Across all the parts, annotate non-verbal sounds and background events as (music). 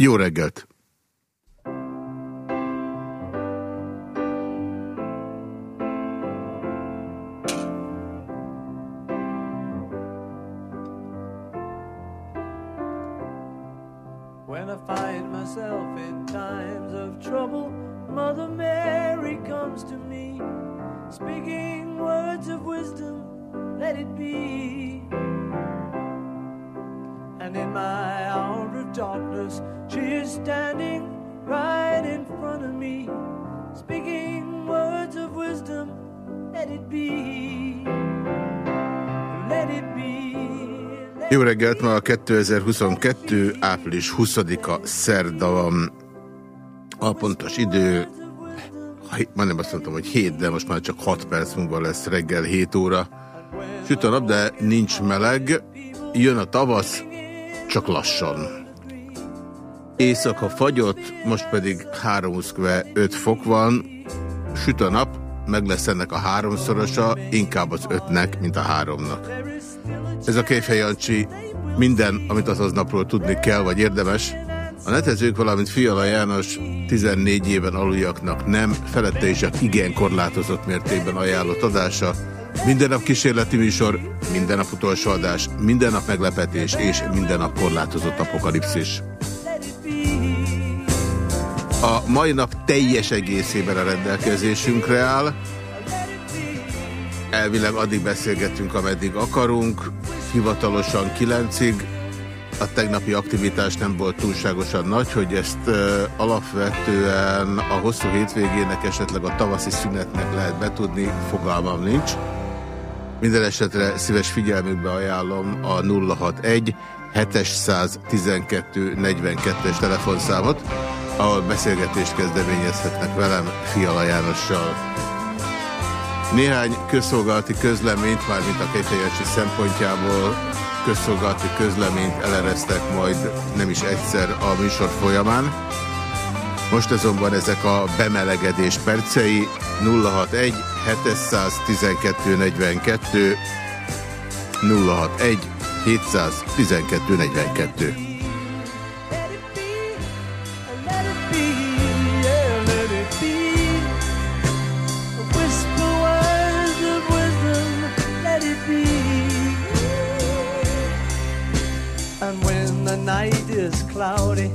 Jó reggelt! 2022. április 20-a szerda van. A pontos idő, majdnem azt mondtam, hogy 7, de most már csak 6 perc múlva lesz reggel 7 óra. Süt a nap, de nincs meleg. Jön a tavasz, csak lassan. Éjszaka fagyott, most pedig 3,5 fok van. Süt a nap, meg lesz ennek a háromszorosa, inkább az ötnek, mint a háromnak. Ez a Jancsi, minden, amit az aznapról tudni kell, vagy érdemes. A netezők, valamint Fiala János 14 éven aluljaknak nem, felette is csak igen korlátozott mértékben ajánlott adása. Minden nap kísérleti műsor, minden nap utolsó adás, minden nap meglepetés és minden nap korlátozott apokalipszis. A mai nap teljes egészében a rendelkezésünkre áll. Elvileg addig beszélgetünk, ameddig akarunk, hivatalosan kilencig. A tegnapi aktivitás nem volt túlságosan nagy, hogy ezt ö, alapvetően a hosszú hétvégének, esetleg a tavaszi szünetnek lehet betudni, fogalmam nincs. Minden esetre szíves figyelmükbe ajánlom a 061 712 42-es telefonszámot, ahol beszélgetést kezdeményezhetnek velem, Fiala Jánossal. Néhány közszolgálati közleményt, mármint a kejfejancsi szempontjából közszolgálati közleményt eleresztek majd nem is egyszer a műsor folyamán. Most azonban ezek a bemelegedés percei 061 712 42 061 712 42. Cloudy,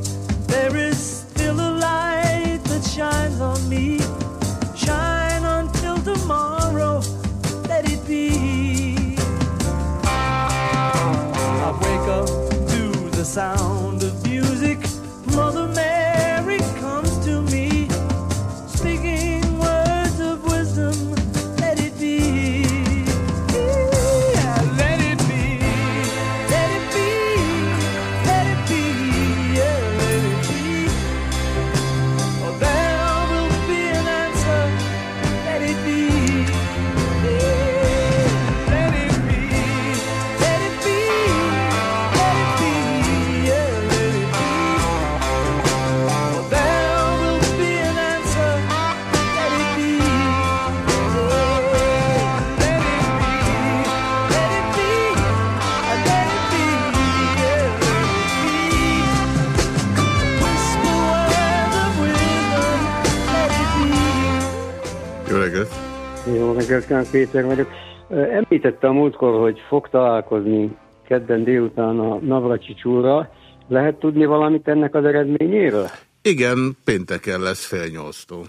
Kánk Péter vagyok. Említette a múltkor, hogy fog találkozni kedden délután a Navracsics úrral. Lehet tudni valamit ennek az eredményéről? Igen, pénteken lesz fél nyolctól.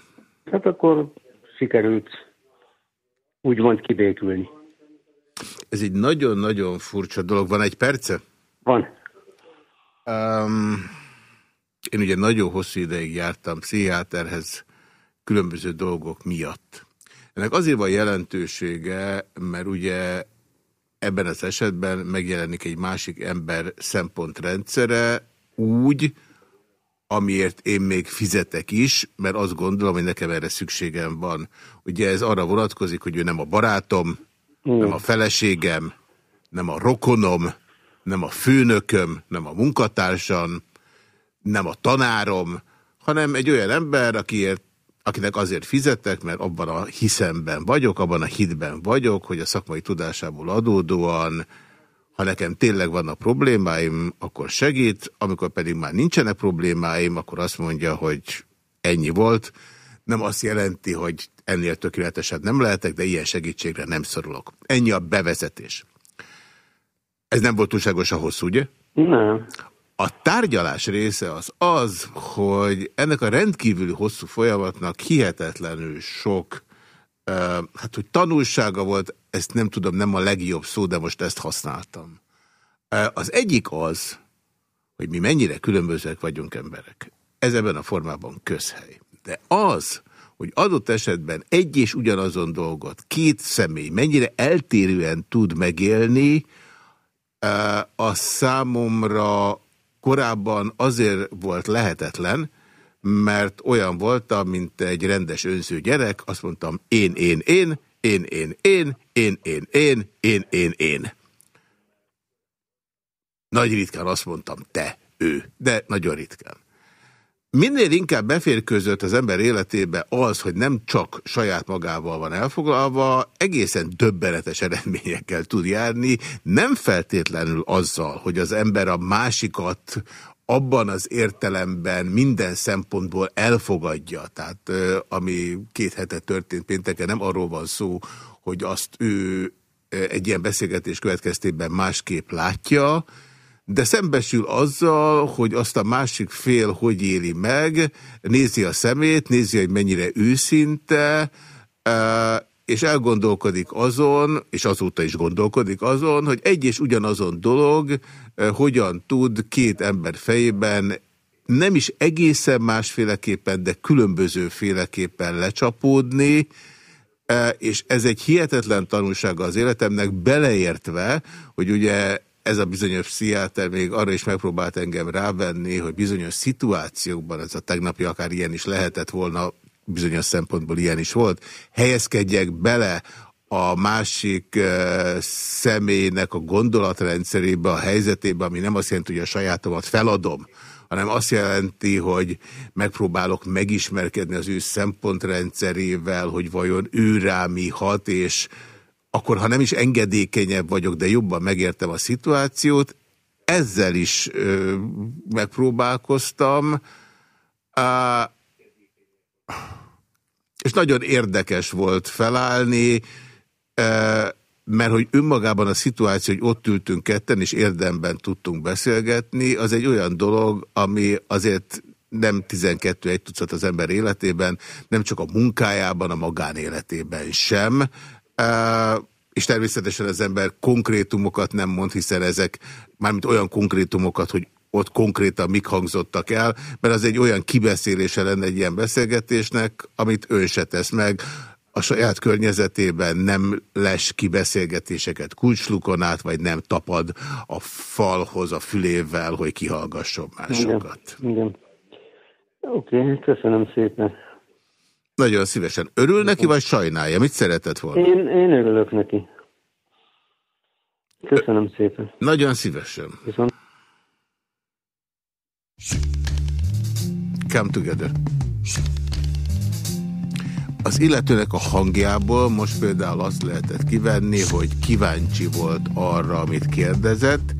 Hát akkor sikerült úgymond kibékülni. Ez egy nagyon-nagyon furcsa dolog. Van egy perce? Van. Um, én ugye nagyon hosszú ideig jártam pszichiáterhez különböző dolgok miatt. Ennek azért van jelentősége, mert ugye ebben az esetben megjelenik egy másik ember szempontrendszere úgy, amiért én még fizetek is, mert azt gondolom, hogy nekem erre szükségem van. Ugye ez arra vonatkozik, hogy ő nem a barátom, nem a feleségem, nem a rokonom, nem a főnököm, nem a munkatársam, nem a tanárom, hanem egy olyan ember, akiért, akinek azért fizettek, mert abban a hiszemben vagyok, abban a hitben vagyok, hogy a szakmai tudásából adódóan Ha nekem tényleg vannak problémáim, akkor segít, amikor pedig már nincsenek problémáim, akkor azt mondja, hogy ennyi volt. Nem azt jelenti, hogy ennél tökéletesebb nem lehetek, de ilyen segítségre nem szorulok. Ennyi a bevezetés. Ez nem volt túlságosan hosszú, ugye? Nem. A tárgyalás része az az, hogy ennek a rendkívüli hosszú folyamatnak hihetetlenül sok, hát hogy tanulsága volt, ezt nem tudom, nem a legjobb szó, de most ezt használtam. Az egyik az, hogy mi mennyire különbözőek vagyunk emberek. Ez ebben a formában közhely. De az, hogy adott esetben egy és ugyanazon dolgot két személy mennyire eltérően tud megélni, a számomra korábban azért volt lehetetlen, mert olyan voltam, mint egy rendes önző gyerek, azt mondtam én, én, én, én, én, én, én, én, én, én, én, én. Nagy ritkán azt mondtam te, ő, de nagyon ritkán. Minél inkább beférközött az ember életébe az, hogy nem csak saját magával van elfoglalva, egészen döbbenetes eredményekkel tud járni, nem feltétlenül azzal, hogy az ember a másikat abban az értelemben minden szempontból elfogadja. Tehát ami két hete történt pénteken, nem arról van szó, hogy azt ő egy ilyen beszélgetés következtében másképp látja, de szembesül azzal, hogy azt a másik fél hogy éli meg, nézi a szemét, nézi, hogy mennyire őszinte, és elgondolkodik azon, és azóta is gondolkodik azon, hogy egy és ugyanazon dolog hogyan tud két ember fejében nem is egészen másféleképpen, de különböző féleképpen lecsapódni, és ez egy hihetetlen tanulsága az életemnek, beleértve, hogy ugye ez a bizonyos pszichiáter még arra is megpróbált engem rávenni, hogy bizonyos szituációkban, ez a tegnapi akár ilyen is lehetett volna, bizonyos szempontból ilyen is volt, helyezkedjek bele a másik uh, személynek a gondolatrendszerébe, a helyzetébe, ami nem azt jelenti, hogy a sajátomat feladom, hanem azt jelenti, hogy megpróbálok megismerkedni az ő szempontrendszerével, hogy vajon ő rá mi hat, és akkor ha nem is engedékenyebb vagyok, de jobban megértem a szituációt, ezzel is ö, megpróbálkoztam, á, és nagyon érdekes volt felállni, ö, mert hogy önmagában a szituáció, hogy ott ültünk ketten, és érdemben tudtunk beszélgetni, az egy olyan dolog, ami azért nem 12 egy tucat az ember életében, nem csak a munkájában, a magánéletében sem, és természetesen az ember konkrétumokat nem mond, hiszen ezek mármint olyan konkrétumokat, hogy ott konkrétan mik hangzottak el, mert az egy olyan kibeszélése lenne egy ilyen beszélgetésnek, amit ön se tesz meg, a saját környezetében nem les kibeszélgetéseket kulcslukon át, vagy nem tapad a falhoz a fülével, hogy kihallgasson másokat. Igen, igen. Oké, köszönöm szépen. Nagyon szívesen. Örül neki, vagy sajnálja? Mit szeretett volna? Én, én örülök neki. Köszönöm szépen. Nagyon szívesen. Viszont... Come together. Az illetőnek a hangjából most például azt lehetett kivenni, hogy kíváncsi volt arra, amit kérdezett,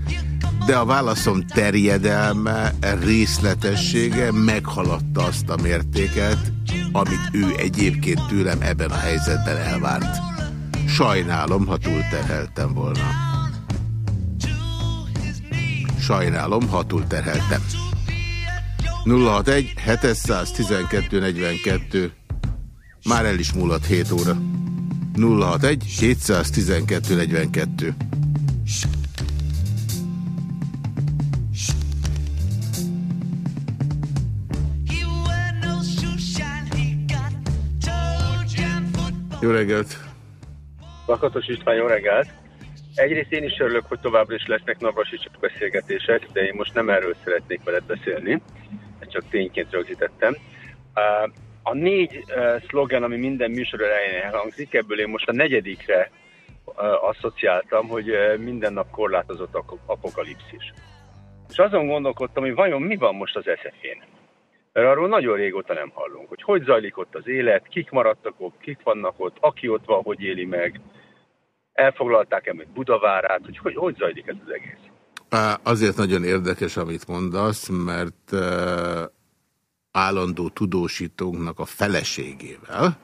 de a válaszom terjedelme, részletessége meghaladta azt a mértéket, amit ő egyébként tőlem ebben a helyzetben elvárt. Sajnálom, ha túlterheltem volna. Sajnálom, ha túlterheltem. 061 712 42 Már el is múlott 7 óra. 061 712 42 Jó reggelt! Lakatos István, jó reggelt! Egyrészt én is örülök, hogy továbbra is lesznek Navrasicsok beszélgetések, de én most nem erről szeretnék veled beszélni, ezt csak tényként rögzítettem. A négy szlogen, ami minden műsor elején elhangzik, ebből én most a negyedikre asszociáltam, hogy minden nap korlátozott apokalipszis. És azon gondolkodtam, hogy vajon mi van most az eszefén. Mert arról nagyon régóta nem hallunk, hogy hogy zajlik ott az élet, kik maradtak ott, kik vannak ott, aki ott van, hogy éli meg. elfoglalták-e még Budavárát, hogy, hogy hogy zajlik ez az egész? Azért nagyon érdekes, amit mondasz, mert uh, állandó tudósítónknak a feleségével,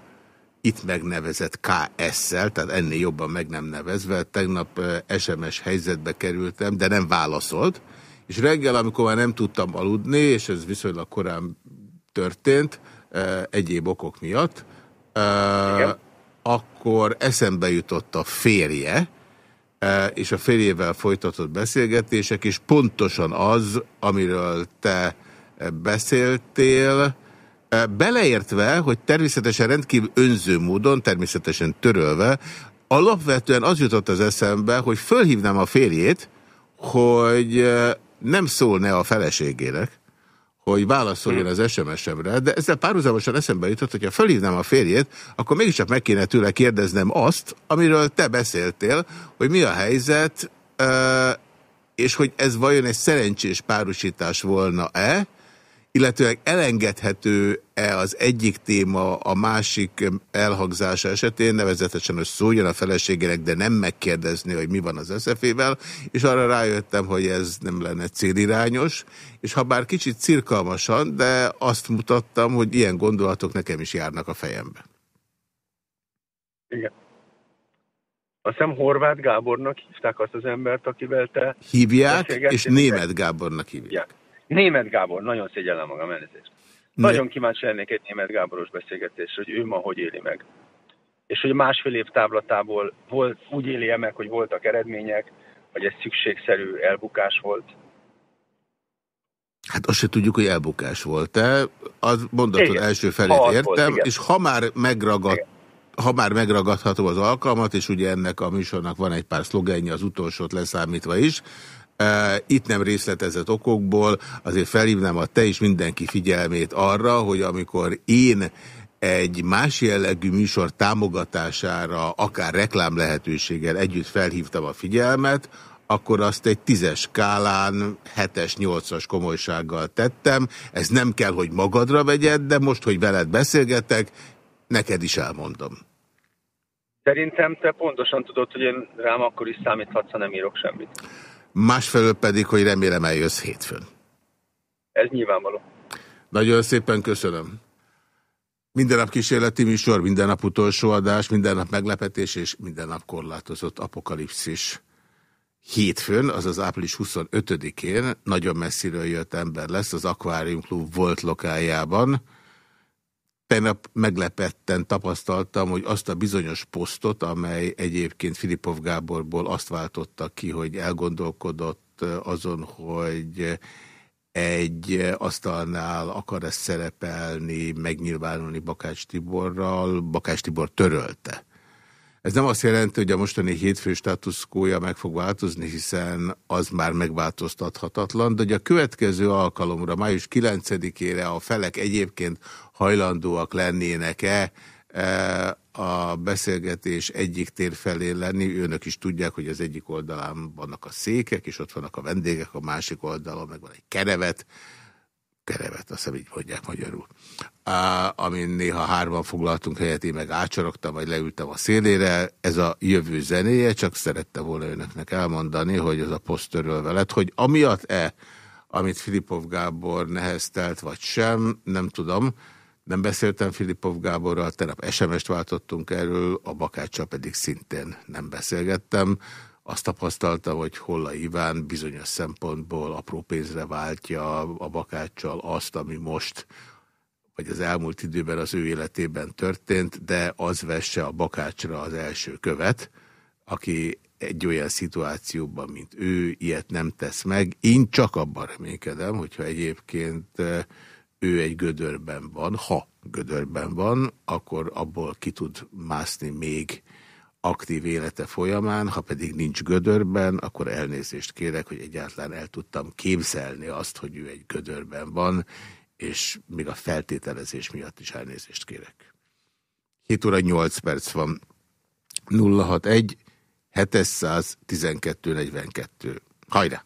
itt megnevezett KS-szel, tehát ennél jobban meg nem nevezve, tegnap SMS helyzetbe kerültem, de nem válaszolt, és reggel, amikor már nem tudtam aludni, és ez viszonylag korán történt, egyéb okok miatt, Igen. akkor eszembe jutott a férje, és a férjével folytatott beszélgetések, és pontosan az, amiről te beszéltél, beleértve, hogy természetesen rendkívül önző módon, természetesen törölve, alapvetően az jutott az eszembe, hogy fölhívnám a férjét, hogy nem szólne a feleségének, hogy válaszoljon az SMS-emre, de ezzel párhuzamosan eszembe jutott, hogyha fölhívnám a férjét, akkor mégiscsak meg kéne tőle kérdeznem azt, amiről te beszéltél, hogy mi a helyzet, és hogy ez vajon egy szerencsés párosítás volna-e, illetőleg elengedhető-e az egyik téma a másik elhangzása esetén, nevezetesen, hogy szóljon a feleségének, de nem megkérdezni, hogy mi van az SZF-vel, és arra rájöttem, hogy ez nem lenne célirányos, és ha bár kicsit cirkalmasan, de azt mutattam, hogy ilyen gondolatok nekem is járnak a fejembe. Igen. Azt hiszem Horváth Gábornak hívták azt az embert, akivel te... Hívják, és német Gábornak hívják. Német Gábor, nagyon szégyellem magam elnézést. Nagyon kíváncsi lennék egy német Gáboros beszélgetésre, hogy ő ma hogy éli meg. És hogy másfél év távlatából volt, úgy éli -e meg, hogy voltak eredmények, vagy ez szükségszerű elbukás volt. Hát azt se tudjuk, hogy elbukás volt-e. Az mondatod Igen. első felét Ha értem, volt, igen. és ha már megragad, Igen. ha már megragadható az alkalmat, és ugye ennek a műsornak van egy pár szlogenje, az utolsót leszámítva is, itt nem részletezett okokból, azért felhívnám a te és mindenki figyelmét arra, hogy amikor én egy más jellegű műsor támogatására, akár reklám lehetőséggel együtt felhívtam a figyelmet, akkor azt egy tízes skálán hetes, nyolcas komolysággal tettem. Ez nem kell, hogy magadra vegyed, de most, hogy veled beszélgetek, neked is elmondom. Szerintem te pontosan tudod, hogy én rám akkor is számíthatsz, ha nem írok semmit. Másfelől pedig, hogy remélem eljössz hétfőn. Ez nyilvánvaló. Nagyon szépen köszönöm. Minden nap kísérleti műsor, minden nap utolsó adás, minden nap meglepetés és minden nap korlátozott apokalipszis. Hétfőn, azaz április 25-én nagyon messziről jött ember lesz az Aquarium Club volt lokájában. Tegnap meglepetten tapasztaltam, hogy azt a bizonyos posztot, amely egyébként Filipov Gáborból azt váltotta ki, hogy elgondolkodott azon, hogy egy asztalnál akar-e szerepelni, megnyilvánulni Bakács Tiborral, Bakács Tibor törölte. Ez nem azt jelenti, hogy a mostani hétfő státuszkója meg fog változni, hiszen az már megváltoztathatatlan, de hogy a következő alkalomra, május 9-ére a felek egyébként hajlandóak lennének-e e, a beszélgetés egyik tér felé lenni. Önök is tudják, hogy az egyik oldalán vannak a székek, és ott vannak a vendégek, a másik oldalon meg van egy kerevet, kerevet, azt hiszem így mondják magyarul. Á, amin néha hárman foglaltunk helyet, én meg átsorogtam, vagy leültem a szélére. Ez a jövő zenéje, csak szerette volna önöknek elmondani, hogy az a posztörről veled, hogy amiatt-e, amit Filipov Gábor neheztelt, vagy sem, nem tudom, nem beszéltem Filipov Gáborral, tegnap SMS-t váltottunk erről, a Bakáccsal pedig szintén nem beszélgettem. Azt tapasztaltam, hogy Holla Iván bizonyos szempontból apró pénzre váltja a Bakáccsal azt, ami most, vagy az elmúlt időben az ő életében történt, de az vesse a Bakácsra az első követ, aki egy olyan szituációban, mint ő, ilyet nem tesz meg. Én csak abban reménykedem, hogyha egyébként ő egy gödörben van, ha gödörben van, akkor abból ki tud mászni még aktív élete folyamán, ha pedig nincs gödörben, akkor elnézést kérek, hogy egyáltalán el tudtam képzelni azt, hogy ő egy gödörben van, és még a feltételezés miatt is elnézést kérek. 7 óra 8 perc van. 061 712 42. Hajrá!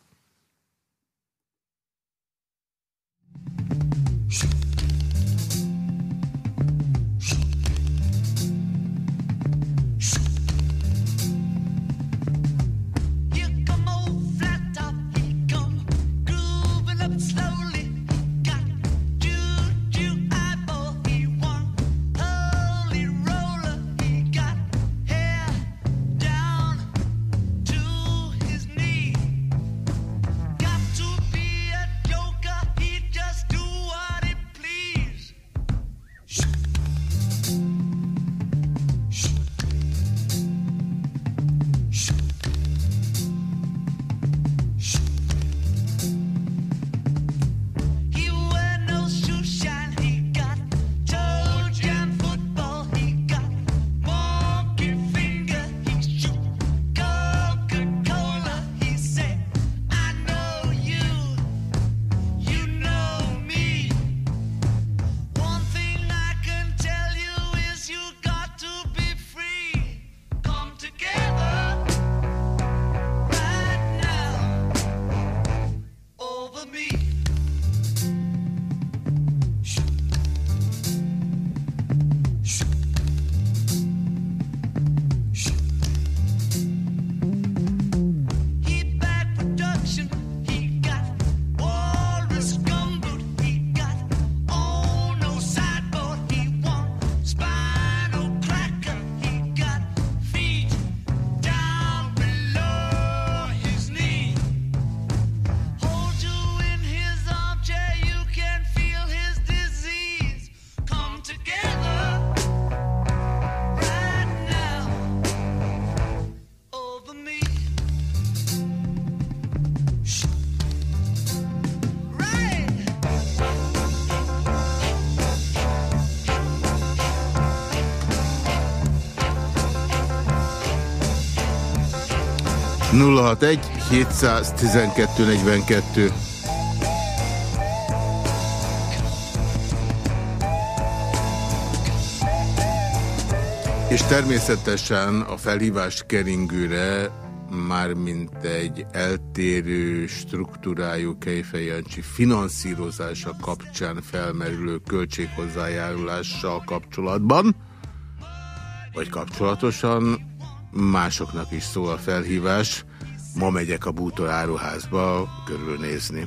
061 712 42 És természetesen a felhívás keringőre mármint egy eltérő struktúrájú Kejfejancsi finanszírozása kapcsán felmerülő költséghozzájárulással kapcsolatban, vagy kapcsolatosan másoknak is szól a felhívás. Ma megyek a bútor áruházba körülnézni.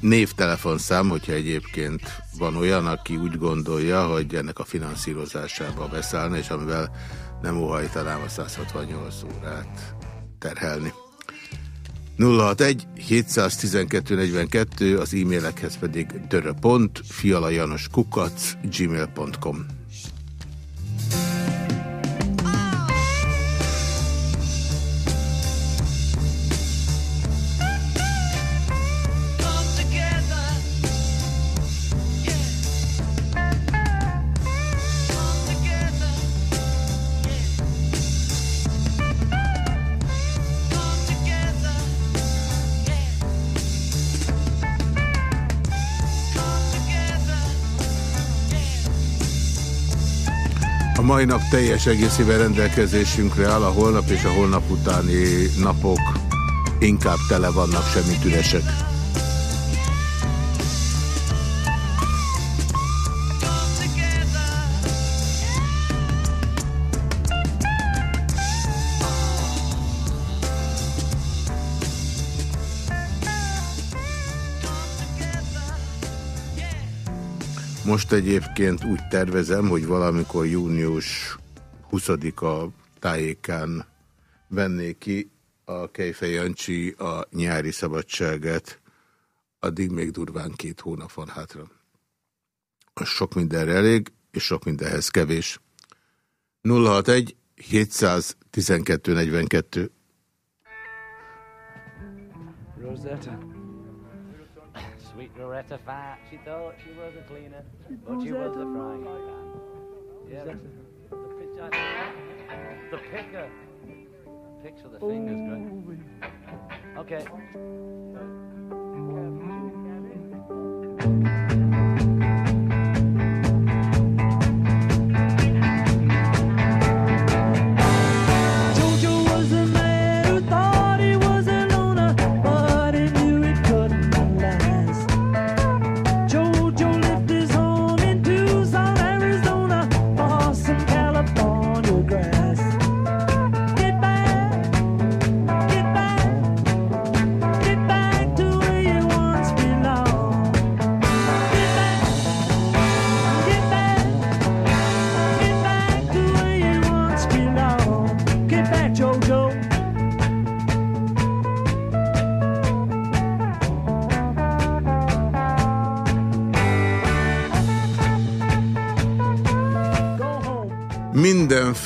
Névtelefonszám, hogyha egyébként van olyan, aki úgy gondolja, hogy ennek a finanszírozásába beszállna, és amivel nem óhajtanám a 168 órát terhelni. 061 712 42, az e-mailekhez pedig dörö.pont, fialajanoskukac, gmail.com. mai nap teljes egészével rendelkezésünkre áll, a holnap és a holnap utáni napok inkább tele vannak, semmit üresek. Most egyébként úgy tervezem, hogy valamikor június 20-a tájékán venné ki a Kejfej Jancsi a nyári szabadságát, addig még durván két hónap van hátra. Sok mindenre elég, és sok mindenhez kevés. 061 712 42 Rosetta. Sweet Loretta Fat. She thought she was a cleaner, but she was a frying pan. Yeah, the, the pitch The picker. Picks with the fingers, great. Okay. Jojo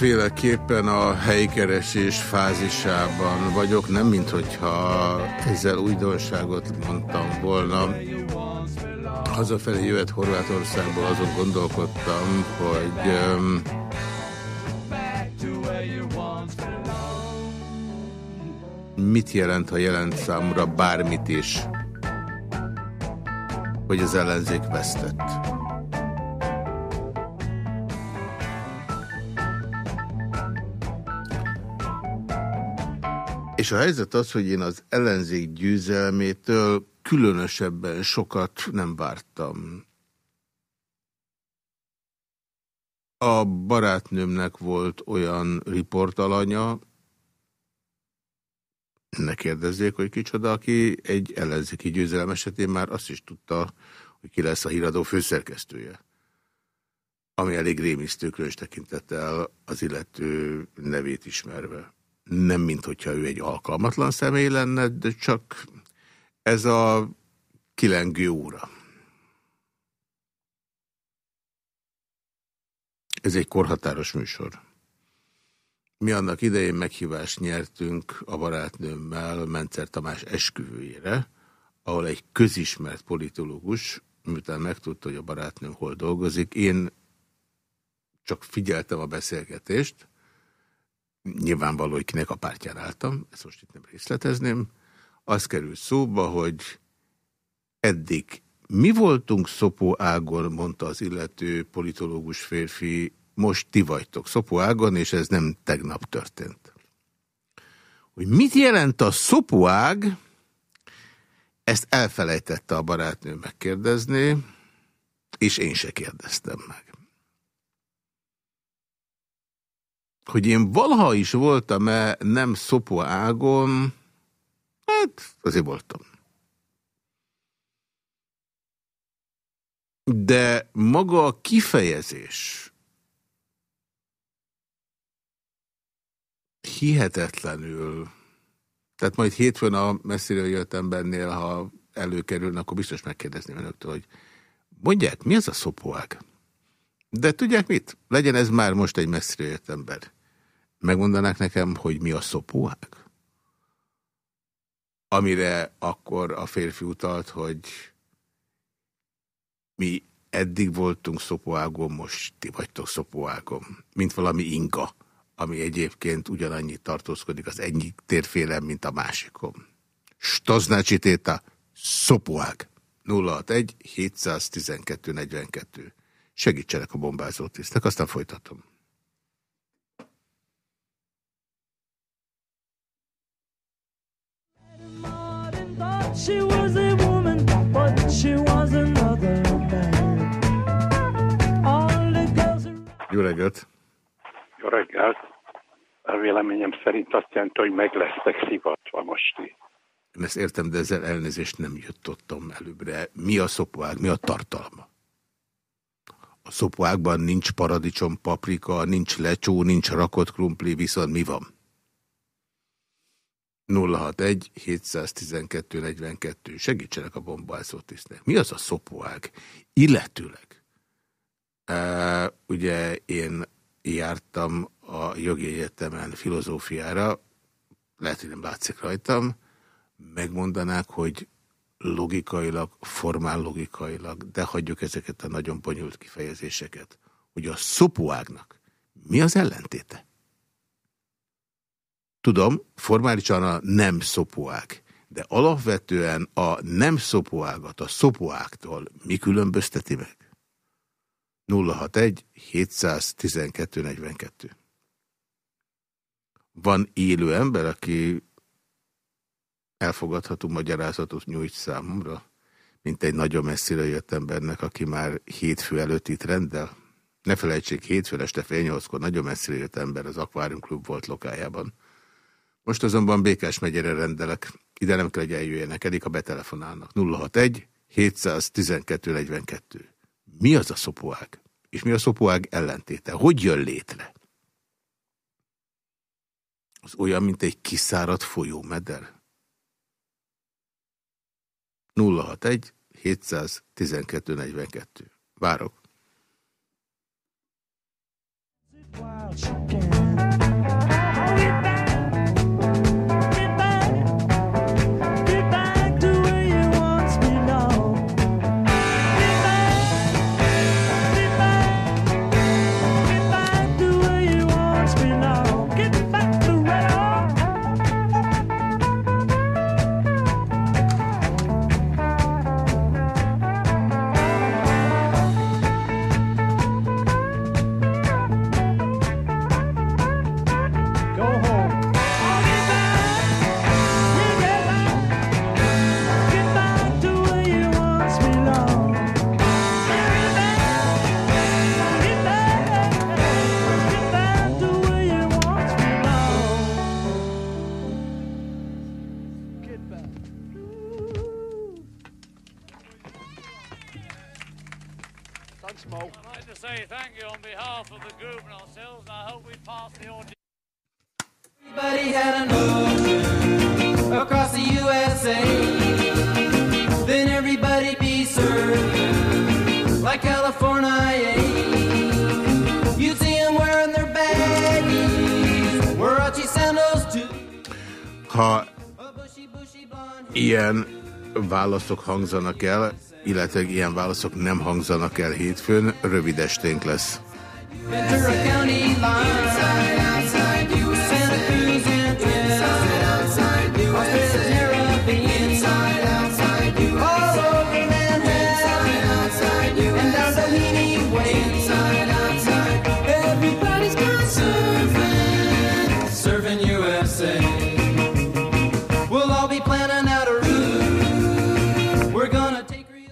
Mindenféleképpen a helykeresés fázisában vagyok, nem mint hogyha ezzel újdonságot mondtam volna. Hazafelé jövet Horvátországból azon gondolkodtam, hogy mit jelent, ha jelent számomra bármit is, hogy az ellenzék vesztett. És a helyzet az, hogy én az ellenzék győzelmétől különösebben sokat nem vártam. A barátnőmnek volt olyan riportalanya, ne kérdezzék, hogy kicsoda, aki egy ellenzéki győzelem esetén már azt is tudta, hogy ki lesz a híradó főszerkesztője. Ami elég rémisztő különös tekintettel az illető nevét ismerve nem mint hogyha ő egy alkalmatlan személy lenne, de csak ez a kilengő óra. Ez egy korhatáros műsor. Mi annak idején meghívást nyertünk a barátnőmmel Mencer Tamás esküvőjére, ahol egy közismert politológus, miután megtudta, hogy a barátnőm hol dolgozik, én csak figyeltem a beszélgetést, nyilvánvaló, hogy kinek a pártjára álltam, ezt most itt nem részletezném, az kerül szóba, hogy eddig mi voltunk Szopó Ágon, mondta az illető politológus férfi, most ti vagytok Szopó Ágon, és ez nem tegnap történt. Hogy mit jelent a Szopó Ág, ezt elfelejtette a barátnő megkérdezni, és én se kérdeztem meg. Hogy én valaha is voltam-e nem Szopó Ágon, hát azért voltam. De maga a kifejezés hihetetlenül, tehát majd hétfőn a messziről jött embernél, ha előkerülne, akkor biztos megkérdezném önöktől, hogy mondják, mi az a szopóág? De tudják mit? Legyen ez már most egy messziről jött ember. Megmondanák nekem, hogy mi a szopóág? Amire akkor a férfi utalt, hogy mi eddig voltunk szopóágon, most ti vagytok szopóágon. Mint valami inga, ami egyébként ugyanannyit tartózkodik az egyik térfélem, mint a másikon. Staznácsi téta, szopóág. 061 712 42. Segítsenek a bombázó tisztek, aztán folytatom. She was a woman, but she was another man. All the girls around Jó reggelt! Jó reggelt! A véleményem szerint azt jelenti, hogy meg lesztek szivatva most így. Én ezt értem, de ezzel elnézést nem jutottam előbbre. Mi a szopóág, mi a tartalma? A szopóágban nincs paradicsom, paprika, nincs lecsó, nincs rakott krumpli, viszont mi van? 061 712 42. Segítsenek a bombázó tisztnek. Mi az a szopóág? Illetőleg. Uh, ugye én jártam a jogi egyetemen filozófiára, lehet, hogy nem látszik rajtam, megmondanák, hogy logikailag, formál logikailag, de hagyjuk ezeket a nagyon bonyolult kifejezéseket, hogy a szopóágnak mi az ellentéte? Tudom, formálisan a nem szopóág, de alapvetően a nem szopóágat a szopóágtól mi különbözteti meg? 061 712 42. Van élő ember, aki elfogadható magyarázatot nyújt számomra, mint egy nagyon messzire jött embernek, aki már hétfő előtt itt rendel. Ne felejtsék, hétfő este fél nyolckor nagyon messzire jött ember az Aquarium Club volt lokájában. Most azonban Békás megyere rendelek. Ide nem kell, hogy eljöjjenek, eddig a betelefonálnak. 061 712 42. Mi az a szopóág? És mi a szopóág ellentéte? Hogy jön létre? Az olyan, mint egy kiszáradt folyómeder. 061 712 42. Várok. Say thank you on behalf of the group and ourselves. and I hope we pass the audition. Everybody had an ocean across the USA. Then everybody be served like California. You'd see them wearing their baggies, Warachi sandals too. Ha A bushy, bushy blonde ilyen válaszok hangzanak el, illetve ilyen válaszok nem hangzanak el hétfőn, rövid esténk lesz. Ventura County line.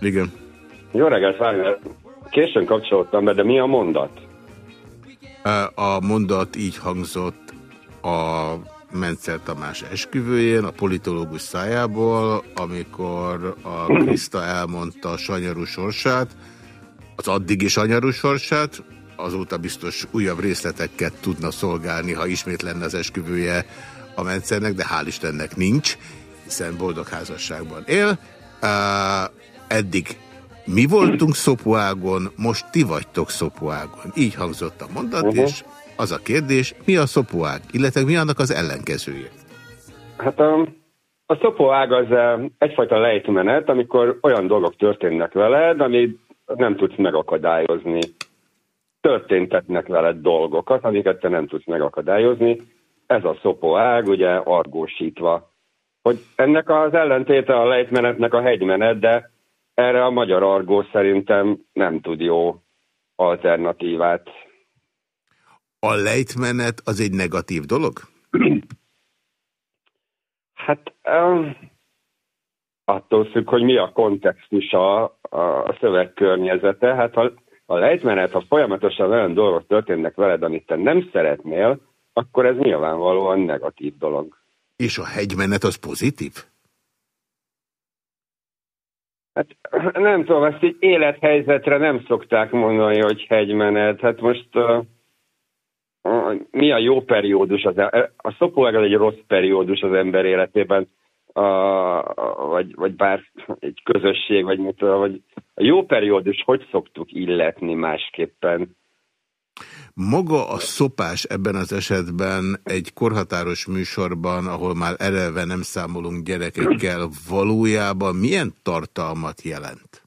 Igen. Jó reggelt, Wagner. Későn kapcsolódtam be, de mi a mondat? A mondat így hangzott a Mencer Tamás esküvőjén, a politológus szájából, amikor a Kriszta elmondta a sanyarú sorsát, az addigi sanyarú sorsát, azóta biztos újabb részleteket tudna szolgálni, ha ismét lenne az esküvője a Mencernek, de hál' Istennek nincs, hiszen boldog házasságban él. Uh, eddig mi voltunk szopuágon, most ti vagytok szopuágon. Így hangzott a mondat, Uh-huh. és az a kérdés, mi a szopuág, illetve mi annak az ellenkezője? Hát a, a szopóág az eh, egyfajta lejtmenet, amikor olyan dolgok történnek veled, amit nem tudsz megakadályozni. Történtetnek veled dolgokat, amiket te nem tudsz megakadályozni. Ez a szopóág, ugye argósítva. Hogy ennek az ellentéte a lejtmenetnek a hegymenet, de erre a magyar argó szerintem nem tud jó alternatívát. A lejtmenet az egy negatív dolog? (clears throat) Hát attól függ, hogy mi a kontextusa a szöveg környezete. Hát ha a lejtmenet, ha folyamatosan olyan dolgok történnek veled, amit te nem szeretnél, akkor ez nyilvánvalóan negatív dolog. És a hegymenet az pozitív? Hát (clears throat) nem tudom, ezt így élethelyzetre nem szokták mondani, hogy hegymenet. Hát most uh, mi a jó periódus? Az, a szopóág az egy rossz periódus az ember életében, uh, vagy, vagy bár egy közösség, vagy mit vagy a jó periódus hogy szoktuk illetni másképpen? Maga a szopás ebben az esetben egy korhatáros műsorban, ahol már eleve nem számolunk gyerekekkel, valójában milyen tartalmat jelent?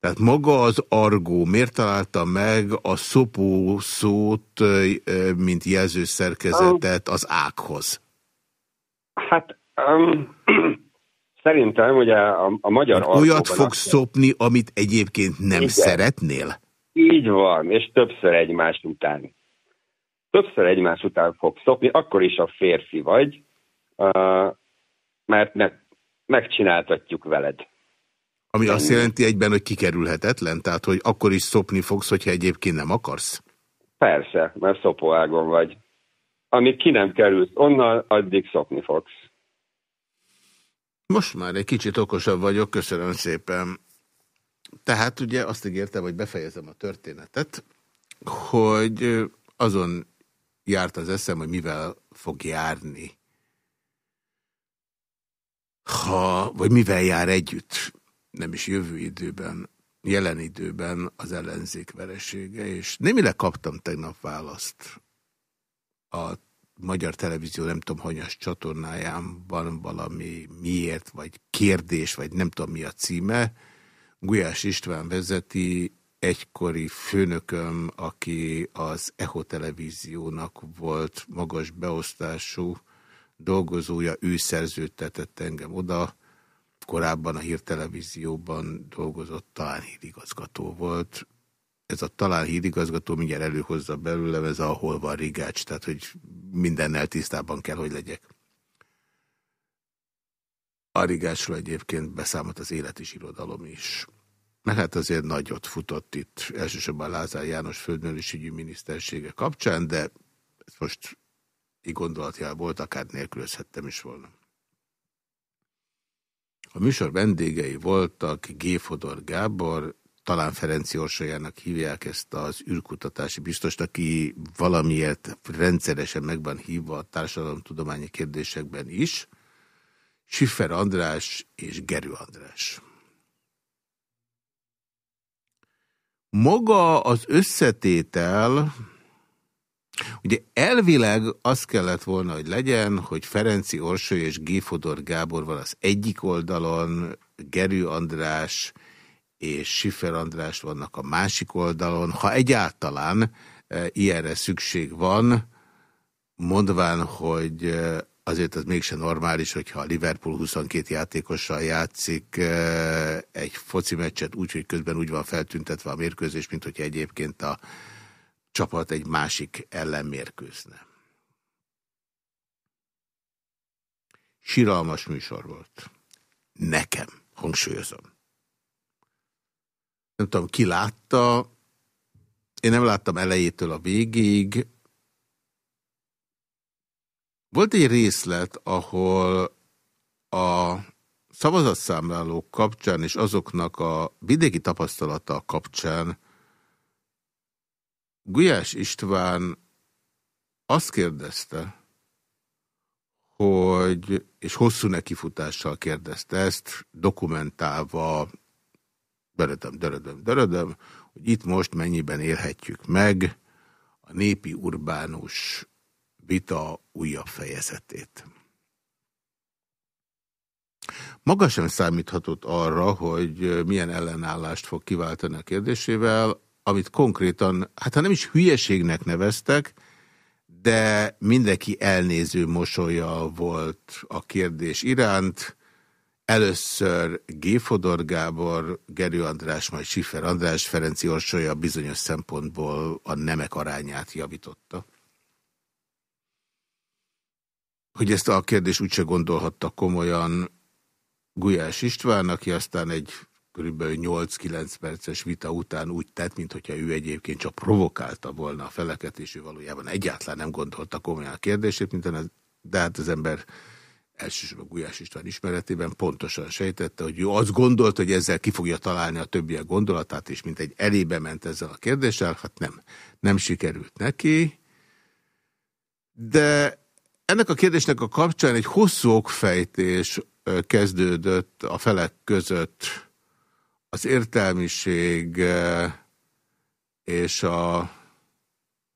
Tehát maga az argó miért találta meg a szopó szót, mint jelzőszerkezetet az ághoz? Hát um, (clears throat) szerintem ugye a, a magyar olyat fogsz szopni, amit egyébként nem Igen. szeretnél? Így van, és többször egymás után. Többször egymás után fog szopni, akkor is a férfi vagy, mert meg, megcsináltatjuk veled. Ami azt jelenti egyben, hogy kikerülhetetlen? Tehát, hogy akkor is szopni fogsz, hogyha egyébként nem akarsz? Persze, mert szopóágon vagy. Amíg ki nem kerülsz onnan, addig szopni fogsz. Most már egy kicsit okosabb vagyok, köszönöm szépen. Tehát ugye azt ígértem, hogy befejezem a történetet, hogy azon járt az eszem, hogy mivel fog járni, ha, vagy mivel jár együtt, nem is jövő időben, jelen időben az ellenzék veresége, és némileg kaptam tegnap választ a magyar televízió nem tudom, hanyas csatornáján van valami miért, vagy kérdés, vagy nem tudom mi a címe. Gulyás István vezeti egykori főnököm, aki az EHO televíziónak volt magas beosztású dolgozója, ő szerződtetett engem oda, korábban a hírtelevízióban dolgozott, talán hírigazgató volt. Ez a talán hírigazgató mindjárt előhozza belőlem, ez a hol van rigács, tehát hogy mindennel tisztában kell, hogy legyek. A rigácsról egyébként beszámolt az élet és irodalom is. Mert hát azért nagyot futott itt, elsősorban Lázár János földművelésügyi minisztersége kapcsán, de ez most egy gondolatjál volt, akár nélkülözhettem is volna. A műsor vendégei voltak G. Fodor Gábor, talán Ferenci Orsolyának hívják ezt az űrkutatási biztost, aki valamiért rendszeresen meg van hívva a társadalomtudományi kérdésekben is, Siffer András és Gerő András. Maga az összetétel, ugye elvileg az kellett volna, hogy legyen, hogy Ferenci Orsoly és G. Fodor Gábor van az egyik oldalon, Gerő András és Siffer András vannak a másik oldalon, ha egyáltalán e, ilyenre szükség van, mondván, hogy e, azért az mégsem normális, hogyha a Liverpool 22 játékossal játszik egy foci meccset úgy, hogy közben úgy van feltüntetve a mérkőzés, mint hogyha egyébként a csapat egy másik ellen mérkőzne. Siralmas műsor volt. Nekem, hangsúlyozom. Nem tudom, ki látta. Én nem láttam elejétől a végig. Volt egy részlet, ahol a szavazatszámlálók kapcsán és azoknak a vidéki tapasztalata kapcsán Gulyás István azt kérdezte, hogy, és hosszú nekifutással kérdezte ezt, dokumentálva, dörödöm, dörödöm, dörödöm, hogy itt most mennyiben élhetjük meg a népi urbánus vita újabb fejezetét. Maga sem számíthatott arra, hogy milyen ellenállást fog kiváltani a kérdésével, amit konkrétan, hát ha nem is hülyeségnek neveztek, de mindenki elnéző mosolya volt a kérdés iránt. Először G. Fodor Gábor, Gerő András, majd Siffer András, Ferenci Orsolya bizonyos szempontból a nemek arányát javította. Hogy ezt a kérdést úgyse gondolhatta komolyan Gulyás István, aki aztán egy kb. 8-9 perces vita után úgy tett, mintha ő egyébként csak provokálta volna a feleket, és ő valójában egyáltalán nem gondolta komolyan a kérdését, mint az, de hát az ember elsősorban Gulyás István ismeretében pontosan sejtette, hogy ő azt gondolt, hogy ezzel ki fogja találni a többiek gondolatát, és mint egy elébe ment ezzel a kérdéssel, hát nem, nem sikerült neki. De ennek a kérdésnek a kapcsán egy hosszú okfejtés kezdődött a felek között, az értelmiség és a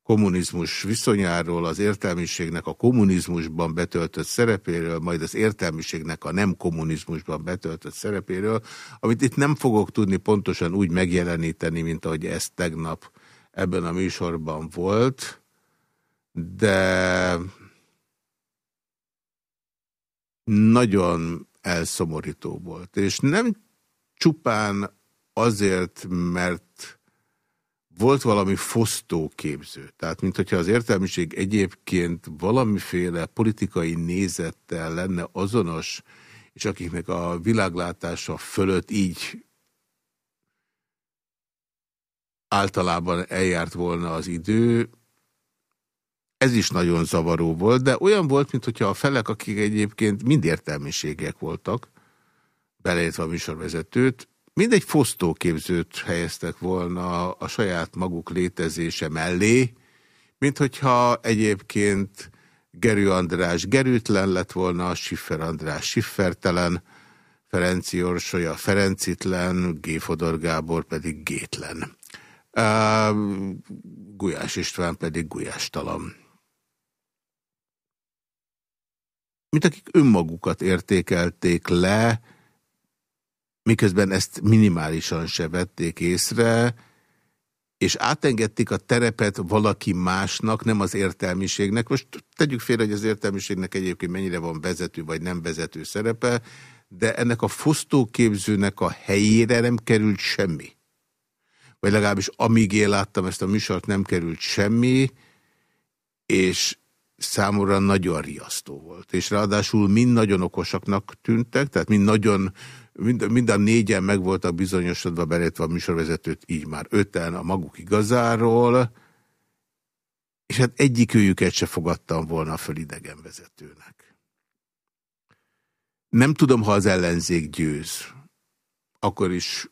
kommunizmus viszonyáról, az értelmiségnek a kommunizmusban betöltött szerepéről, majd az értelmiségnek a nem kommunizmusban betöltött szerepéről, amit itt nem fogok tudni pontosan úgy megjeleníteni, mint ahogy ez tegnap ebben a műsorban volt, de nagyon elszomorító volt. És nem csupán azért, mert volt valami fosztóképző. Tehát, mint hogyha az értelmiség egyébként valamiféle politikai nézettel lenne azonos, és akiknek a világlátása fölött így általában eljárt volna az idő, ez is nagyon zavaró volt, de olyan volt, mintha a felek, akik egyébként mind értelmiségek voltak, beleértve a műsorvezetőt, mindegy fosztóképzőt helyeztek volna a saját maguk létezése mellé, mint hogyha egyébként Gerő András gerűtlen lett volna, Siffer András siffertelen, Ferenci Orsolya Ferencitlen, G. Fodor Gábor pedig gétlen. Uh, Gulyás István pedig gulyástalan. Mint akik önmagukat értékelték le, miközben ezt minimálisan se vették észre, és átengedték a terepet valaki másnak, nem az értelmiségnek. Most tegyük félre, hogy az értelmiségnek egyébként mennyire van vezető vagy nem vezető szerepe, de ennek a fosztóképzőnek a helyére nem került semmi. Vagy legalábbis amíg én láttam ezt a műsort, nem került semmi, és számomra nagyon riasztó volt. És ráadásul mind nagyon okosaknak tűntek, tehát mind nagyon mind, mind a négyen meg voltak bizonyosodva, belétve a műsorvezetőt, így már öten a maguk igazáról, és hát egyik őjüket se fogadtam volna föl idegenvezetőnek. Nem tudom, ha az ellenzék győz, akkor is,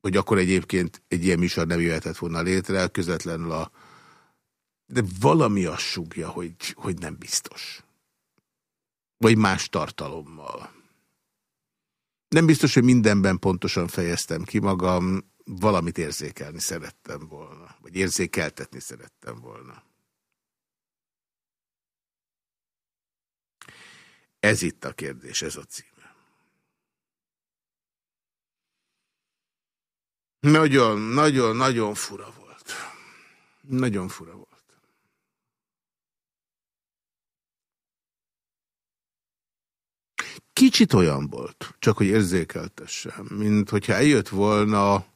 hogy akkor egyébként egy ilyen műsor nem jöhetett volna létre, közvetlenül a de valami azt sugja, hogy, hogy nem biztos. Vagy más tartalommal. Nem biztos, hogy mindenben pontosan fejeztem ki magam, valamit érzékelni szerettem volna, vagy érzékeltetni szerettem volna. Ez itt a kérdés, ez a címe. Nagyon, nagyon, nagyon fura volt. Nagyon fura volt. Kicsit olyan volt, csak hogy érzékeltessem, mint hogyha eljött volna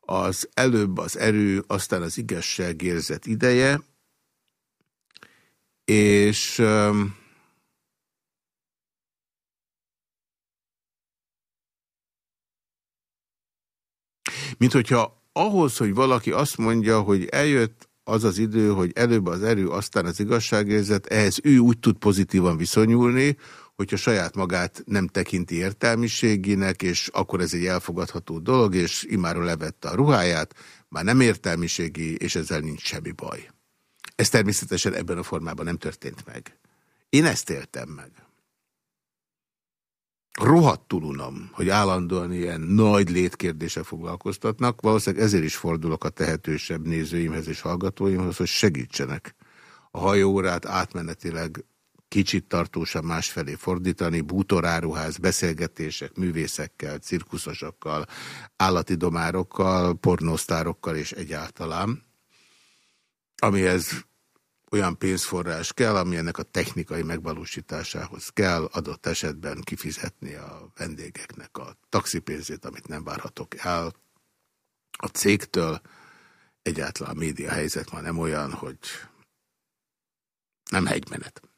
az előbb az erő, aztán az igazság érzet ideje, és Mint hogyha ahhoz, hogy valaki azt mondja, hogy eljött az az idő, hogy előbb az erő, aztán az igazságérzet, ehhez ő úgy tud pozitívan viszonyulni, hogyha saját magát nem tekinti értelmiségének, és akkor ez egy elfogadható dolog, és imáról levette a ruháját, már nem értelmiségi, és ezzel nincs semmi baj. Ez természetesen ebben a formában nem történt meg. Én ezt éltem meg. Rohadtul unom, hogy állandóan ilyen nagy létkérdése foglalkoztatnak. Valószínűleg ezért is fordulok a tehetősebb nézőimhez és hallgatóimhoz, hogy segítsenek a hajóórát átmenetileg kicsit tartósan másfelé fordítani, bútoráruház, beszélgetések, művészekkel, cirkuszosokkal, állati domárokkal, pornósztárokkal és egyáltalán, amihez olyan pénzforrás kell, ami ennek a technikai megvalósításához kell, adott esetben kifizetni a vendégeknek a taxipénzét, amit nem várhatok el a cégtől. Egyáltalán a média helyzet ma nem olyan, hogy nem hegymenet.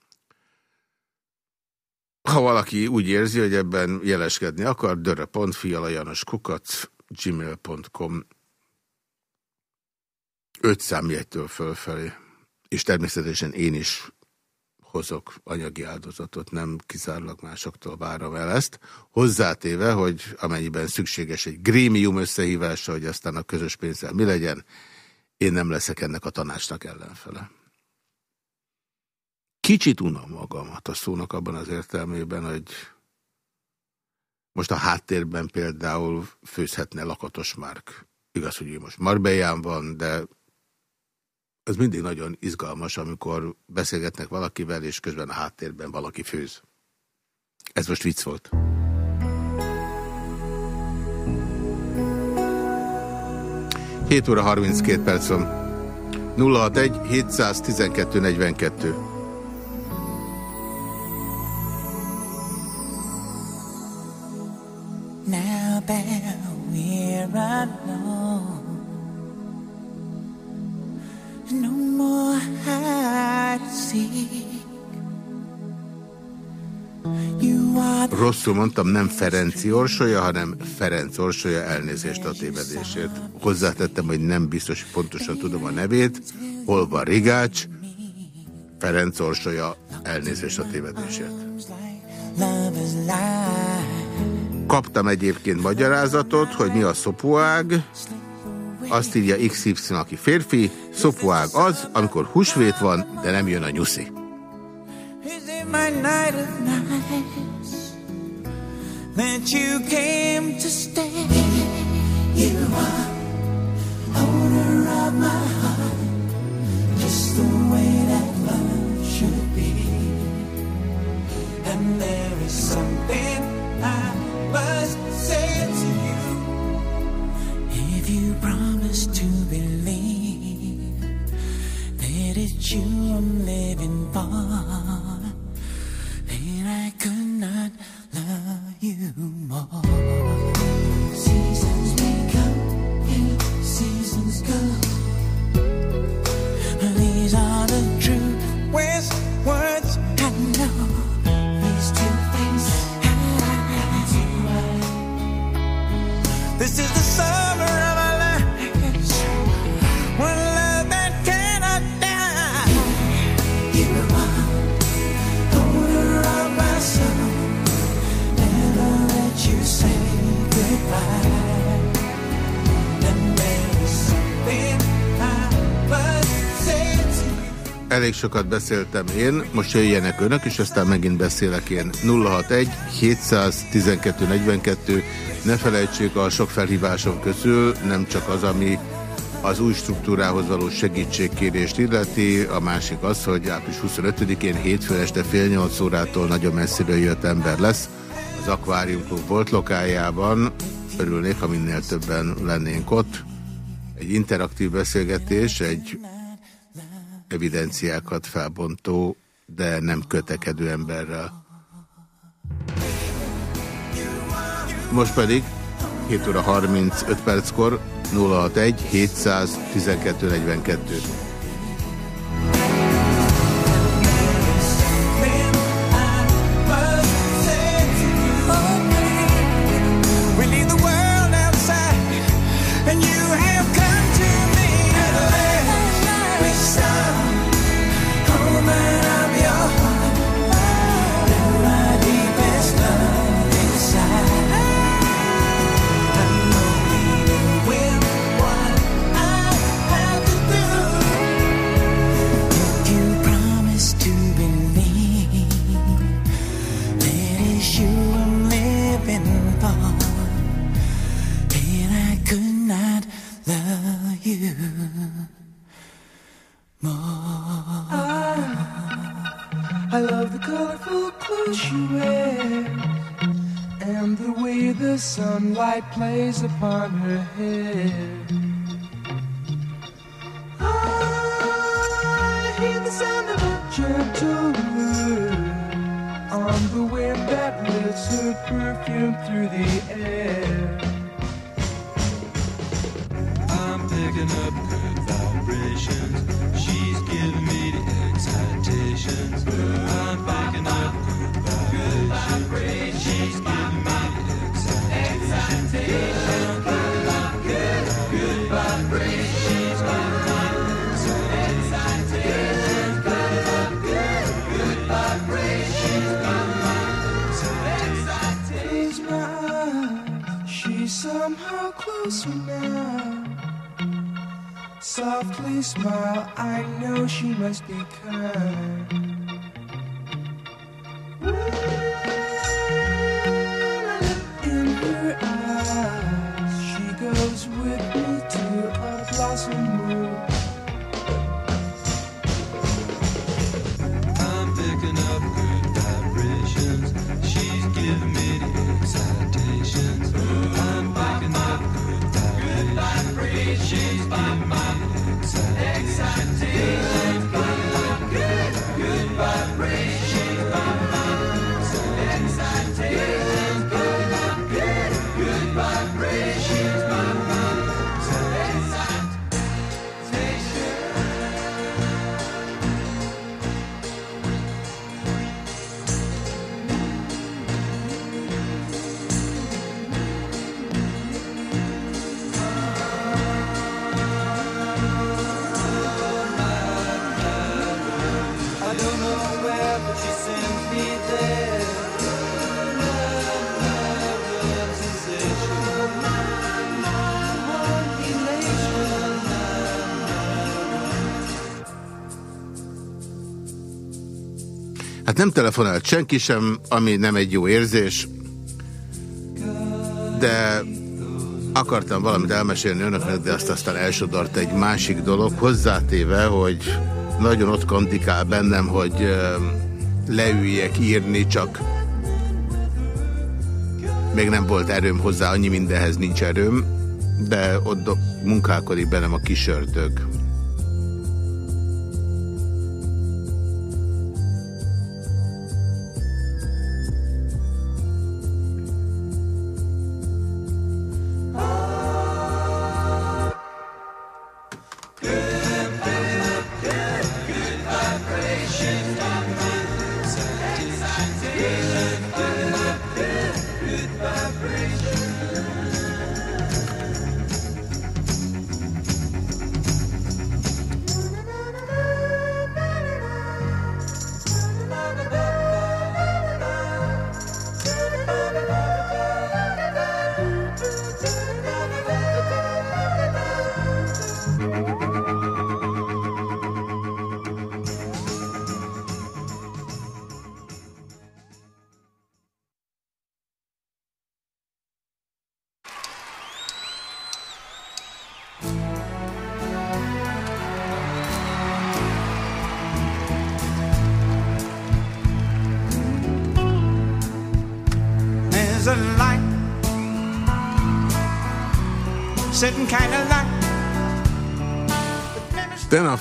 Ha valaki úgy érzi, hogy ebben jeleskedni akar, dörre.fialajanoskukac gmail.com 5 számjegytől fölfelé. És természetesen én is hozok anyagi áldozatot, nem kizárólag másoktól várom el ezt. Hozzátéve, hogy amennyiben szükséges egy grémium összehívása, hogy aztán a közös pénzzel mi legyen, én nem leszek ennek a tanácsnak ellenfele. Kicsit unom magamat a szónak abban az értelmében, hogy most a háttérben például főzhetne Lakatos Márk. Igaz, hogy ő most Marbeján van, de ez mindig nagyon izgalmas, amikor beszélgetnek valakivel, és közben a háttérben valaki főz. Ez most vicc volt. Hét óra 32 perc van. 061 712 42. we're alone, no more hide and seek. You are the Rosszul mondtam, nem Ferenci Orsolya, hanem Ferenc Orsolya elnézést a tévedésért. Hozzátettem, hogy nem biztos, hogy pontosan tudom a nevét. Hol van Rigács? Ferenc Orsolya elnézést a tévedésért. Kaptam egyébként magyarázatot, hogy mi a szopuág. Azt írja XY, aki férfi. Szopuág az, amikor húsvét van, de nem jön a nyuszi. That you came sokat beszéltem én, most jöjjenek önök, és aztán megint beszélek én. 061 712 42. Ne felejtsék, a sok felhívásom közül nem csak az, ami az új struktúrához való segítségkérést illeti, a másik az, hogy április 25-én hétfő este fél nyolc órától nagyon messziről jött ember lesz. Az Aquarium Club volt lokájában. Örülnék, ha minél többen lennénk ott. Egy interaktív beszélgetés, egy evidenciákat felbontó, de nem kötekedő emberrel. Most pedig 7 óra 35 perckor 061 712 42. nem telefonált senki sem, ami nem egy jó érzés, de akartam valamit elmesélni önöknek, de azt aztán elsodart egy másik dolog, hozzátéve, hogy nagyon ott kandikál bennem, hogy leüljek írni, csak még nem volt erőm hozzá, annyi mindenhez nincs erőm, de ott munkálkodik bennem a kis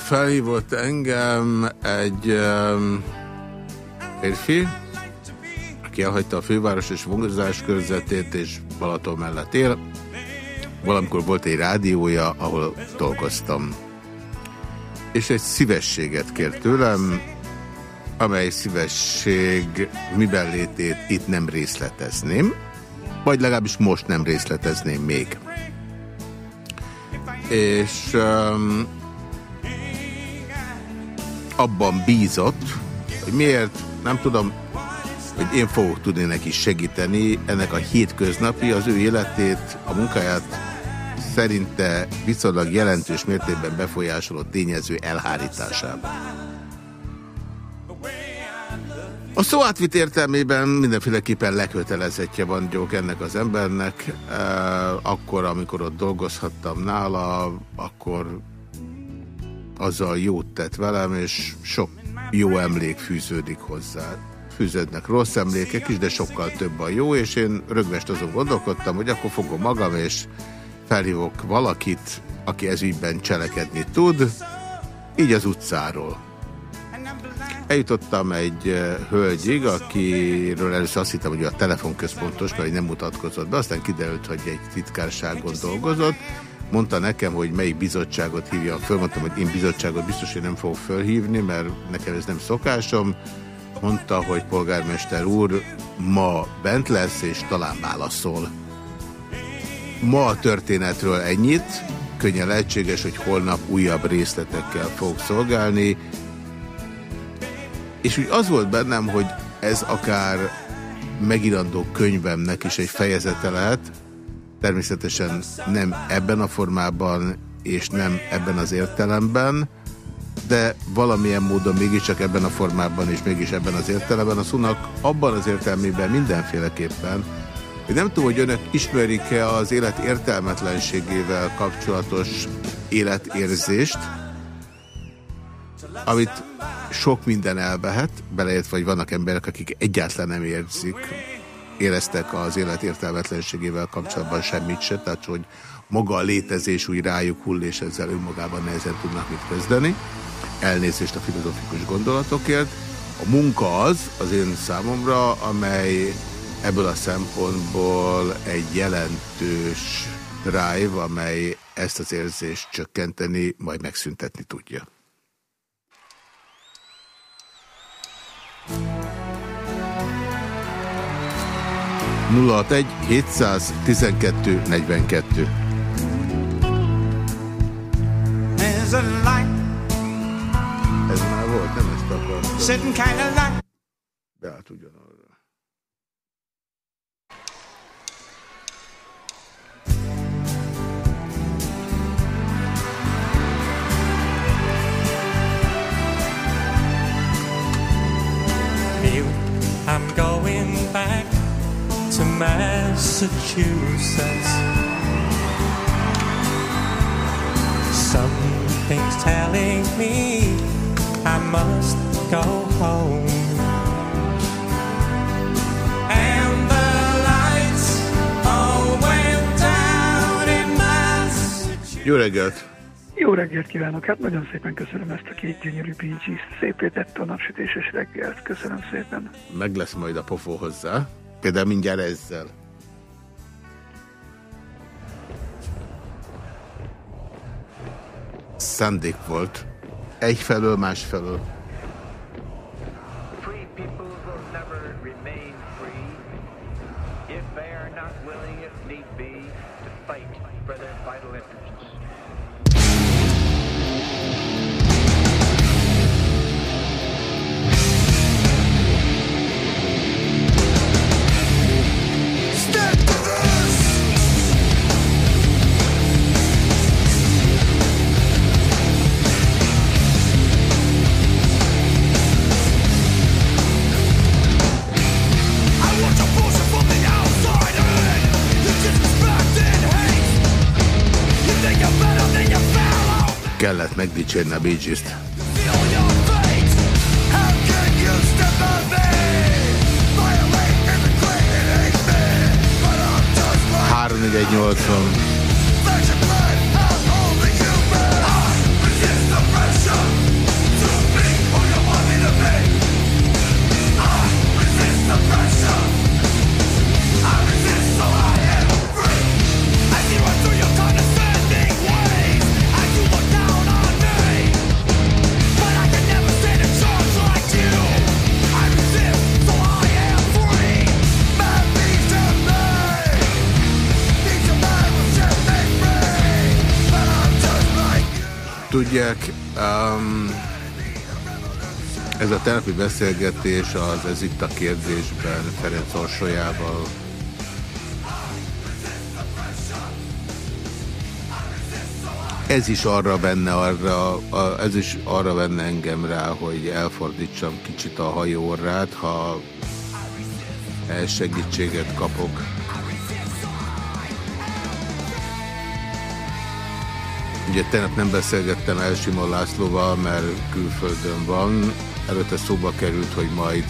felhívott engem egy um, férfi, aki elhagyta a főváros és vonzás körzetét, és Balaton mellett él. Valamikor volt egy rádiója, ahol dolgoztam. És egy szívességet kért tőlem, amely szívesség miben létét itt nem részletezném, vagy legalábbis most nem részletezném még. És um, abban bízott, hogy miért, nem tudom, hogy én fogok tudni neki segíteni ennek a hétköznapi, az ő életét, a munkáját szerinte viszonylag jelentős mértékben befolyásoló tényező elhárításában. A szó átvitt értelmében mindenféleképpen lekötelezettje van gyók ennek az embernek. Akkor, amikor ott dolgozhattam nála, akkor azzal jót tett velem, és sok jó emlék fűződik hozzá. fűződnek rossz emlékek is, de sokkal több a jó, és én rögvest azon gondolkodtam, hogy akkor fogom magam, és felhívok valakit, aki ezügyben cselekedni tud, így az utcáról. Eljutottam egy eh, hölgyig, akiről először azt hittem, hogy a telefonközpontos, mert nem mutatkozott be, aztán kiderült, hogy egy titkárságon dolgozott. Mondta nekem, hogy melyik bizottságot hívja föl. Mondtam, hogy én bizottságot biztos, hogy nem fogok fölhívni, mert nekem ez nem szokásom. Mondta, hogy polgármester úr ma bent lesz, és talán válaszol. Ma a történetről ennyit. Könnyen lehetséges, hogy holnap újabb részletekkel fog szolgálni. És úgy az volt bennem, hogy ez akár megírandó könyvemnek is egy fejezete lehet, természetesen nem ebben a formában, és nem ebben az értelemben, de valamilyen módon mégiscsak ebben a formában, és mégis ebben az értelemben. A szónak abban az értelmében mindenféleképpen, hogy nem tudom, hogy önök ismerik-e az élet értelmetlenségével kapcsolatos életérzést, amit sok minden elvehet, beleért, vagy vannak emberek, akik egyáltalán nem érzik, éreztek az élet értelmetlenségével kapcsolatban semmit se, tehát hogy maga a létezés úgy rájuk hull, és ezzel önmagában nehezen tudnak mit kezdeni. Elnézést a filozofikus gondolatokért. A munka az, az én számomra, amely ebből a szempontból egy jelentős drive, amely ezt az érzést csökkenteni, majd megszüntetni tudja. Thank you. 061 712 42. Ez már volt, nem ezt akartam. Beállt ugyanarra. I'm going back to Massachusetts. Something's telling me I must go home. And the lights all went down in Massachusetts. Jó reggelt! Jó reggelt kívánok! Hát nagyon szépen köszönöm ezt a két gyönyörű bícsi. Szépé tette a napsütéses reggelt. Köszönöm szépen. Meg lesz majd a pofó hozzá. Például mindjárt ezzel. Szándék volt. Egyfelől, másfelől. Megdicsérni a Bee Gees-t. Három, egy, nyolcvan. Tudják, um, ez a telepi beszélgetés az ez itt a kérdésben Ferenc Orsolyával ez is arra venne, arra, a, ez is arra venne engem rá, hogy elfordítsam kicsit a hajóorrát, ha segítséget kapok. Ugye tegnap nem beszélgettem el Simon Lászlóval, mert külföldön van. Előtte szóba került, hogy majd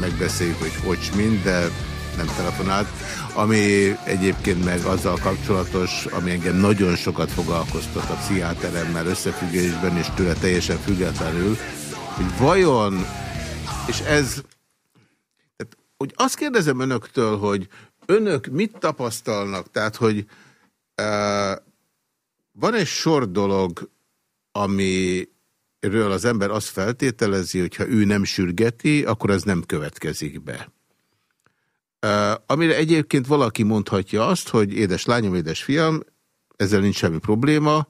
megbeszéljük, hogy hogy mind, de nem telefonált. Ami egyébként meg azzal kapcsolatos, ami engem nagyon sokat foglalkoztat a pszichiáteremmel összefüggésben, és tőle teljesen függetlenül, hogy vajon, és ez, hogy azt kérdezem önöktől, hogy önök mit tapasztalnak, tehát, hogy uh, van egy sor dolog, amiről az ember azt feltételezi, hogy ha ő nem sürgeti, akkor az nem következik be. Amire egyébként valaki mondhatja azt, hogy édes lányom, édes fiam, ezzel nincs semmi probléma,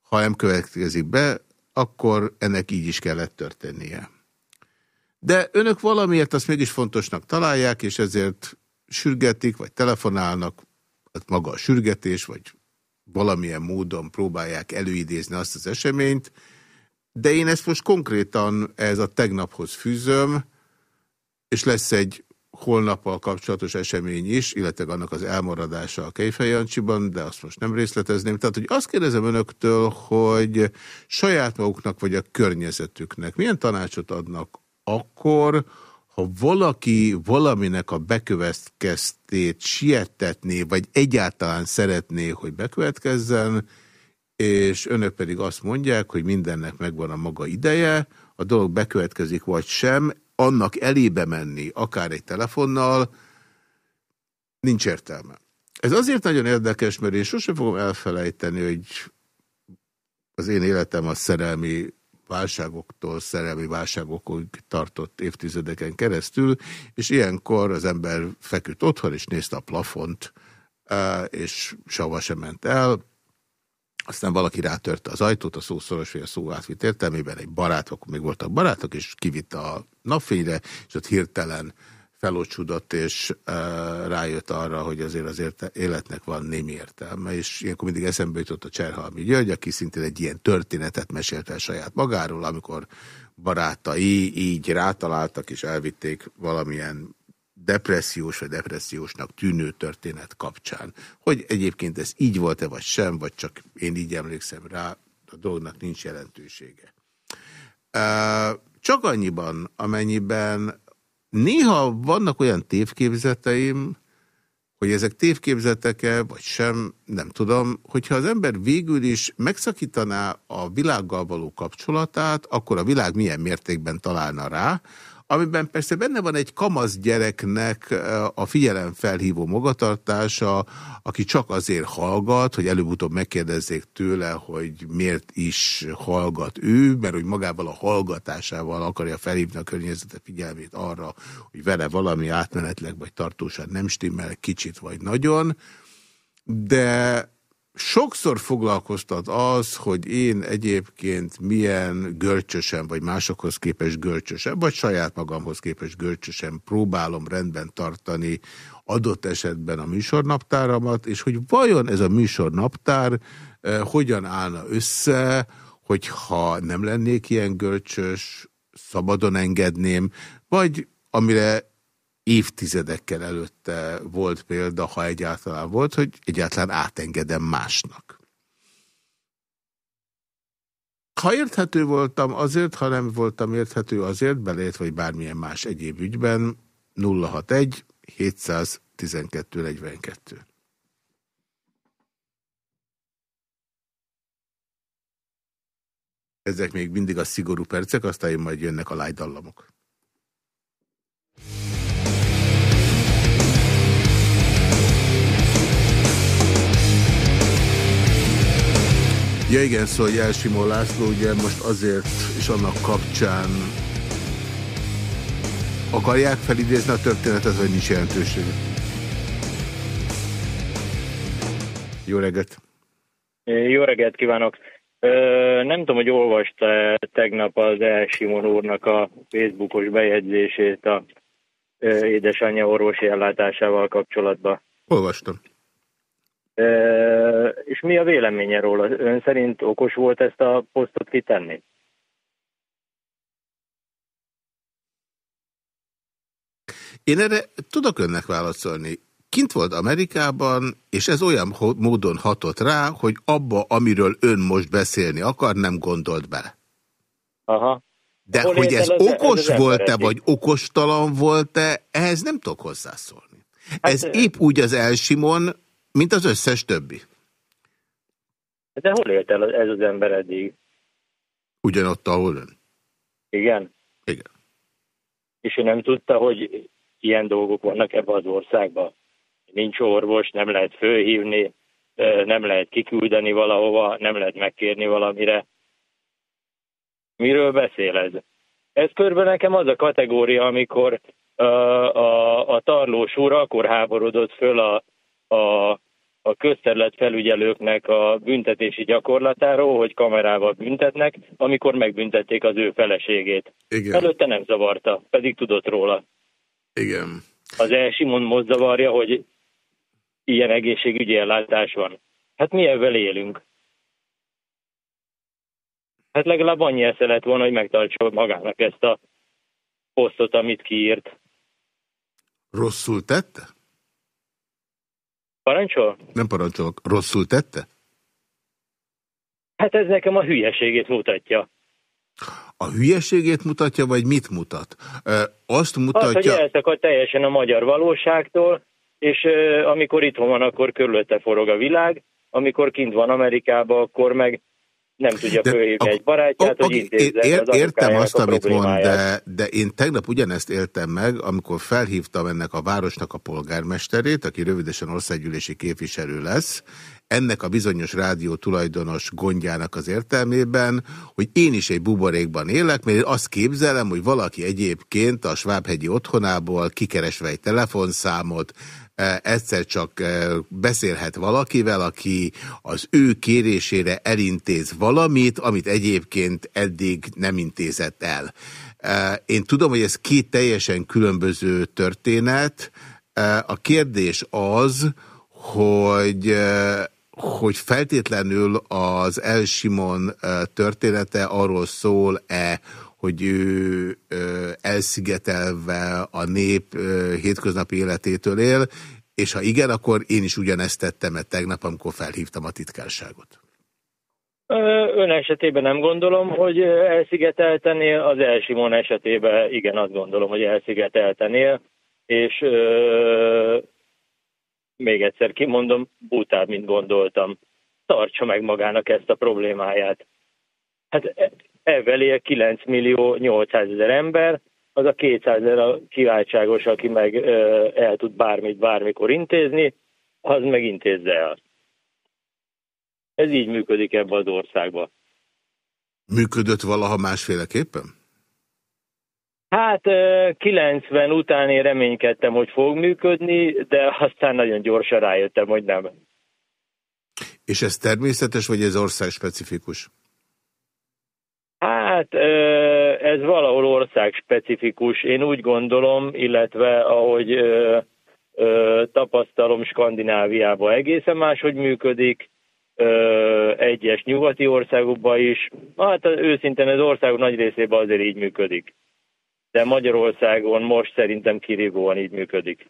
ha nem következik be, akkor ennek így is kellett történnie. De önök valamiért azt mégis fontosnak találják, és ezért sürgetik, vagy telefonálnak, hát maga a sürgetés, vagy valamilyen módon próbálják előidézni azt az eseményt, de én ezt most konkrétan ez a tegnaphoz fűzöm, és lesz egy holnappal kapcsolatos esemény is, illetve annak az elmaradása a Kejfej Jancsiban, de azt most nem részletezném. Tehát, hogy azt kérdezem önöktől, hogy saját maguknak vagy a környezetüknek milyen tanácsot adnak akkor, ha valaki valaminek a bekövetkeztét sietetné, vagy egyáltalán szeretné, hogy bekövetkezzen, és önök pedig azt mondják, hogy mindennek megvan a maga ideje, a dolog bekövetkezik vagy sem, annak elébe menni, akár egy telefonnal, nincs értelme. Ez azért nagyon érdekes, mert én sosem fogom elfelejteni, hogy az én életem a szerelmi válságoktól, szerelmi válságokig tartott évtizedeken keresztül, és ilyenkor az ember feküdt otthon, és nézte a plafont, és sehova sem ment el, aztán valaki rátörte az ajtót, a szó szoros vagy a szó átvitt értelmében, egy barát, akkor még voltak barátok, és kivitte a napfényre, és ott hirtelen felocsudott, és uh, rájött arra, hogy azért az érte, életnek van némi értelme, és ilyenkor mindig eszembe jutott a Cserhalmi György, aki szintén egy ilyen történetet mesélt el saját magáról, amikor barátai így rátaláltak, és elvitték valamilyen depressziós vagy depressziósnak tűnő történet kapcsán. Hogy egyébként ez így volt-e vagy sem, vagy csak én így emlékszem rá, a dolognak nincs jelentősége. Csak annyiban, amennyiben néha vannak olyan tévképzeteim, hogy ezek tévképzetek-e, vagy sem, nem tudom, hogyha az ember végül is megszakítaná a világgal való kapcsolatát, akkor a világ milyen mértékben találna rá, amiben persze benne van egy kamasz gyereknek a figyelem felhívó magatartása, aki csak azért hallgat, hogy előbb-utóbb megkérdezzék tőle, hogy miért is hallgat ő, mert hogy magával a hallgatásával akarja felhívni a környezete figyelmét arra, hogy vele valami átmenetleg vagy tartósan nem stimmel, kicsit vagy nagyon, de sokszor foglalkoztat az, hogy én egyébként milyen görcsösen, vagy másokhoz képest görcsösen, vagy saját magamhoz képest görcsösen próbálom rendben tartani adott esetben a műsornaptáramat, és hogy vajon ez a műsornaptár eh, hogyan állna össze, hogyha nem lennék ilyen görcsös, szabadon engedném, vagy amire évtizedekkel előtte volt példa, ha egyáltalán volt, hogy egyáltalán átengedem másnak. Ha érthető voltam azért, ha nem voltam érthető azért, belét vagy bármilyen más egyéb ügyben, 061 712 42. Ezek még mindig a szigorú percek, aztán majd jönnek a lájdallamok. Ja igen, szóval Jelsimó László ugye most azért és annak kapcsán akarják felidézni a történetet, vagy nincs jelentősége? Jó reggelt! Jó reggelt kívánok! Ö, nem tudom, hogy olvasta tegnap az El Simon úrnak a Facebookos bejegyzését a ö, édesanyja orvosi ellátásával kapcsolatban. Olvastam. És mi a véleménye róla? Ön szerint okos volt ezt a posztot kitenni? Én erre tudok önnek válaszolni. Kint volt Amerikában, és ez olyan módon hatott rá, hogy abba, amiről ön most beszélni akar, nem gondolt bele. Aha. De Hol hogy ez okos volt-e, vagy okostalan volt-e, ehhez nem tudok hozzászólni. Ez épp úgy az Elsimon, mint az összes többi. De hol ért el ez az ember eddig? Ugyanott, ahol ön. Igen? Igen. És ő nem tudta, hogy ilyen dolgok vannak ebben az országban. Nincs orvos, nem lehet fölhívni, nem lehet kiküldeni valahova, nem lehet megkérni valamire. Miről beszél ez? Ez körben nekem az a kategória, amikor ö, a, a tarlós úr akkor háborodott föl a, a, a közterület felügyelőknek a büntetési gyakorlatáról, hogy kamerával büntetnek, amikor megbüntették az ő feleségét. Igen. Előtte nem zavarta, pedig tudott róla. Igen. Az El Simon most zavarja, hogy ilyen egészségügyi ellátás van. Hát mi ebben élünk? Hát legalább annyi esze lett volna, hogy megtartsa magának ezt a posztot, amit kiírt. Rosszul tette? Parancsol? Nem parancsolok. Rosszul tette? Hát ez nekem a hülyeségét mutatja. A hülyeségét mutatja, vagy mit mutat? Azt Az, hogy mutatja... elszakad teljesen a magyar valóságtól, és amikor itthon van, akkor körülötte forog a világ, amikor kint van Amerikában, akkor meg nem tudja fölhívni egy barátját, hogy intézze ér, az értem azt, amit mond, de, de én tegnap ugyanezt éltem meg, amikor felhívtam ennek a városnak a polgármesterét, aki rövidesen országgyűlési képviselő lesz, ennek a bizonyos rádió tulajdonos gondjának az értelmében, hogy én is egy buborékban élek, mert én azt képzelem, hogy valaki egyébként a Svábhegyi otthonából kikeresve egy telefonszámot, egyszer csak beszélhet valakivel, aki az ő kérésére elintéz valamit, amit egyébként eddig nem intézett el. Én tudom, hogy ez két teljesen különböző történet. A kérdés az, hogy hogy feltétlenül az El Simon eh, története arról szól-e, hogy ő ö, elszigetelve a nép ö, hétköznapi életétől él, és ha igen, akkor én is ugyanezt tettem -e tegnap, amikor felhívtam a titkárságot. Ön esetében nem gondolom, hogy ö, elszigetelten él, az El Simon esetében igen, azt gondolom, hogy elszigetelten él, és ö, még egyszer kimondom, butább, mint gondoltam. Tartsa meg magának ezt a problémáját. Hát e- ezzel él 9 millió 800 ezer ember, az a 200 ezer a kiváltságos, aki meg ö, el tud bármit bármikor intézni, az meg intézze el. Ez így működik ebbe az országba. Működött valaha másféleképpen? Hát ö, 90 után én reménykedtem, hogy fog működni, de aztán nagyon gyorsan rájöttem, hogy nem. És ez természetes, vagy ez ország specifikus? Hát ez valahol ország specifikus. Én úgy gondolom, illetve ahogy tapasztalom Skandináviában egészen máshogy működik, egyes nyugati országokban is. Hát őszintén az országok nagy részében azért így működik. De Magyarországon most szerintem kirívóan így működik.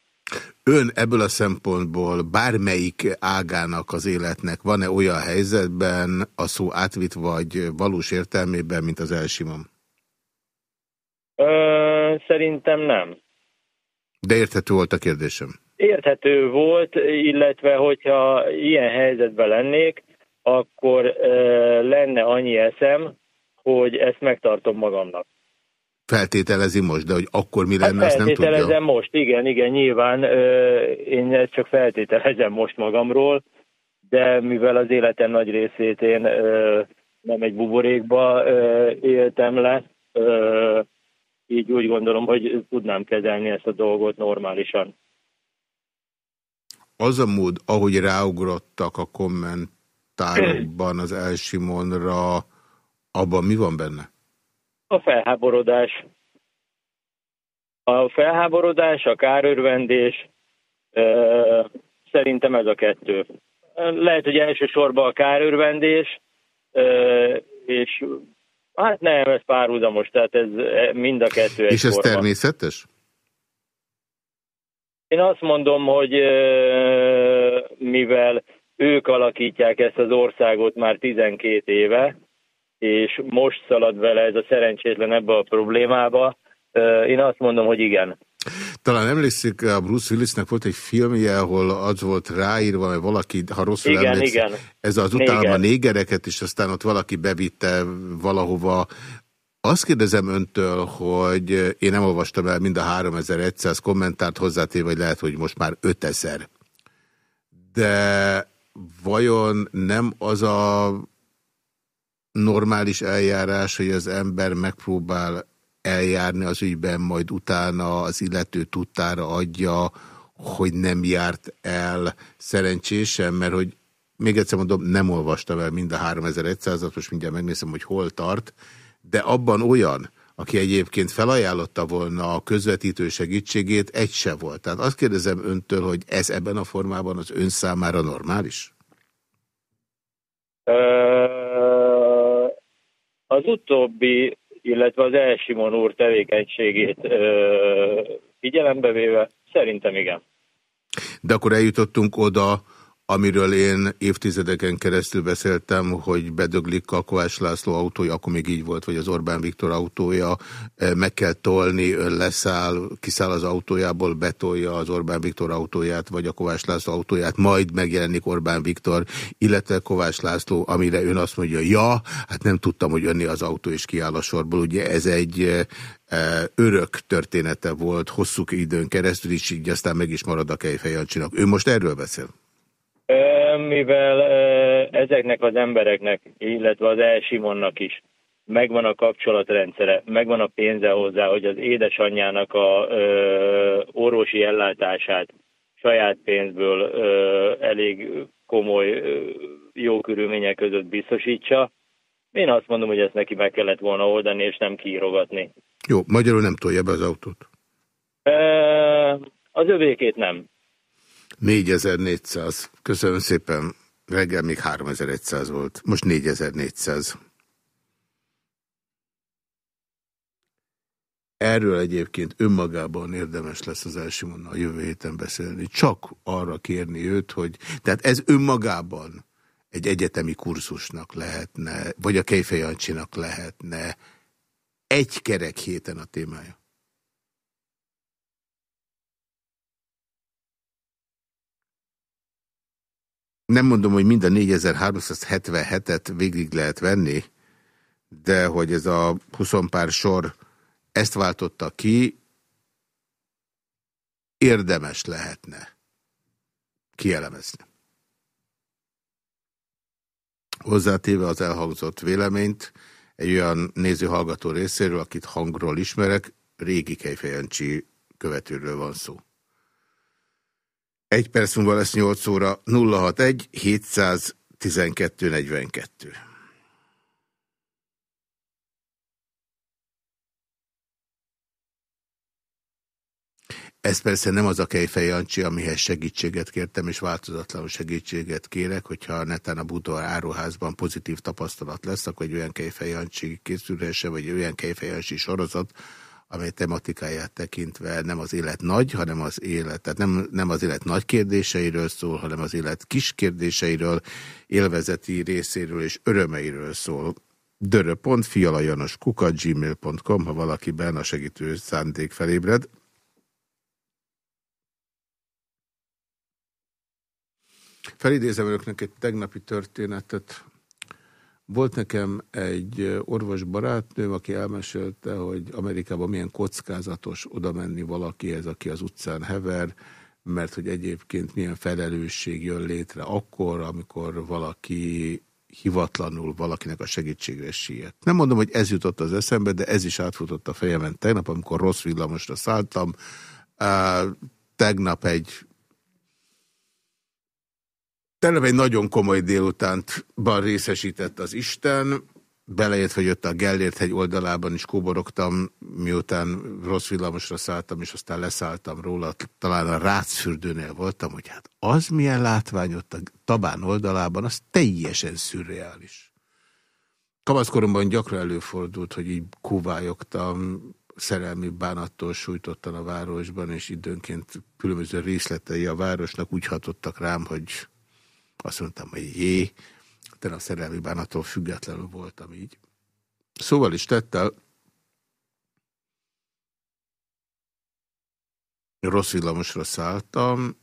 Ön ebből a szempontból bármelyik ágának az életnek van-e olyan helyzetben a szó átvitt vagy valós értelmében, mint az elsimon? Ö, szerintem nem. De érthető volt a kérdésem. Érthető volt, illetve hogyha ilyen helyzetben lennék, akkor ö, lenne annyi eszem, hogy ezt megtartom magamnak. Feltételezi most, de hogy akkor mi Hát lenne, azt nem feltételezem tudja. most, igen, igen, nyilván ö, én csak feltételezem most magamról, de mivel az életem nagy részét én ö, nem egy buborékba ö, éltem le, ö, így úgy gondolom, hogy tudnám kezelni ezt a dolgot normálisan. Az a mód, ahogy ráugrottak a kommentárokban az elsimonra, abban mi van benne? A felháborodás. A felháborodás, a kárörvendés, szerintem ez a kettő. Lehet, hogy elsősorban a kárörvendés, és hát nem, ez párhuzamos, tehát ez mind a kettő És ez egyforma. természetes? Én azt mondom, hogy mivel ők alakítják ezt az országot már 12 éve, és most szalad vele ez a szerencsétlen ebbe a problémába. Én azt mondom, hogy igen. Talán emlékszik, a Bruce Willisnek volt egy filmje, ahol az volt ráírva, hogy valaki, ha rosszul Igen, emlékszem, igen. ez az utána a Néger. négereket, és aztán ott valaki bevitte valahova. Azt kérdezem öntől, hogy én nem olvastam el mind a 3100 kommentárt hozzátéve, vagy lehet, hogy most már 5000. De vajon nem az a normális eljárás, hogy az ember megpróbál eljárni az ügyben, majd utána az illető tudtára adja, hogy nem járt el szerencsésen, mert hogy még egyszer mondom, nem olvastam el mind a 3100-at, most mindjárt megnézem, hogy hol tart, de abban olyan, aki egyébként felajánlotta volna a közvetítő segítségét, egy se volt. Tehát azt kérdezem öntől, hogy ez ebben a formában az ön számára normális? Ö, Az utóbbi, illetve az Elsimon úr tevékenységét ö, figyelembe véve, szerintem igen. De akkor eljutottunk oda, amiről én évtizedeken keresztül beszéltem, hogy bedöglik Kovács László autója, akkor még így volt, vagy az Orbán Viktor autója, eh, meg kell tolni, ön leszáll, kiszáll az autójából, betolja az Orbán Viktor autóját, vagy a Kovács László autóját, majd megjelenik Orbán Viktor, illetve Kovács László, amire ön azt mondja, ja, hát nem tudtam, hogy önni az autó és kiáll a sorból. Ugye ez egy eh, eh, örök története volt hosszú időn keresztül, és így aztán meg is marad a Kejfej Jancsinak. Ő most erről beszél? Mivel ezeknek az embereknek, illetve az Elsimonnak is megvan a kapcsolatrendszere, megvan a pénze hozzá, hogy az édesanyjának a ö, orvosi ellátását saját pénzből ö, elég komoly, ö, jó körülmények között biztosítsa. Én azt mondom, hogy ezt neki meg kellett volna oldani, és nem kiírogatni. Jó, magyarul nem tolja be az autót. Ö, Az övékét nem. 4400. Köszönöm szépen. Reggel még 3100 volt. Most 4400. Erről egyébként önmagában érdemes lesz az első a jövő héten beszélni. Csak arra kérni őt, hogy... Tehát ez önmagában egy egyetemi kurzusnak lehetne, vagy a Kejfej Jancsinak lehetne egy kerek héten a témája. Nem mondom, hogy mind a 4377-et végig lehet venni, de hogy ez a 20 pár sor ezt váltotta ki, érdemes lehetne kielemezni. Hozzátéve az elhangzott véleményt egy olyan néző-hallgató részéről, akit hangról ismerek, régi Kejfejancsi követőről van szó. Egy perc múlva lesz 8 óra 061 712 42. Ez persze nem az a Kejfej Jancsi, amihez segítséget kértem, és változatlanul segítséget kérek, hogyha netán a Budvar áruházban pozitív tapasztalat lesz, akkor egy olyan Kejfej Jancsi készülhesse, vagy egy olyan Kejfej Jancsi sorozat, amely tematikáját tekintve nem az élet nagy, hanem az élet, tehát nem, nem az élet nagy kérdéseiről szól, hanem az élet kis kérdéseiről, élvezeti részéről és örömeiről szól. dörö.fialajanos kukat gmail.com, ha valakiben a segítő szándék felébred. Felidézem önöknek egy tegnapi történetet. Volt nekem egy orvos barátnőm, aki elmesélte, hogy Amerikában milyen kockázatos oda menni valakihez, aki az utcán hever, mert hogy egyébként milyen felelősség jön létre akkor, amikor valaki hivatlanul valakinek a segítségre siet. Nem mondom, hogy ez jutott az eszembe, de ez is átfutott a fejemen tegnap, amikor rossz villamosra szálltam. Tegnap egy Tegnap egy nagyon komoly délutántban részesített az Isten, belejött, hogy ott a Gellért hegy oldalában is kóborogtam, miután rossz villamosra szálltam, és aztán leszálltam róla, talán a Rácfürdőnél voltam, hogy hát az milyen látvány ott a Tabán oldalában, az teljesen szürreális. Kamaszkoromban gyakran előfordult, hogy így kúvályogtam, szerelmi bánattól sújtottan a városban, és időnként különböző részletei a városnak úgy hatottak rám, hogy azt mondtam, hogy jé, de a szerelmi bánattól függetlenül voltam így. Szóval is tettel, rossz villamosra szálltam,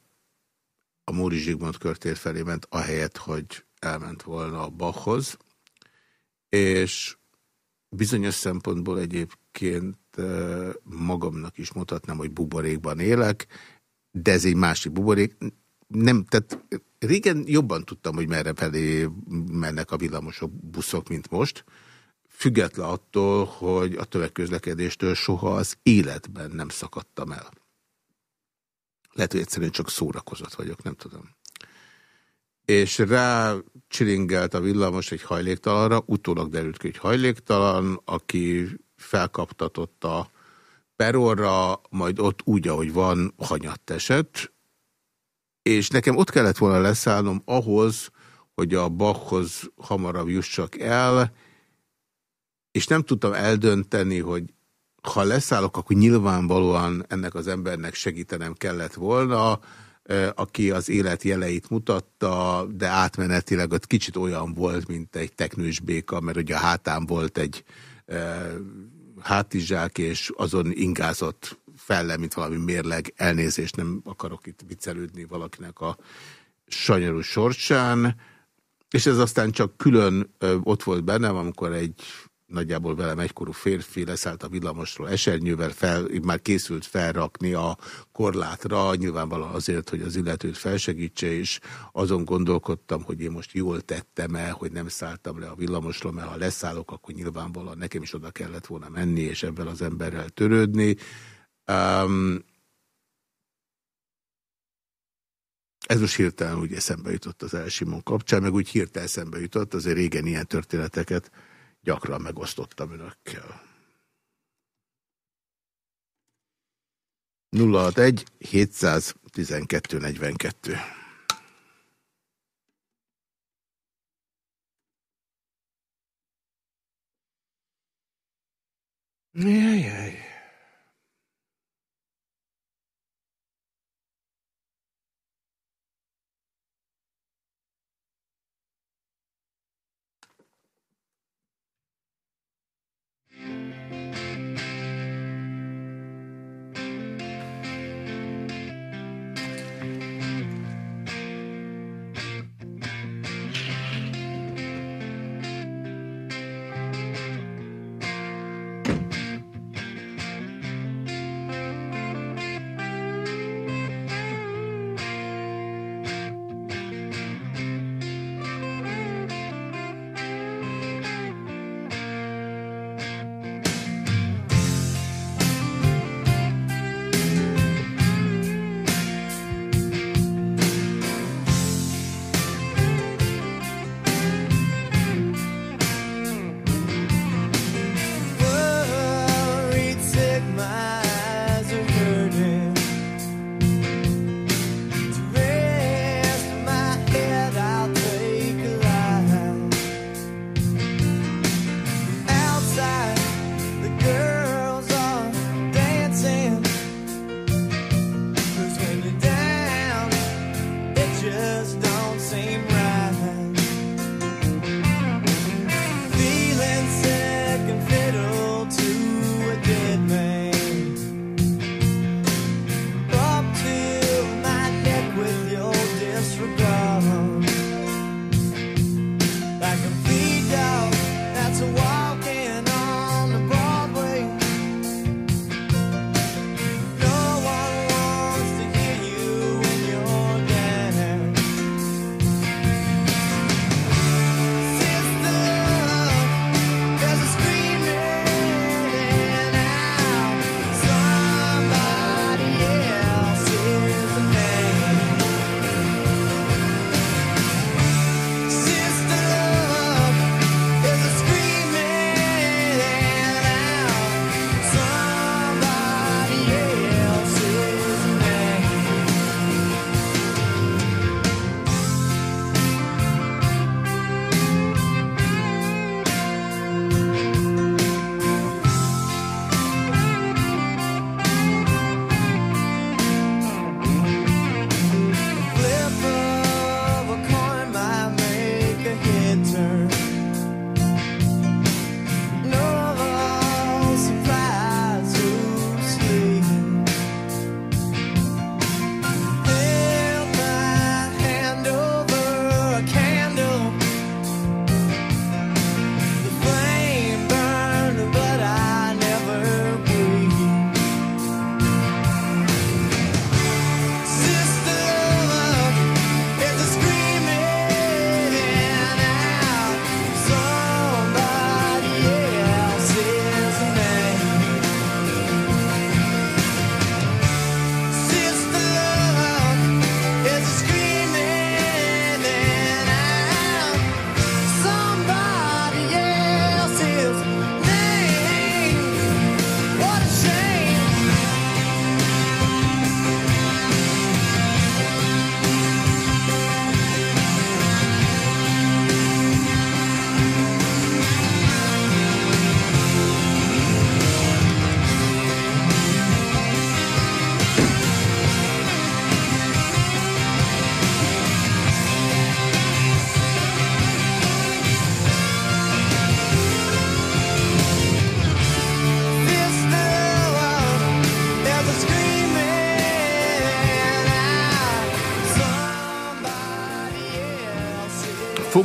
a Móri Zsigmond körtér felé ment, ahelyett, hogy elment volna a Bachhoz, és bizonyos szempontból egyébként magamnak is mutatnám, hogy buborékban élek, de ez egy másik buborék. Nem, tehát régen jobban tudtam, hogy merre felé mennek a villamosok, buszok, mint most, független attól, hogy a tömegközlekedéstől soha az életben nem szakadtam el. Lehet, hogy egyszerűen csak szórakozott vagyok, nem tudom. És rá csilingelt a villamos egy hajléktalanra, utólag derült ki, hogy hajléktalan, aki felkaptatott a perorra, majd ott úgy, ahogy van, hanyatt esett, és nekem ott kellett volna leszállnom ahhoz, hogy a Bachhoz hamarabb jussak el, és nem tudtam eldönteni, hogy ha leszállok, akkor nyilvánvalóan ennek az embernek segítenem kellett volna, aki az élet jeleit mutatta, de átmenetileg ott kicsit olyan volt, mint egy teknős béka, mert ugye a hátán volt egy hátizsák, és azon ingázott felle, mint valami mérleg, elnézést, nem akarok itt viccelődni valakinek a sanyarú sorsán, és ez aztán csak külön ö, ott volt bennem, amikor egy nagyjából velem egykorú férfi leszállt a villamosról esernyővel, fel, már készült felrakni a korlátra, nyilvánvalóan azért, hogy az illetőt felsegítse, és azon gondolkodtam, hogy én most jól tettem el, hogy nem szálltam le a villamosról, mert ha leszállok, akkor nyilvánvalóan nekem is oda kellett volna menni, és ebben az emberrel törődni. Um, ez most hirtelen úgy eszembe jutott az Elsimon kapcsán, meg úgy hirtelen eszembe jutott, azért régen ilyen történeteket gyakran megosztottam önökkel. 061 712 42 Jaj,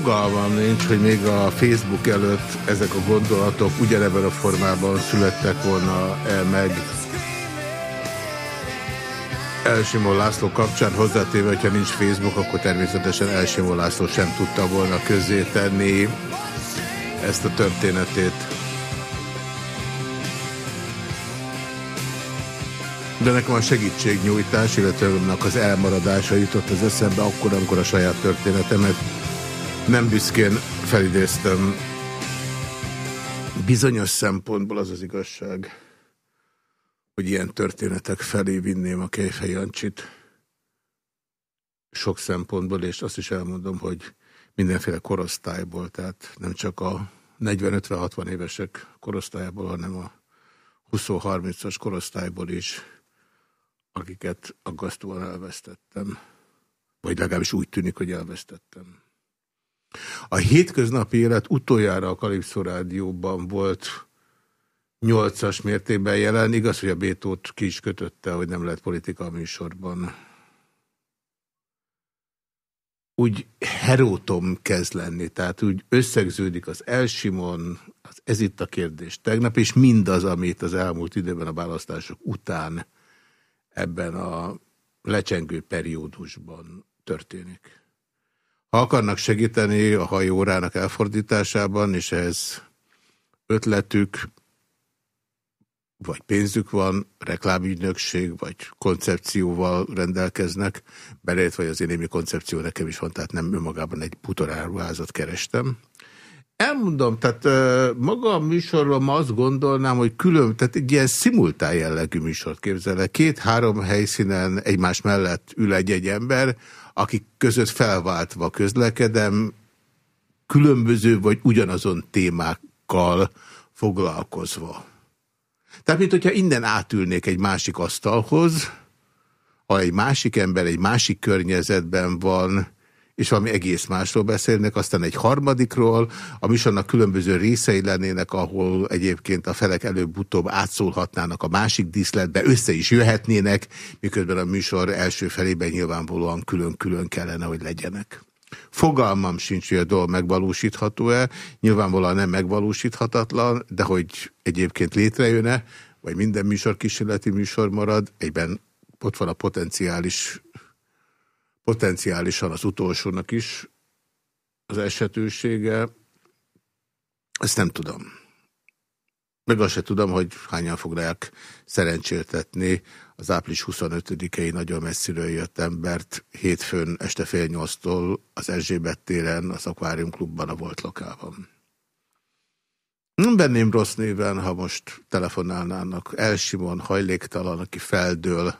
Fogalmam nincs, hogy még a Facebook előtt ezek a gondolatok ugyanebben a formában születtek volna -e meg. Elsimó László kapcsán hozzátéve, hogyha nincs Facebook, akkor természetesen Elsimó László sem tudta volna közzé tenni ezt a történetét. De nekem a segítségnyújtás, illetve az elmaradása jutott az eszembe akkor, amikor a saját történetemet nem büszkén felidéztem. Bizonyos szempontból az az igazság, hogy ilyen történetek felé vinném a Kejfej. Sok szempontból, és azt is elmondom, hogy mindenféle korosztályból, tehát nem csak a 40-50-60 évesek korosztályából, hanem a 20-30-as korosztályból is, akiket aggasztóan elvesztettem. Vagy legalábbis úgy tűnik, hogy elvesztettem. A hétköznapi élet utoljára a Kalipszó Rádióban volt nyolcas mértékben jelen. Igaz, hogy a Bétót ki is kötötte, hogy nem lehet politika a műsorban. Úgy herótom kezd lenni, tehát úgy összegződik az Elsimon, az ez itt a kérdés tegnap, és mindaz, amit az elmúlt időben a választások után ebben a lecsengő periódusban történik. Ha akarnak segíteni a hajórának elfordításában, és ez ötletük, vagy pénzük van, reklámügynökség, vagy koncepcióval rendelkeznek, belejött, vagy az én némi koncepció nekem is van, tehát nem önmagában egy butoráruházat kerestem. Elmondom, tehát maga a műsorban ma azt gondolnám, hogy külön, tehát egy ilyen szimultán jellegű műsort képzelek. Két-három helyszínen egymás mellett ül egy-egy ember, akik között felváltva közlekedem, különböző vagy ugyanazon témákkal foglalkozva. Tehát, mint hogyha innen átülnék egy másik asztalhoz, ha egy másik ember egy másik környezetben van, és valami egész másról beszélnek, aztán egy harmadikról, a műsornak különböző részei lennének, ahol egyébként a felek előbb-utóbb átszólhatnának a másik díszletbe, össze is jöhetnének, miközben a műsor első felében nyilvánvalóan külön-külön kellene, hogy legyenek. Fogalmam sincs, hogy a dolog megvalósítható-e, nyilvánvalóan nem megvalósíthatatlan, de hogy egyébként létrejön-e, vagy minden műsor kísérleti műsor marad, egyben ott van a potenciális potenciálisan az utolsónak is az esetősége. Ezt nem tudom. Meg azt se tudom, hogy hányan fogják szerencséltetni az április 25-i nagyon messziről jött embert hétfőn este fél nyolctól az Erzsébet téren, az Aquarium Klubban, a volt lokálban. Nem benném rossz néven, ha most telefonálnának Elsimon, hajléktalan, aki feldől,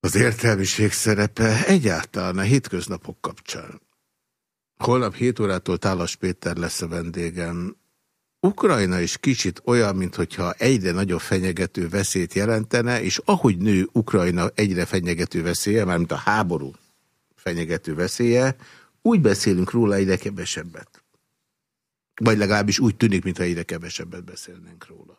az értelmiség szerepe egyáltalán a hétköznapok kapcsán. Holnap 7 órától Tálas Péter lesz a vendégem. Ukrajna is kicsit olyan, mintha egyre nagyobb fenyegető veszélyt jelentene, és ahogy nő Ukrajna egyre fenyegető veszélye, mármint a háború fenyegető veszélye, úgy beszélünk róla egyre kevesebbet. Vagy legalábbis úgy tűnik, mintha egyre kevesebbet beszélnénk róla.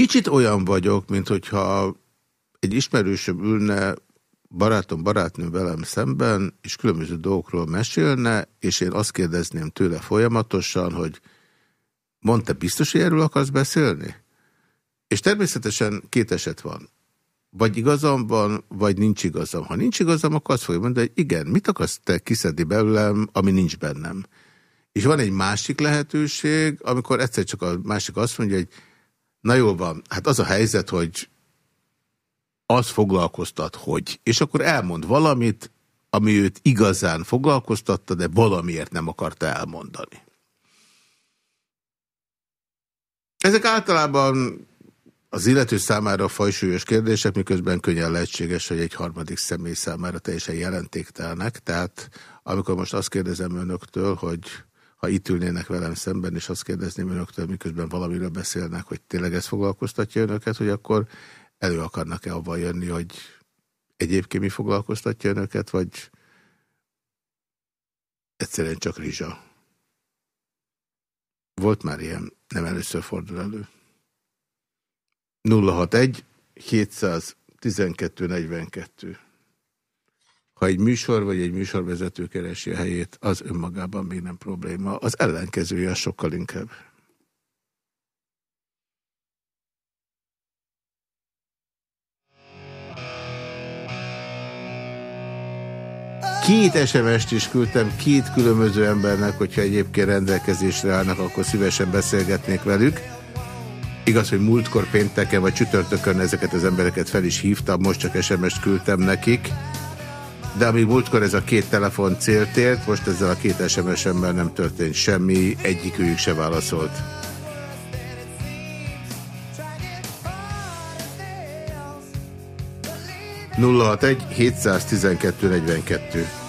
Kicsit olyan vagyok, mint hogyha egy ismerősöm ülne, barátom, barátnő velem szemben, és különböző dolgokról mesélne, és én azt kérdezném tőle folyamatosan, hogy mondta biztos, hogy erről akarsz beszélni? És természetesen két eset van. Vagy igazam van, vagy nincs igazam. Ha nincs igazam, akkor azt fogja mondani, hogy igen, mit akarsz te kiszedni belőlem, ami nincs bennem. És van egy másik lehetőség, amikor egyszer csak a másik azt mondja, hogy Na jól van, hát az a helyzet, hogy az foglalkoztat, hogy. És akkor elmond valamit, ami őt igazán foglalkoztatta, de valamiért nem akarta elmondani. Ezek általában az illető számára fajsúlyos kérdések, miközben könnyen lehetséges, hogy egy harmadik személy számára teljesen jelentéktelnek. Tehát amikor most azt kérdezem önöktől, hogy ha itt ülnének velem szemben, és azt kérdezném önöktől, miközben valamiről beszélnek, hogy tényleg ez foglalkoztatja önöket, hogy akkor elő akarnak-e abban jönni, hogy egyébként mi foglalkoztatja önöket, vagy egyszerűen csak rizsa. Volt már ilyen, nem először fordul elő. 061 712 42. Ha egy műsor vagy egy műsorvezető keresi a helyét, az önmagában még nem probléma. Az ellenkezője sokkal inkább. Két SMS-t is küldtem két különböző embernek, hogyha egyébként rendelkezésre állnak, akkor szívesen beszélgetnék velük. Igaz, hogy múltkor pénteken vagy csütörtökön ezeket az embereket fel is hívtam, most csak SMS-t küldtem nekik. De amíg múltkor ez a két telefon célt ért, most ezzel a két SMS-emmel nem történt semmi, egyikőjük se válaszolt. nulla egy 712 42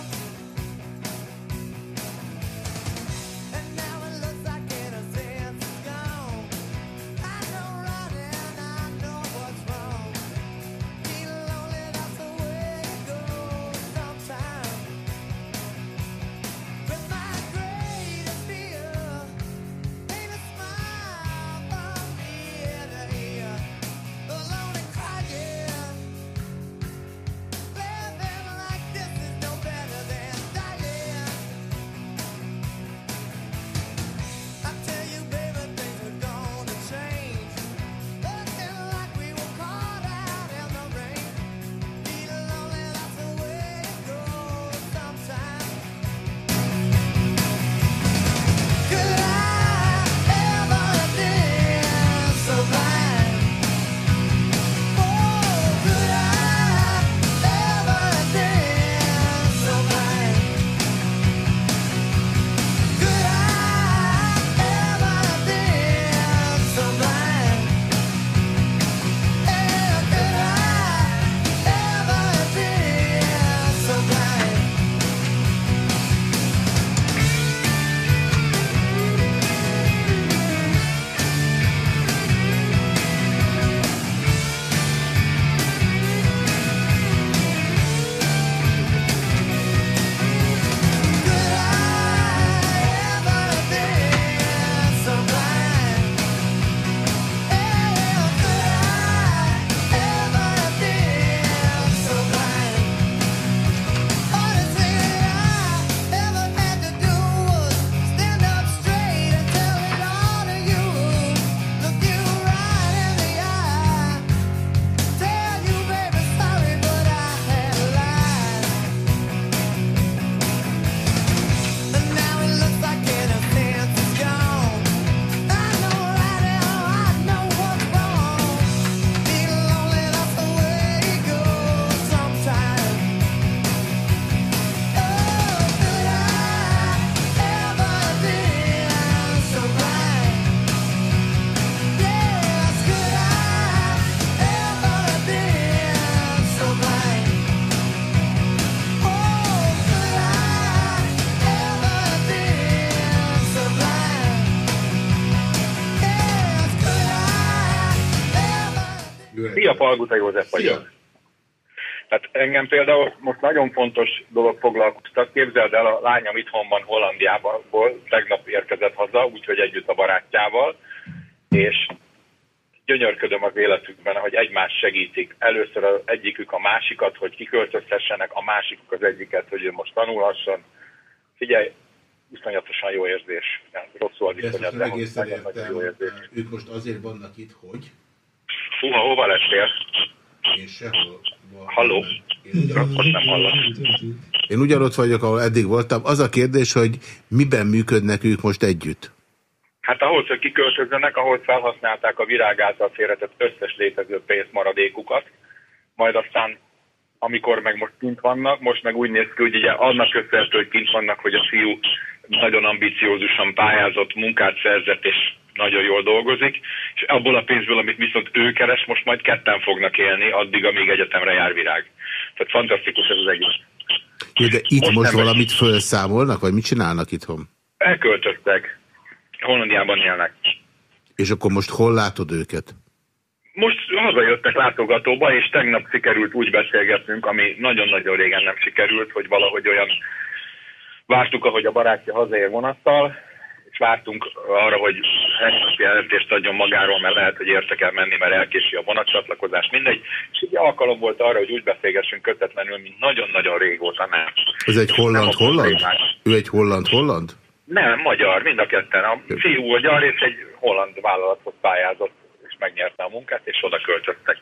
Palguta József vagyok. Tehát engem például most nagyon fontos dolog foglalkoztat. Képzeld el, a lányom itthon van Hollandiából, tegnap érkezett haza, úgyhogy együtt a barátjával, és gyönyörködöm az életükben, hogy egymást segítik. Először az egyikük a másikat, hogy kiköltözhessenek, a másikuk az egyiket, hogy ő most tanulhasson. Figyelj, iszonyatosan jó érzés. Rosszul az iszonyat, de egészen értem. jó érzés. Ők most azért vannak itt, hogy? Húha, hova lettél? Én sehol. Halló? Nem. Én ugyanott vagyok, ahol eddig voltam. Az a kérdés, hogy miben működnek ők most együtt? Hát ahhoz, hogy kiköltözzenek, ahhoz felhasználták a virág által félretett összes létező pénzmaradékukat, majd aztán, amikor meg most kint vannak, most meg úgy néz ki, hogy ugye annak köszönhető, hogy kint vannak, hogy a fiú nagyon ambiciózusan pályázott, munkát szerzett, és nagyon jól dolgozik, és abból a pénzből, amit viszont ő keres, most majd ketten fognak élni, addig, amíg egyetemre jár virág. Tehát fantasztikus ez az egész. Jó, de itt most, Most valamit felszámolnak, vagy mit csinálnak itthon? Elköltöztek. Hollandiában élnek. És akkor most hol látod őket? Most hazajöttek látogatóba, és tegnap sikerült úgy beszélgetnünk, ami nagyon-nagyon régen nem sikerült, hogy valahogy olyan vártuk, ahogy a barátja hazaér vonattal, vártunk arra, hogy egy jelentést adjon magáról, mert lehet, hogy érte kell menni, mert elkési a vonatcsatlakozás, mindegy. És egy alkalom volt arra, hogy úgy beszélgessünk kötetlenül, mint nagyon-nagyon régóta nem. Ez egy holland-holland? Ő egy holland-holland? Nem, magyar, mind a ketten. A fiú magyar, és egy holland vállalathoz pályázott, és megnyerte a munkát, és oda költöztek.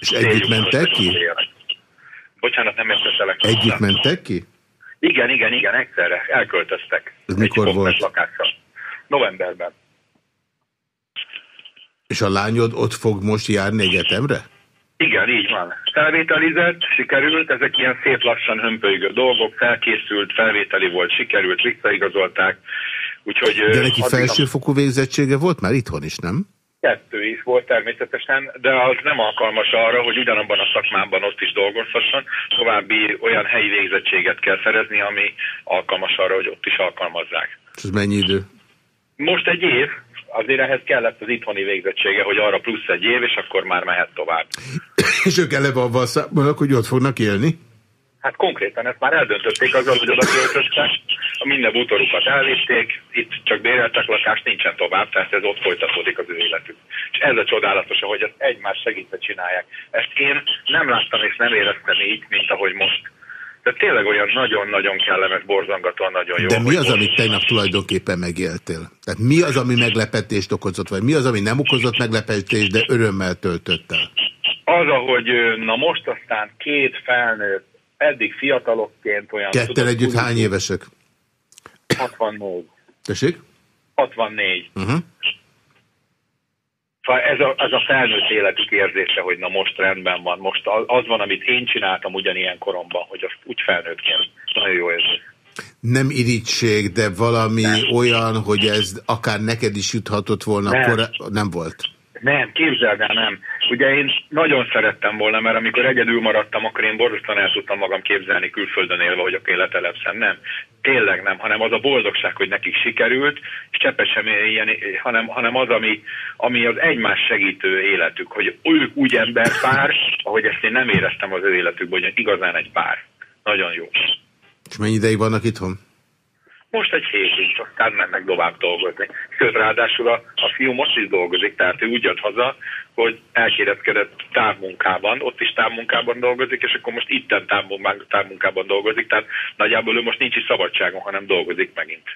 És együtt mentek ki? Bocsánat, nem értettelek. Együtt mentek ki? Igen, igen, igen, egyszerre. Elköltöztek. Ez mikor volt? lakással. Novemberben. És a lányod ott fog most járni egyetemre? Igen, így van. Felvételizett, sikerült, ezek ilyen szép lassan hömpölygő dolgok, felkészült, felvételi volt, sikerült, visszaigazolták. Úgyhogy, De neki felsőfokú végzettsége volt már itthon is, nem? Kettő is volt természetesen, de az nem alkalmas arra, hogy ugyanabban a szakmában ott is dolgozhasson. További olyan helyi végzettséget kell szerezni, ami alkalmas arra, hogy ott is alkalmazzák. Ez mennyi idő? Most egy év, azért ehhez kellett az itthoni végzettsége, hogy arra plusz egy év, és akkor már mehet tovább. (coughs) És ők eleve avval számolnak, hogy ott fognak élni? Hát konkrétan ezt már eldöntötték azzal, hogy oda költöztek, a minden bútorukat elvitték, itt csak béreltek lakást, nincsen tovább, tehát ez ott folytatódik az ő életük. És ez a csodálatos, hogy ezt egymás segítve csinálják. Ezt én nem láttam és nem éreztem így, mint ahogy most. De tényleg olyan nagyon-nagyon kellemes, borzongatóan nagyon jó. De mi az, amit tegnap tulajdonképpen megéltél? Tehát mi az, ami meglepetést okozott, vagy mi az, ami nem okozott meglepetést, de örömmel töltött el? Az, ahogy na most aztán két felnőtt, eddig fiatalokként olyan... Ketten tudod, együtt úgy- hány évesek? 64. Tessék? 64. Uh-huh. Szóval ez a, ez a felnőtt életük érzése, hogy na most rendben van, most az, van, amit én csináltam ugyanilyen koromban, hogy azt úgy felnőttként. Nagyon jó érzés. Nem irítség, de valami olyan, hogy ez akár neked is juthatott volna, Nem. akkor nem volt. Nem, képzeld el, nem. Ugye én nagyon szerettem volna, mert amikor egyedül maradtam, akkor én borzasztóan el tudtam magam képzelni külföldön élve, hogy akkor én. Nem. Tényleg nem, hanem az a boldogság, hogy nekik sikerült, és cseppet sem ilyen, hanem, hanem az, ami, ami az egymás segítő életük, hogy ők úgy emberpár, ahogy ezt én nem éreztem az ő életükben, hogy igazán egy pár. Nagyon jó. És mennyi ideig vannak itthon? Most egy hétig, aztán mennek tovább dolgozni. Sőt, ráadásul a, a fiú most is dolgozik, tehát ő úgy jött haza, hogy elkéretkedett távmunkában, ott is távmunkában dolgozik, és akkor most itten távmunkában, távmunkában dolgozik, tehát nagyjából ő most nincs is szabadságon, hanem dolgozik megint.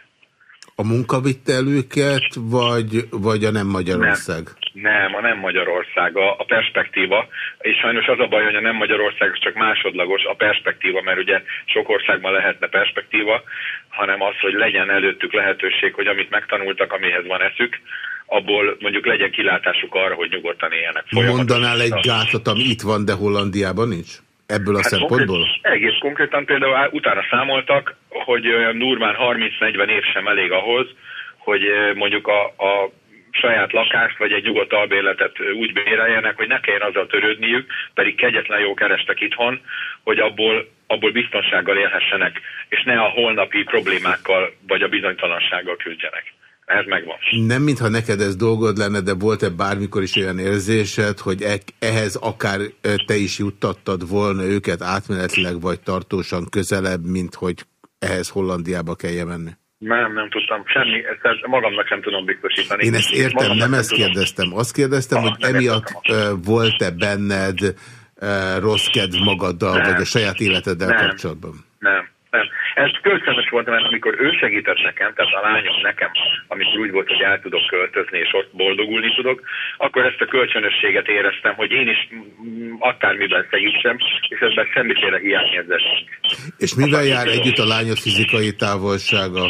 A munka vitte el őket, vagy, vagy a nem Magyarország? Nem, a nem Magyarország, a, a perspektíva, és sajnos az a baj, hogy a nem Magyarország csak másodlagos, a perspektíva, mert ugye sok országban lehetne perspektíva, hanem az, hogy legyen előttük lehetőség, hogy amit megtanultak, amihez van eszük, abból mondjuk legyen kilátásuk arra, hogy nyugodtan éljenek. Mondanál egy gátat, ami itt van, de Hollandiában nincs? Ebből a Hát szempontból? Konkrét, egész konkrétan például utána számoltak, hogy durván 30-40 év sem elég ahhoz, hogy mondjuk a, a saját lakást vagy egy nyugodt albérletet úgy béreljenek, hogy ne kelljen azzal törődniük, pedig kegyetlen jó kerestek itthon, hogy abból, abból biztonsággal élhessenek, és ne a holnapi problémákkal vagy a bizonytalansággal küzdjenek. Ez megvan. Nem mintha neked ez dolgod lenne, de volt-e bármikor is olyan érzésed, hogy e- ehhez akár te is juttattad volna őket átmenetileg vagy tartósan közelebb, mint hogy ehhez Hollandiába kelljen menni? Nem, nem tudtam semmi, ezt, magamnak sem tudom biztosítani. Én ezt értem, Magamnak nem ezt tudom. kérdeztem. Azt kérdeztem, hogy nem emiatt volt-e benned rossz kedv magaddal, Nem. vagy a saját életeddel Nem. kapcsolatban? Nem, nem. Ez kölcsönös volt, mert amikor ő segített nekem, tehát a lányom nekem, amikor úgy volt, hogy el tudok költözni, és ott boldogulni tudok, akkor ezt a kölcsönösséget éreztem, hogy én is akármiben segítsem, és ebben semmiféle hiányérzet. És mivel jár együtt a lányod fizikai távolsága?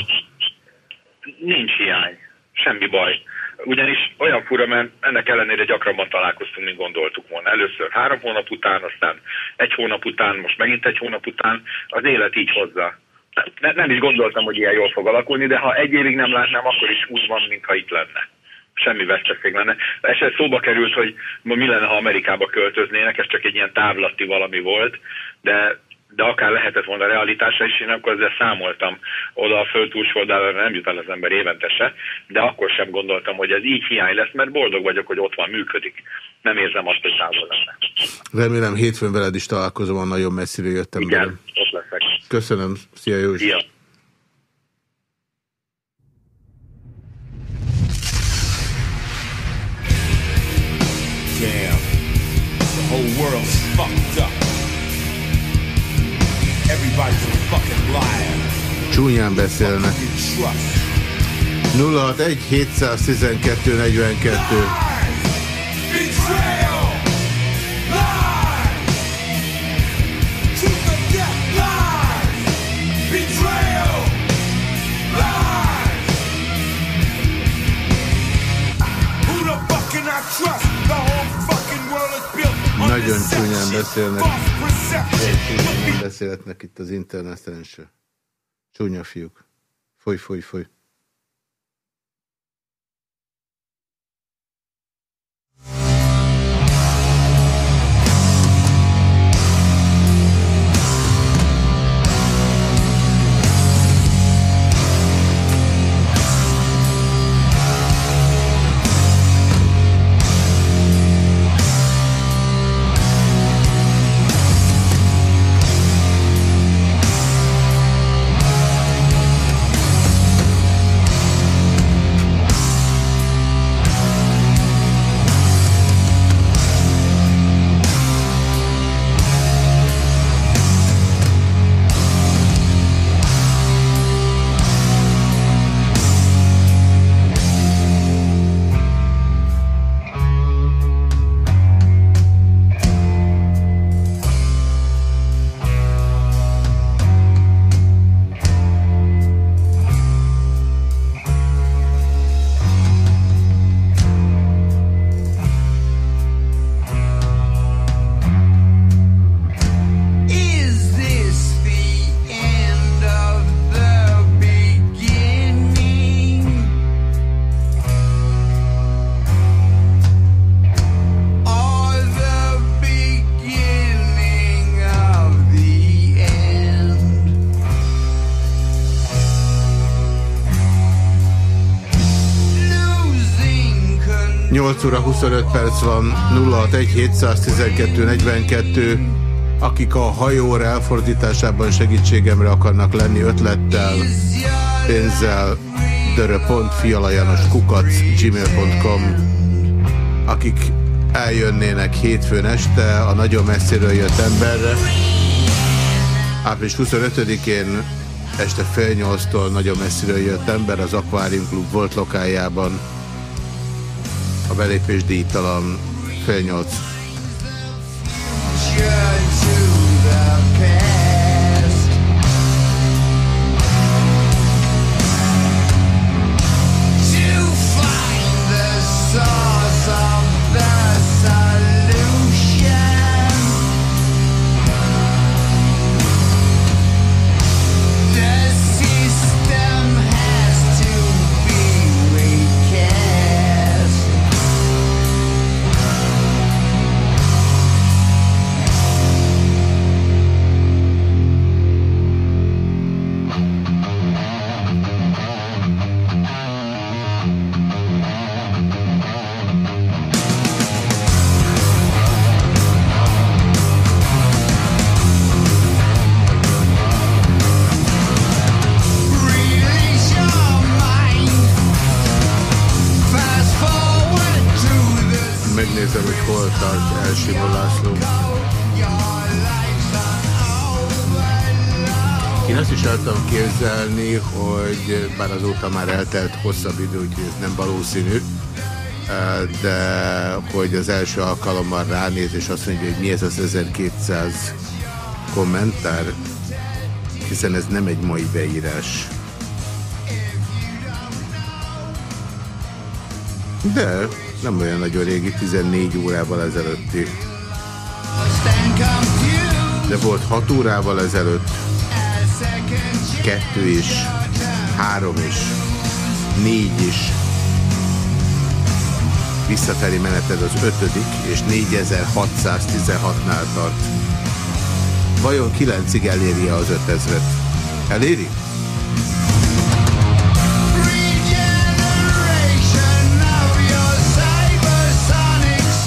Nincs hiány. Semmi baj. Ugyanis olyan fura, mert ennek ellenére gyakrabban találkoztunk, mint gondoltuk volna. Először három hónap után, aztán egy hónap után, most megint egy hónap után. Az élet így hozza. Ne, nem is gondoltam, hogy ilyen jól fog alakulni, de ha egy évig nem látnám, akkor is úgy van, mintha itt lenne. Semmi veszteség lenne. Eset szóba került, hogy mi lenne, ha Amerikába költöznének, ez csak egy ilyen távlati valami volt, de de akár lehetett volna realitása is, én akkor ezzel számoltam. Oda a föld túlsoldára nem jut el az ember évente se, de akkor sem gondoltam, hogy ez így hiány lesz, mert boldog vagyok, hogy ott van, működik. Nem érzem azt, hogy távol lenne. Remélem hétfőn veled is találkozom, nagyon messzire jöttem. Igen. Köszönöm. Szia Józsi. Szia. Damn. The whole world's fucked up. Everybody's a fucking liar. Csúnyán beszélnek. 061 712 42. Lies! Betrayal! Nagyon csúnyán beszélnek. perception. Csúnyán beszélhetnek itt az interneten se. Csúnya fiúk. Foly, foly, foly. 8 óra 25 perc van, 061 712 42. Akik a hajóra elfordításában segítségemre akarnak lenni ötlettel, pénzzel, dörö.fialajanos kukac gmail.com akik eljönnének hétfőn este a nagyon messziről jött emberre. Április 25-én este fél nyolctól nagyon messziről jött ember az Aquarium Club volt lokájában. Belépés díjtalan fél nyolc. Tudom képzelni, hogy bár azóta már eltelt hosszabb idő, úgyhogy ez nem valószínű, de hogy az első alkalommal ránéz, és azt mondja, hogy mi ez az 1200 kommentár, hiszen ez nem egy mai beírás. De nem olyan nagyon régi, 14 órával ezelőtti. De volt 6 órával ezelőtt, 2 is, 3 is, 4 is. Visszafelé meneted az ötödik, és 4616-nál tart. Vajon 9-ig eléri az 5000-et? Eléri?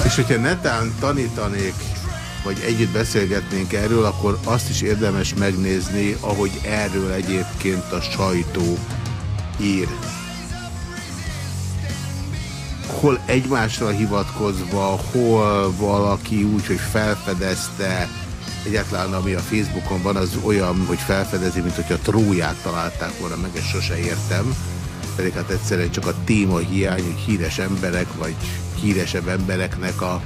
És hogyha netán tanítanék, vagy együtt beszélgetnénk erről, akkor azt is érdemes megnézni, ahogy erről egyébként a sajtó ír. Hol egymásra hivatkozva, hol valaki úgy, hogy felfedezte, Egyáltalán ami a Facebookon van, az olyan, hogy felfedezi, mint hogyha Tróját találták volna meg, ezt sose értem. Pedig hát egyszerűen csak a téma hiány, hogy híres emberek, vagy híresebb embereknek a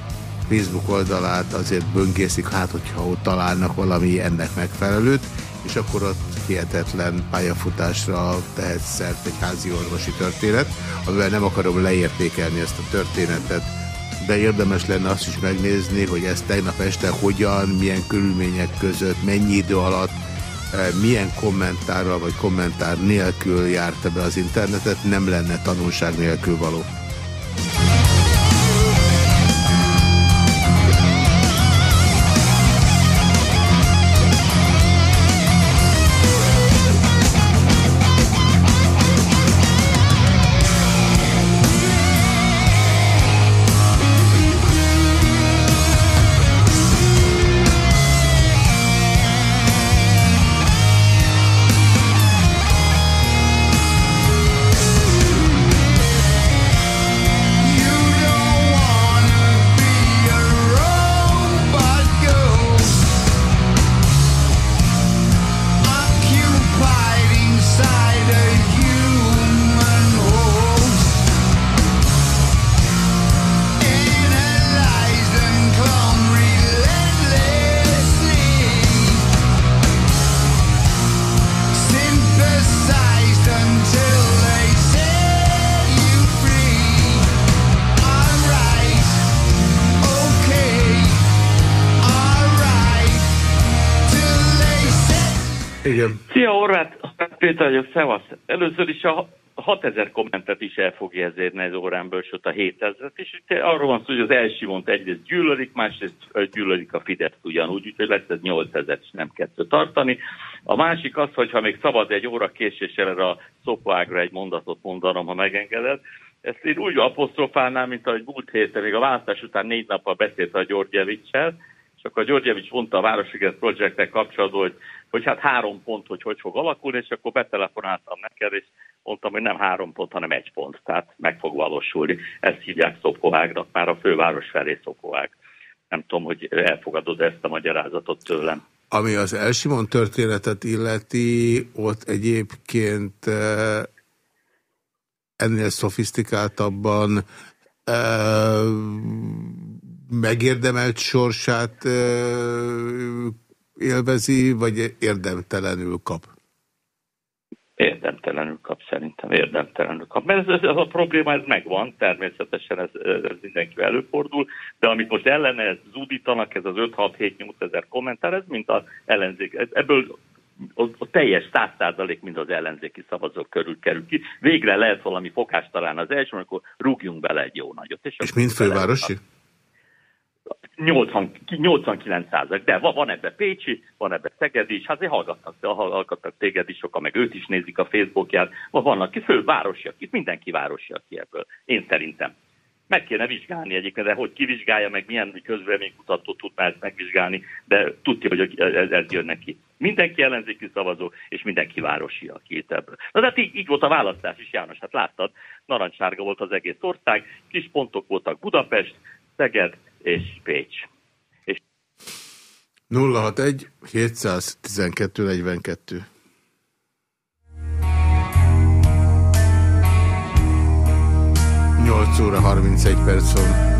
Facebook oldalát azért böngészik, hát hogyha ott találnak valami ennek megfelelőt, és akkor ott hihetetlen pályafutásra tehet szert egy házi orvosi történet, amivel nem akarom leértékelni ezt a történetet, de érdemes lenne azt is megnézni, hogy ez tegnap este hogyan, milyen körülmények között, mennyi idő alatt, eh, milyen kommentárral vagy kommentár nélkül járta be az internetet, nem lenne tanulság nélkül való. Péter vagyok, szevasz. Először is a 6000 kommentet is el fogja ez óránból, sőt a 7000-et, és itt arról van szó, hogy az első mond egyrészt gyűlölik, másrészt gyűlölik a Fidesz ugyanúgy, úgyhogy lesz ez 8000 és nem kettő tartani. A másik az, hogy ha még szabad egy óra késéssel erre a szopvágra egy mondatot mondanom, ha megengeded, ezt én úgy apostrofálnám, mint ahogy múlt héten, még a választás után négy nappal beszélt a Györgyevicsel, és akkor a Györgyevics mondta a Városliget projektek kapcsolatban, hogy, hogy hát három pont, hogy hogy fog alakulni, és akkor betelefonáltam neked, és mondtam, hogy nem három pont, hanem egy pont, tehát meg fog valósulni. Ezt hívják Szopkovágnak, már a főváros felé Szopkovág. Nem tudom, hogy elfogadod ezt a magyarázatot tőlem. Ami az Elsimon történetet illeti, ott egyébként eh, ennél szofisztikáltabban eh, megérdemelt sorsát eh, élvezi, vagy érdemtelenül kap? Érdemtelenül kap szerintem, érdemtelenül kap. Mert ez, ez, a probléma, ez megvan, természetesen ez, ez mindenki előfordul, de amit most ellene zúdítanak, ez az 5-6-7-8 ezer kommentár, ez mint az ellenzék. Ez- Ebből a, a teljes száz százalék mind az ellenzéki szavazók körül kerül ki. Végre lehet valami fokás talán az első, akkor rúgjunk bele egy jó nagyot. És, És mind fővárosi? 80, 89 százalék, de van, ebbe Pécsi, van ebbe Szegedi is, hát azért hallgatnak, hallgatnak téged is sokan, meg őt is nézik a Facebookját, van, vannak ki fővárosiak, itt mindenki városiak ki ebből, én szerintem. Meg kéne vizsgálni egyébként, de hogy kivizsgálja, meg milyen közvéleménykutató tud már ezt megvizsgálni, de tudja, hogy ez, ez jön neki. Mindenki ellenzéki szavazó, és mindenki városi, aki itt ebből. Na de hát így, így volt a választás is, János, hát láttad, narancssárga volt az egész ország, kis pontok voltak Budapest, Szeged és Pécs. 061 712 42. Nyolc óra 31 perc van.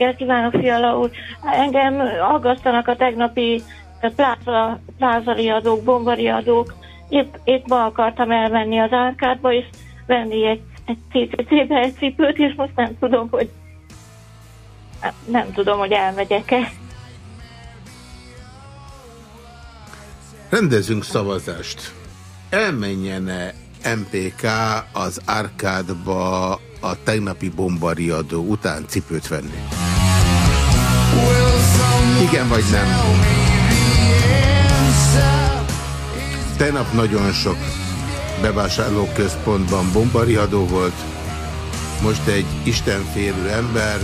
Reggelt kívánok, Fiala úr! Engem aggasztanak a tegnapi pláza, plázariadók, bombariadók. Épp, épp ma akartam elmenni az árkádba, és venni egy, egy CCC-be egy cipőt, és most nem tudom, hogy nem tudom, hogy elmegyek-e. Rendezünk szavazást. Elmenjen-e MPK az árkádba a tegnapi bombariadó után cipőt venni? Igen vagy nem? Tegnap nagyon sok bevásárlóközpontban bombariadó volt, most egy istenfélő ember,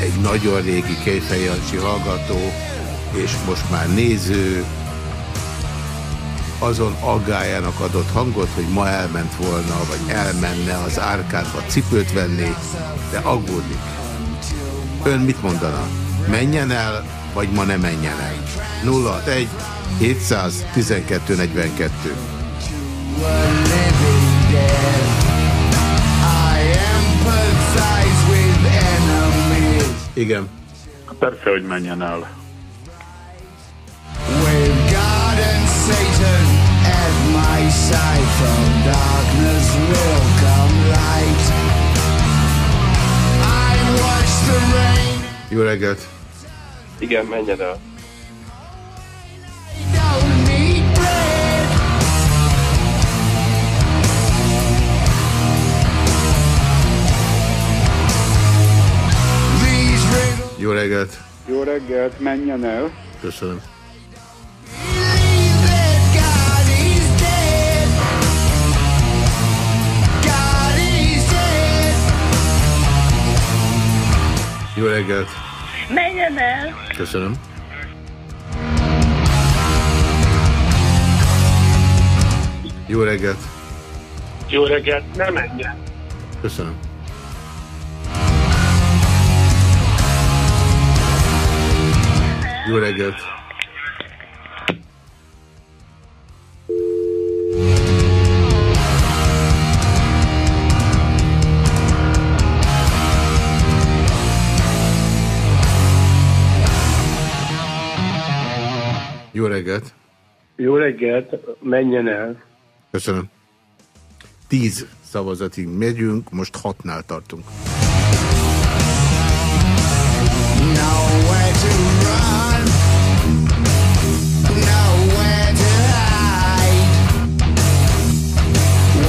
egy nagyon régi Kejfejancsi hallgató, és most már néző, azon aggájának adott hangot, hogy ma elment volna, vagy elmenne az árkádba cipőt venni, de aggódik. Ön mit mondana? Menjen el, vagy ma ne menjen el? 061 712 42 I empathize with enemies. Igen. Persze, hogy menjen el. Satan at my side, from darkness will come light. I watch the rain. Jó reggelt! Igen, menjen el. Jó reggelt! Jó reggelt, menjen el. Köszönöm. Jó reggelt! Menjen el! Köszönöm. Jó reggelt! Jó reggelt, ne menjen. Köszönöm. Jó reggelt! Jó reggelt! Jó reggelt, menjen el. Köszönöm. Tíz szavazatig megyünk, most hatnál tartunk.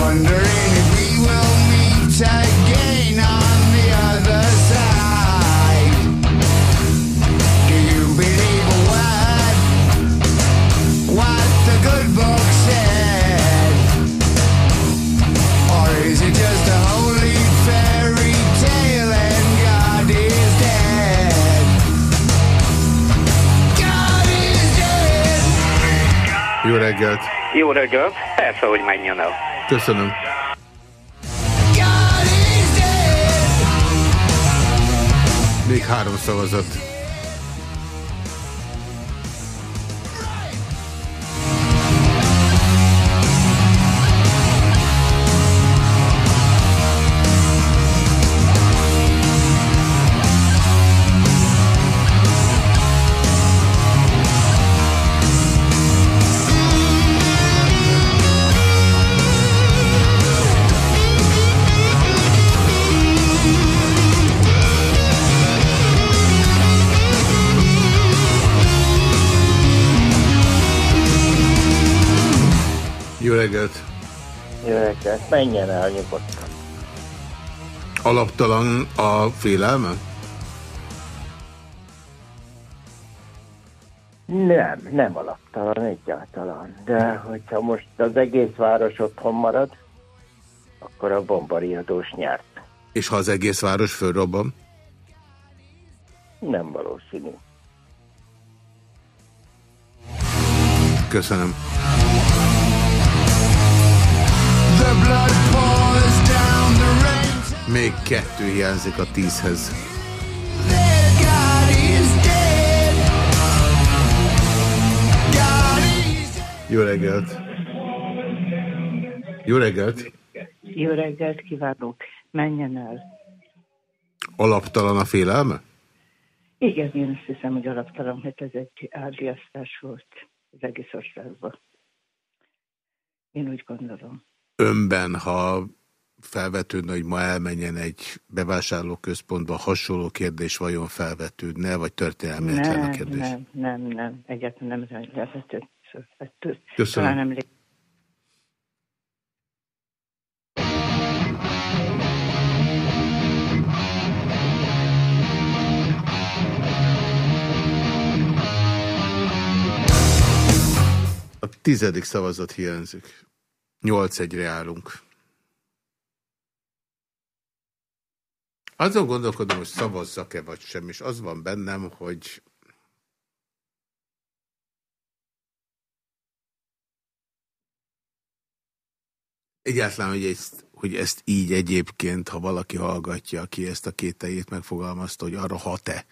Wondering if we will meet again Jó reggelt! Jó reggelt. Persze, hogy menjen el. Köszönöm. Még három szavazat. Menjen el nyugodtan. Alaptalan a félelme? Nem, nem alaptalan egyáltalán. De hogyha most az egész város otthon marad, akkor a bombariadós nyert. És ha az egész város fölrobban? Nem valószínű. Köszönöm. Még kettő hiányzik a tízhez. Jó reggelt! Jó reggelt! Jó reggelt kívánok! Menjen el! Alaptalan a félelme? Igen, én azt hiszem, hogy alaptalan, hogy ez egy árdiasztás volt az egész országban. Én úgy gondolom. Önben, ha felvetődne, hogy ma elmenjen egy bevásárlóközpontba, hasonló kérdés vajon felvetődne, vagy történelmetlen a kérdés? nem, nem, nem, egyáltalán nem lehetett. Köszönöm. Talán. A tizedik szavazat hiányzik. Nyolc egyre állunk. Azon gondolkodom, hogy szavazzak-e vagy sem, és az van bennem, hogy egyáltalán, hogy ezt, hogy ezt így egyébként, ha valaki hallgatja, aki ezt a kételjét megfogalmazta, hogy arra hat-e,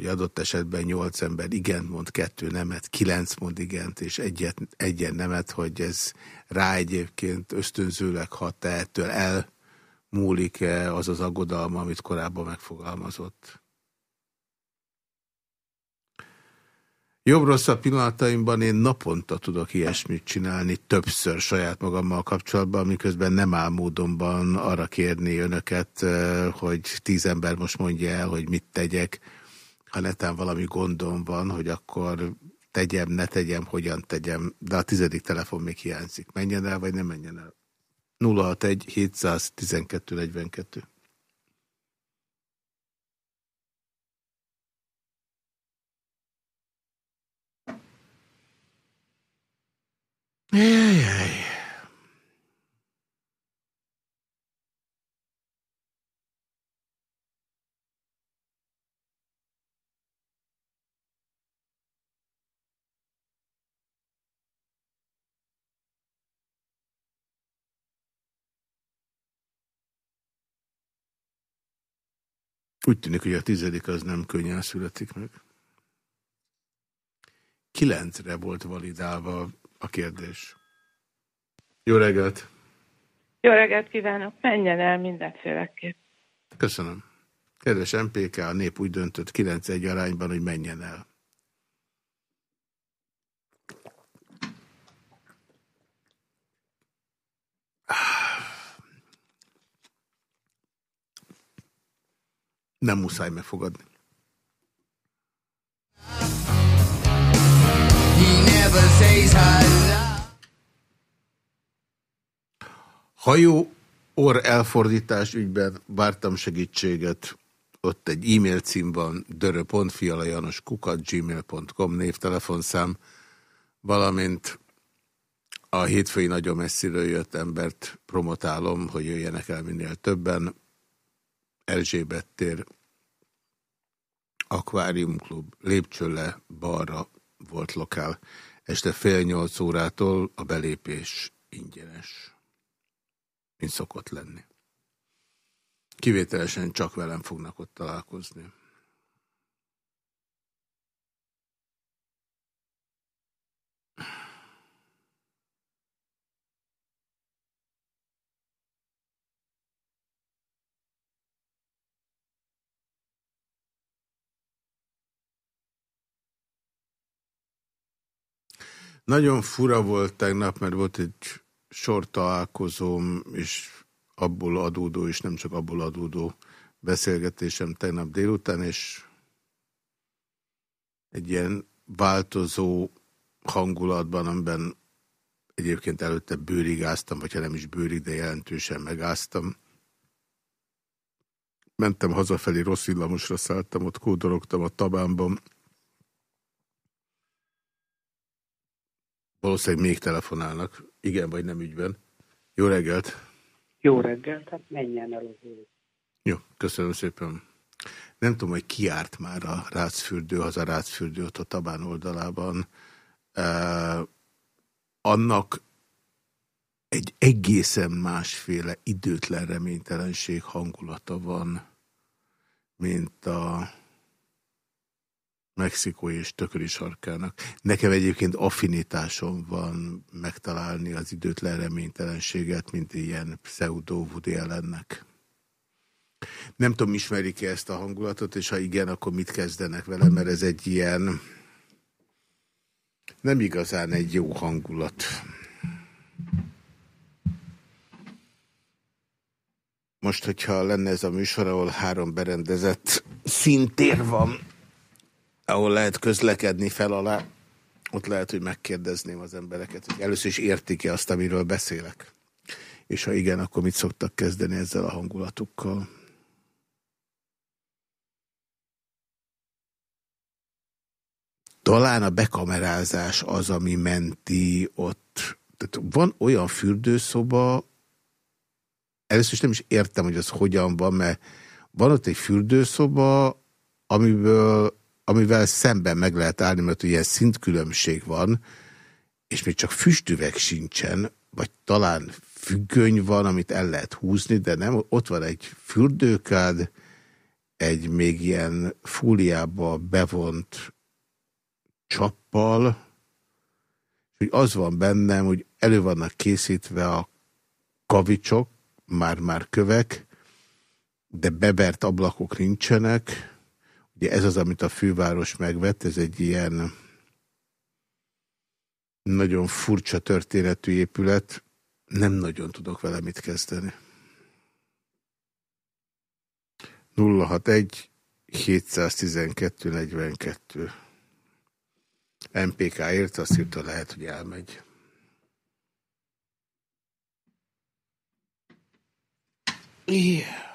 hogy adott esetben nyolc ember igent mond, kettő nemet, kilenc mond igent, és egyet, egyen nemet, hogy ez rá egyébként ösztönzőleg hat-e, ettől elmúlik-e az az aggodalma, amit korábban megfogalmazott. Jobb-rosszabb pillanataimban én naponta tudok ilyesmit csinálni, többször saját magammal kapcsolatban, miközben nem áll módonban arra kérni önöket, eh, hogy tíz ember most mondja el, hogy mit tegyek, ha netán valami gondom van, hogy akkor tegyem, ne tegyem, hogyan tegyem, de a tizedik telefon még hiányzik. Menjen el, vagy nem menjen el? 061 712 42. Jajjaj. Úgy tűnik, hogy a tizedik az nem könnyen születik meg. Kilencre volt validálva a kérdés. Jó reggelt! Jó reggelt kívánok! Menjen el mindenféleképp. Köszönöm. Kedves MPK, a nép úgy döntött 9-1 arányban, hogy menjen el. Nem muszáj megfogadni. Hajó orr elfordítás ügyben vártam segítséget. Ott egy e-mail cím van, dörö.fialajanoskukat.gmail.com névtelefonszám, valamint a hétfői nagyon messziről jött embert promotálom, hogy jöjjenek el minél többen. Erzsébet tér, Aquarium Klub, lépcsőle balra volt lokál. Este fél nyolc órától a belépés ingyenes, mint szokott lenni. Kivételesen csak velem fognak ott találkozni. Nagyon fura volt tegnap, mert volt egy sor találkozóm, és abból adódó, és nem csak abból adódó beszélgetésem tegnap délután, és egy ilyen változó hangulatban, amiben egyébként előtte bőrigáztam, vagy ha nem is bőrig, de jelentősen megáztam. Mentem hazafelé, rossz villamosra szálltam, ott kódologtam a tabámban, Valószínűleg még telefonálnak. Igen, vagy nem ügyben. Jó reggelt! Jó reggelt, hát menjen el az ő. Jó, köszönöm szépen. Nem tudom, hogy ki járt már a Rácfürdő, az a Rácfürdő ott a Tabán oldalában. Uh, annak egy egészen másféle időtlen reménytelenség hangulata van, mint a mexikói és tököli sarkának. Nekem egyébként affinitásom van megtalálni az időtlen reménytelenséget, mint ilyen pseudo Woody ellennek. Nem tudom, ismerik-e ezt a hangulatot, és ha igen, akkor mit kezdenek vele, mert ez egy ilyen nem igazán egy jó hangulat. Most, hogyha lenne ez a műsor, ahol három berendezett szintér van, ahol lehet közlekedni fel alá, ott lehet, hogy megkérdezném az embereket, hogy először is értik-e azt, amiről beszélek. És ha igen, akkor mit szoktak kezdeni ezzel a hangulatukkal? Talán a bekamerázás az, ami menti ott. Tehát van olyan fürdőszoba, először is nem is értem, hogy az hogyan van, mert van ott egy fürdőszoba, amiből, amivel szemben meg lehet állni, mert ilyen szintkülönbség van, és még csak füstüveg sincsen, vagy talán függöny van, amit el lehet húzni, de nem, ott van egy fürdőkád, egy még ilyen fóliába bevont csappal, hogy az van bennem, hogy elő vannak készítve a kavicsok, már-már kövek, de bebert ablakok nincsenek. Ugye ez az, amit a főváros megvett, ez egy ilyen nagyon furcsa történetű épület, nem nagyon tudok vele mit kezdeni. 061 712 42 MPK ért, azt írta, lehet, hogy elmegy. Yeah.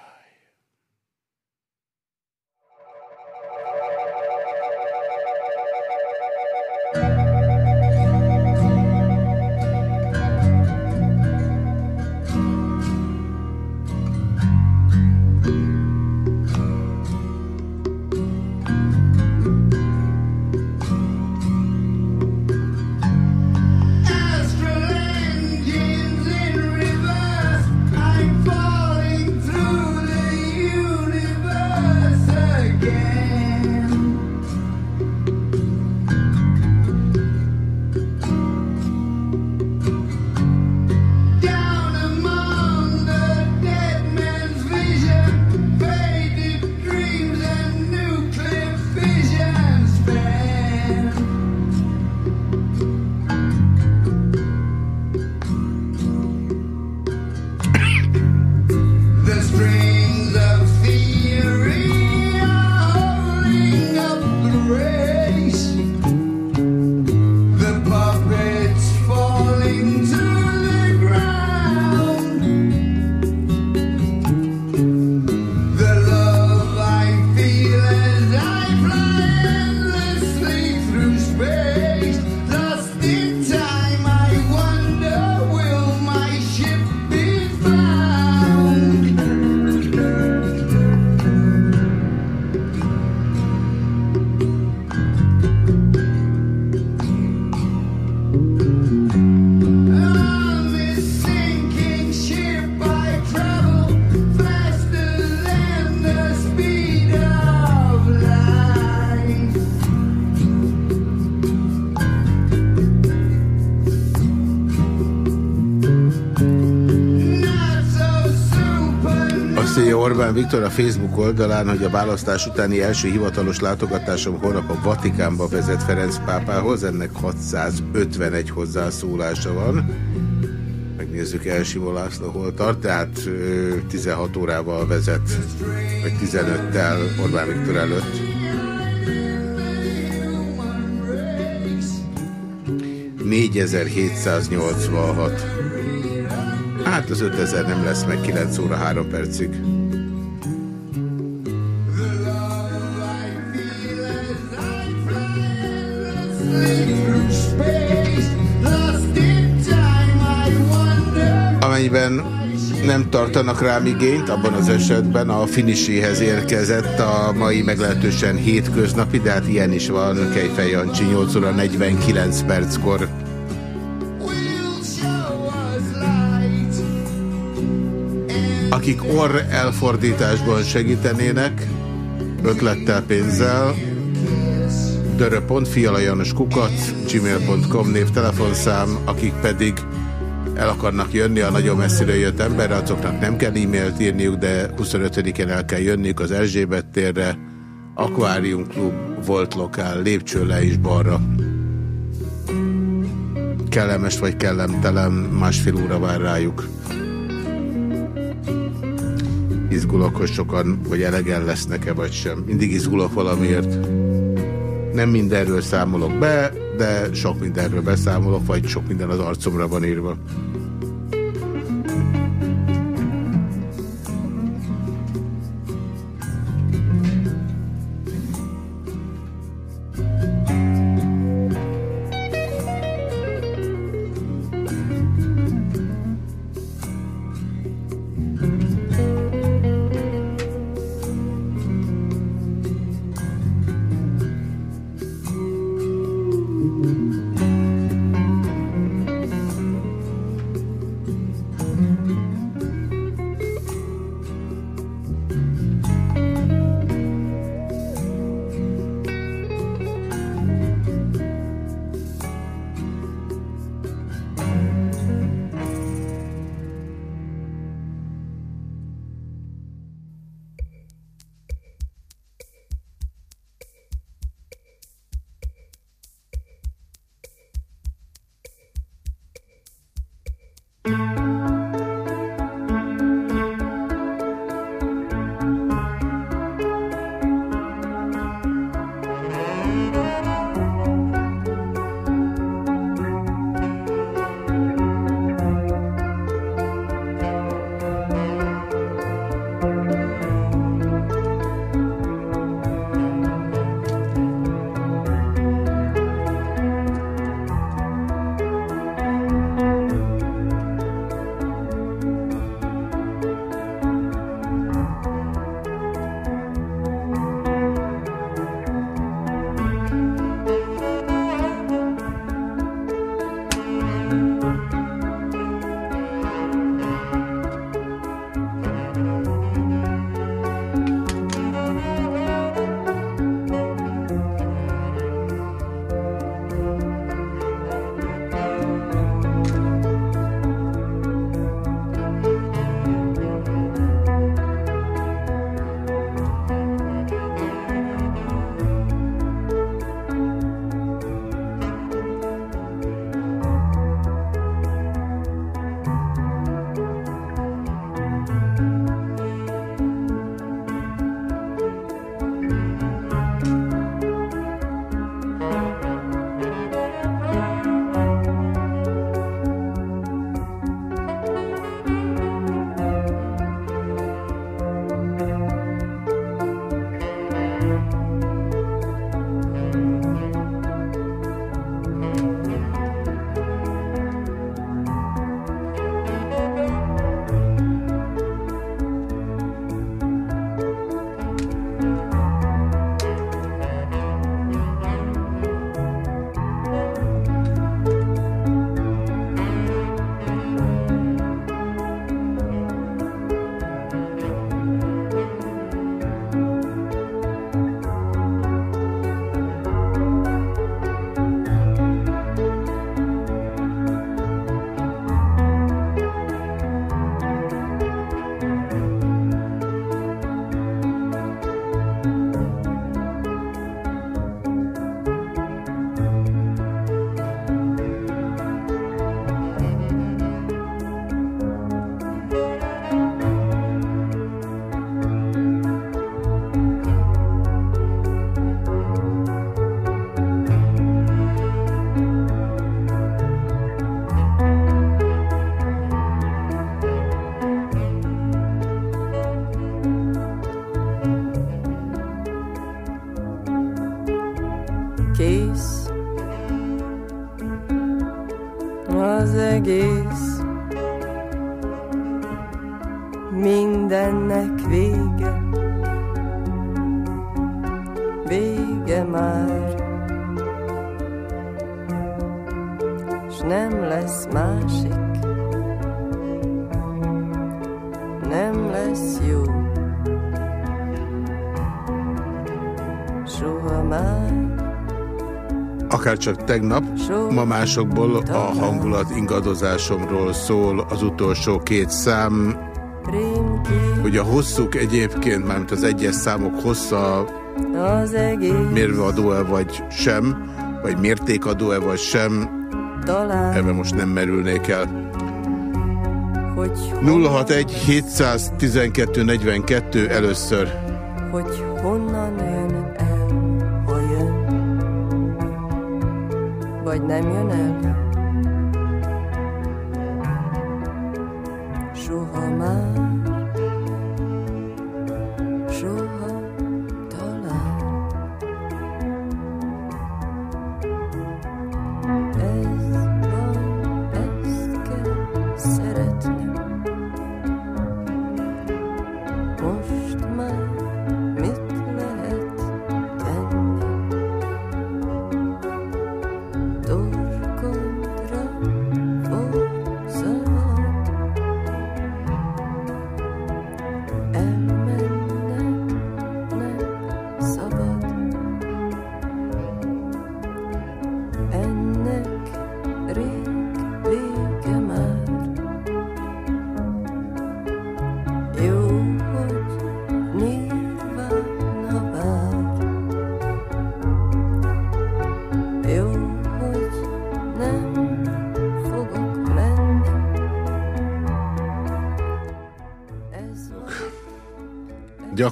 Viktor a Facebook oldalán, hogy a választás utáni első hivatalos látogatásom holnap a Vatikánba vezet Ferenc pápához, ennek 651 hozzászólása van. Megnézzük Elsimó László hol tart, tehát ö, 16 órával vezet, vagy 15-tel Orbán Viktor előtt. ...4786. Hát az 5000 nem lesz meg 9 óra 3 percig. Amennyiben nem tartanak rám igényt, abban az esetben a finiséhez érkezett a mai meglehetősen hétköznapi, de hát ilyen is van, Kejfej Jancsi 8 óra 49 perckor. Akik orr elfordításban segítenének, ötlettel, pénzzel, dörö.fialajanoskukac, gmail.com névtelefonszám, akik pedig el akarnak jönni a nagyon messzire jött emberre, azoknak nem kell e-mailt írniuk, de 25-én el kell jönniük az Erzsébet térre, Aquarium Klub, volt lokál, lépcső le is balra. Kellemes vagy kellemtelen, másfél óra vár rájuk. Izgulok, hogy sokan, vagy elegen lesznek-e, vagy sem. Mindig izgulok valamiért. Nem mindenről számolok be, de sok mindenről beszámolok, vagy sok minden az arcomra van írva. Tegnap, ma másokból a hangulat ingadozásomról szól az utolsó két szám. Hogy a hosszuk egyébként, mármint az egyes számok hossza mérveadó-e vagy sem, vagy mértékadó-e vagy sem, ebben most nem merülnék el. hogy 061 712 42 először. hogy honnan vagy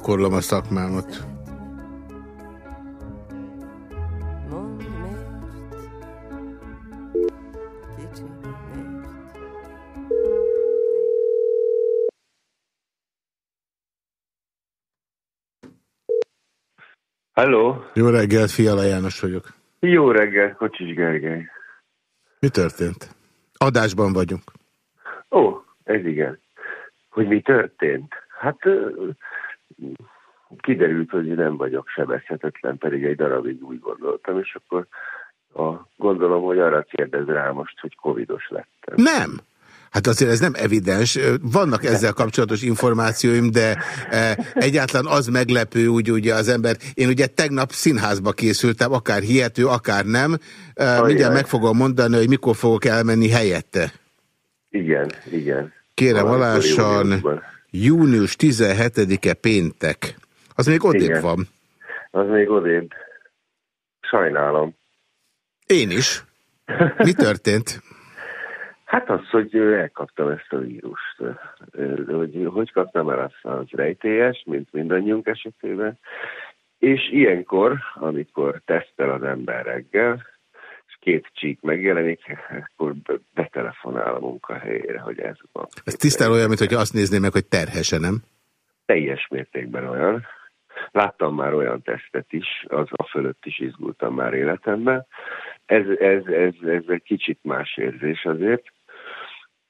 Gyakorlom a szakmámat. Halló, Jó reggelt, Fiala János vagyok. jó reggel, Kocsis Gergely. Mi történt? Adásban vagyunk. Ó, ez igen. Hogy mi történt? Hát kiderült, hogy nem vagyok sebezhetetlen, pedig egy darabig úgy gondoltam, és akkor a, gondolom, hogy arra kérdez rá most, hogy covidos lettem. Nem. Hát azért ez nem evidens. Vannak ezzel kapcsolatos információim, de e, egyáltalán az meglepő, úgy ugye az ember. Én ugye tegnap színházba készültem, akár hihető, akár nem. E, mindjárt meg fogom mondani, hogy mikor fogok elmenni helyette. Igen, igen. Kérem alásan. Június 17-e péntek. Az még odébb Igen. van. Az még odébb. Sajnálom. Én is. Mi történt? (laughs) Hát az, hogy elkaptam ezt a vírust. Hogy, hogy kaptam el azt, az rejtélyes, mint mindannyiunk esetében. És ilyenkor, amikor tesztel az ember reggel, két csík megjelenik, akkor be- betelefonál a munkahelyére, hogy ez van. Ez tisztán olyan, mint hogy azt nézném meg, hogy terhese, nem? Teljes mértékben olyan. Láttam már olyan tesztet is, az a fölött is izgultam már életemben. Ez, ez, ez, ez egy kicsit más érzés azért.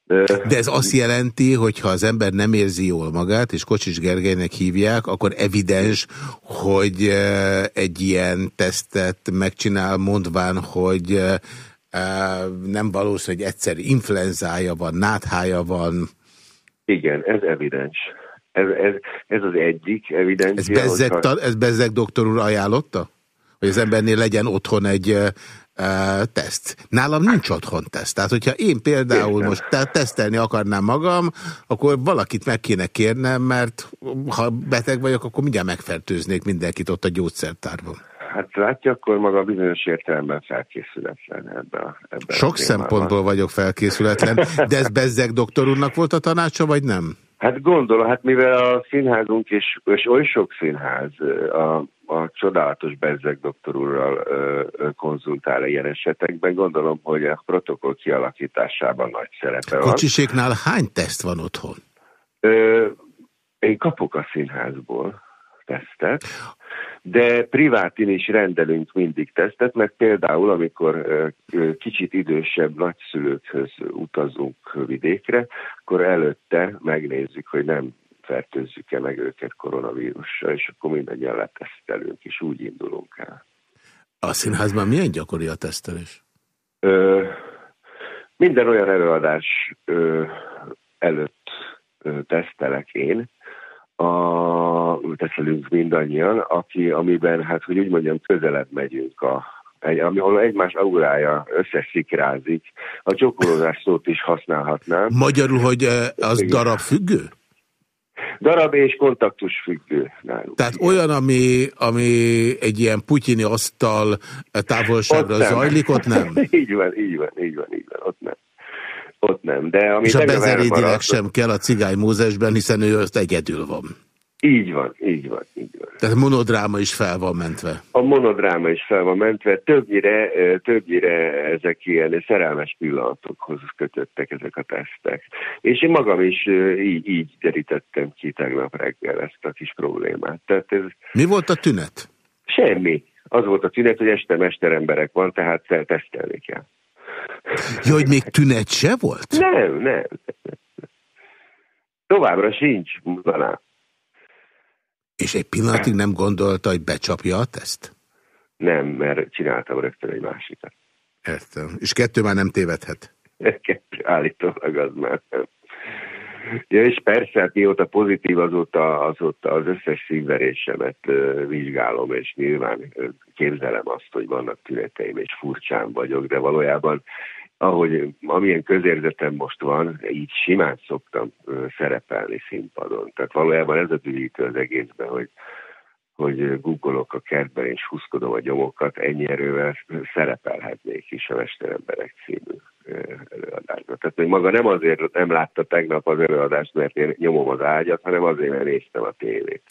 De ez azt jelenti, hogy ha az ember nem érzi jól magát, és Kocsis Gergelynek hívják, akkor evidens, hogy eh, egy ilyen tesztet megcsinál, mondván, hogy eh, eh, nem valószínű, hogy egyszer influenzája van, náthája van. Igen, ez evidens. Ez, ez, ez az egyik Ez evidencia. Bezzeg, hogyha- ez Bezzeg doktor úr ajánlotta? Hogy az embernél legyen otthon egy teszt. Nálam nincs otthon teszt. Tehát, hogyha én például Értem. most te- tesztelni akarnám magam, akkor valakit meg kéne kérnem, mert ha beteg vagyok, akkor mindjárt megfertőznék mindenkit ott a gyógyszertárban. Hát látja, akkor maga bizonyos értelemben felkészületlen ebbe a, ebbe Sok a szempontból vagyok felkészületlen, de ez Bezzeg doktor úrnak volt a tanácsa, vagy nem? Hát gondolom, hát mivel a színházunk és, és oly sok színház a, a csodálatos Bezzeg doktor úrral ö, ö, konzultál ilyen esetekben, gondolom, hogy a protokoll kialakításában nagy szerepe van. Kocsiséknál hány teszt van otthon? Ö, én kapok a színházból tesztet, de privátin is rendelünk mindig tesztet, mert például, amikor kicsit idősebb nagyszülőkhöz utazunk vidékre, akkor előtte megnézzük, hogy nem fertőzzük-e meg őket koronavírussal, és akkor mindannyian letesztelünk, és úgy indulunk el. A színházban milyen gyakori a tesztelés? Ö, minden olyan előadás ö, előtt ö, tesztelek én, a, tesztelünk mindannyian, aki, amiben, hát hogy úgy mondjam, közelebb megyünk a egy, ami- ahol egymás aurája összeszikrázik. A csokolózás szót is használhatnám. Magyarul, hogy az darab függő? Darab és kontaktus függő nálunk. Tehát olyan, ami, ami egy ilyen putyini asztal távolságra Ott zajlik, ott nem. (laughs) így van, így van, így van, így van, ott nem. Ott nem, de ami És a Bezerédinek sem kell a cigány Mózesben, hiszen ő azt egyedül van. Így van, így van, így van. Tehát monodráma is fel van mentve. A monodráma is fel van mentve, többnyire, többnyire ezek ilyen szerelmes pillanatokhoz kötöttek ezek a tesztek. És én magam is így, így derítettem ki tegnap reggel ezt a kis problémát. Tehát ez Mi volt a tünet? semmi. Az volt a tünet, hogy este mesteremberek van, tehát te- tesztelni kell. Ja, hogy még tünet se volt? Nem, nem. Továbbra sincs, mondanám. És egy pillanatig nem gondolta, hogy becsapja a teszt? Nem, mert csináltam rögtön egy másikat. Értem. És kettő már nem tévedhet. (laughs) Kettő állítólag az már nem. Ja, és persze, hát mióta pozitív, azóta, azóta az összes szívverésemet ö, vizsgálom, és nyilván képzelem azt, hogy vannak tüneteim, és furcsán vagyok, de valójában, ahogy amilyen közérzetem most van, így simán szoktam szerepelni színpadon. Tehát valójában ez a dühítő az egészben, hogy hogy googolok a kertben és húzkodom a gyomokat, ennyi erővel szerepelhetnék is a Mesteremberek című előadásban. Tehát még maga nem azért nem látta tegnap az előadást, mert én nyomom az ágyat, hanem azért, mert néztem a tévét.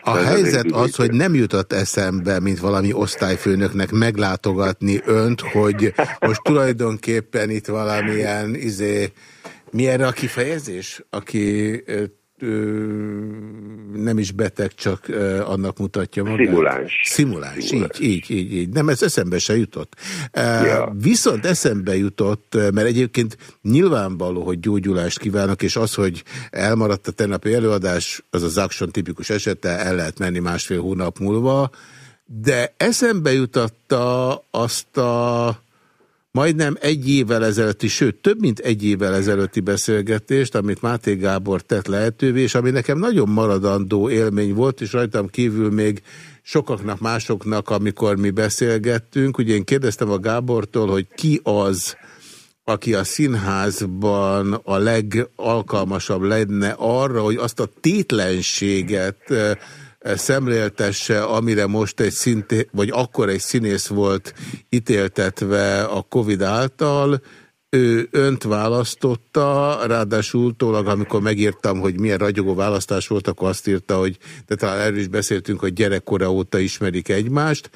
A Tehát helyzet azért az, hogy nem jutott eszembe, mint valami osztályfőnöknek meglátogatni önt, hogy most tulajdonképpen itt valamilyen, izé, mi erre a kifejezés? Aki nem is beteg, csak annak mutatja magát. Szimuláns. Szimuláns, így, így, így, így. Nem, ez eszembe se jutott. Ja. Viszont eszembe jutott, mert egyébként nyilvánvaló, hogy gyógyulást kívánok, és az, hogy elmaradt a tegnapi előadás, az a Zakson tipikus esete, el lehet menni másfél hónap múlva, de eszembe jutatta azt a majdnem egy évvel ezelőtti, sőt, több mint egy évvel ezelőtti beszélgetést, amit Máté Gábor tett lehetővé, és ami nekem nagyon maradandó élmény volt, és rajtam kívül még sokaknak, másoknak, amikor mi beszélgettünk. Ugye én kérdeztem a Gábortól, hogy ki az, aki a színházban a legalkalmasabb lenne arra, hogy azt a tétlenséget szemléltesse, amire most egy szinté, vagy akkor egy színész volt ítéltetve a Covid által, ő önt választotta, ráadásul utólag, amikor megírtam, hogy milyen ragyogó választás volt, akkor azt írta, hogy de talán erről is beszéltünk, hogy gyerekkora óta ismerik egymást,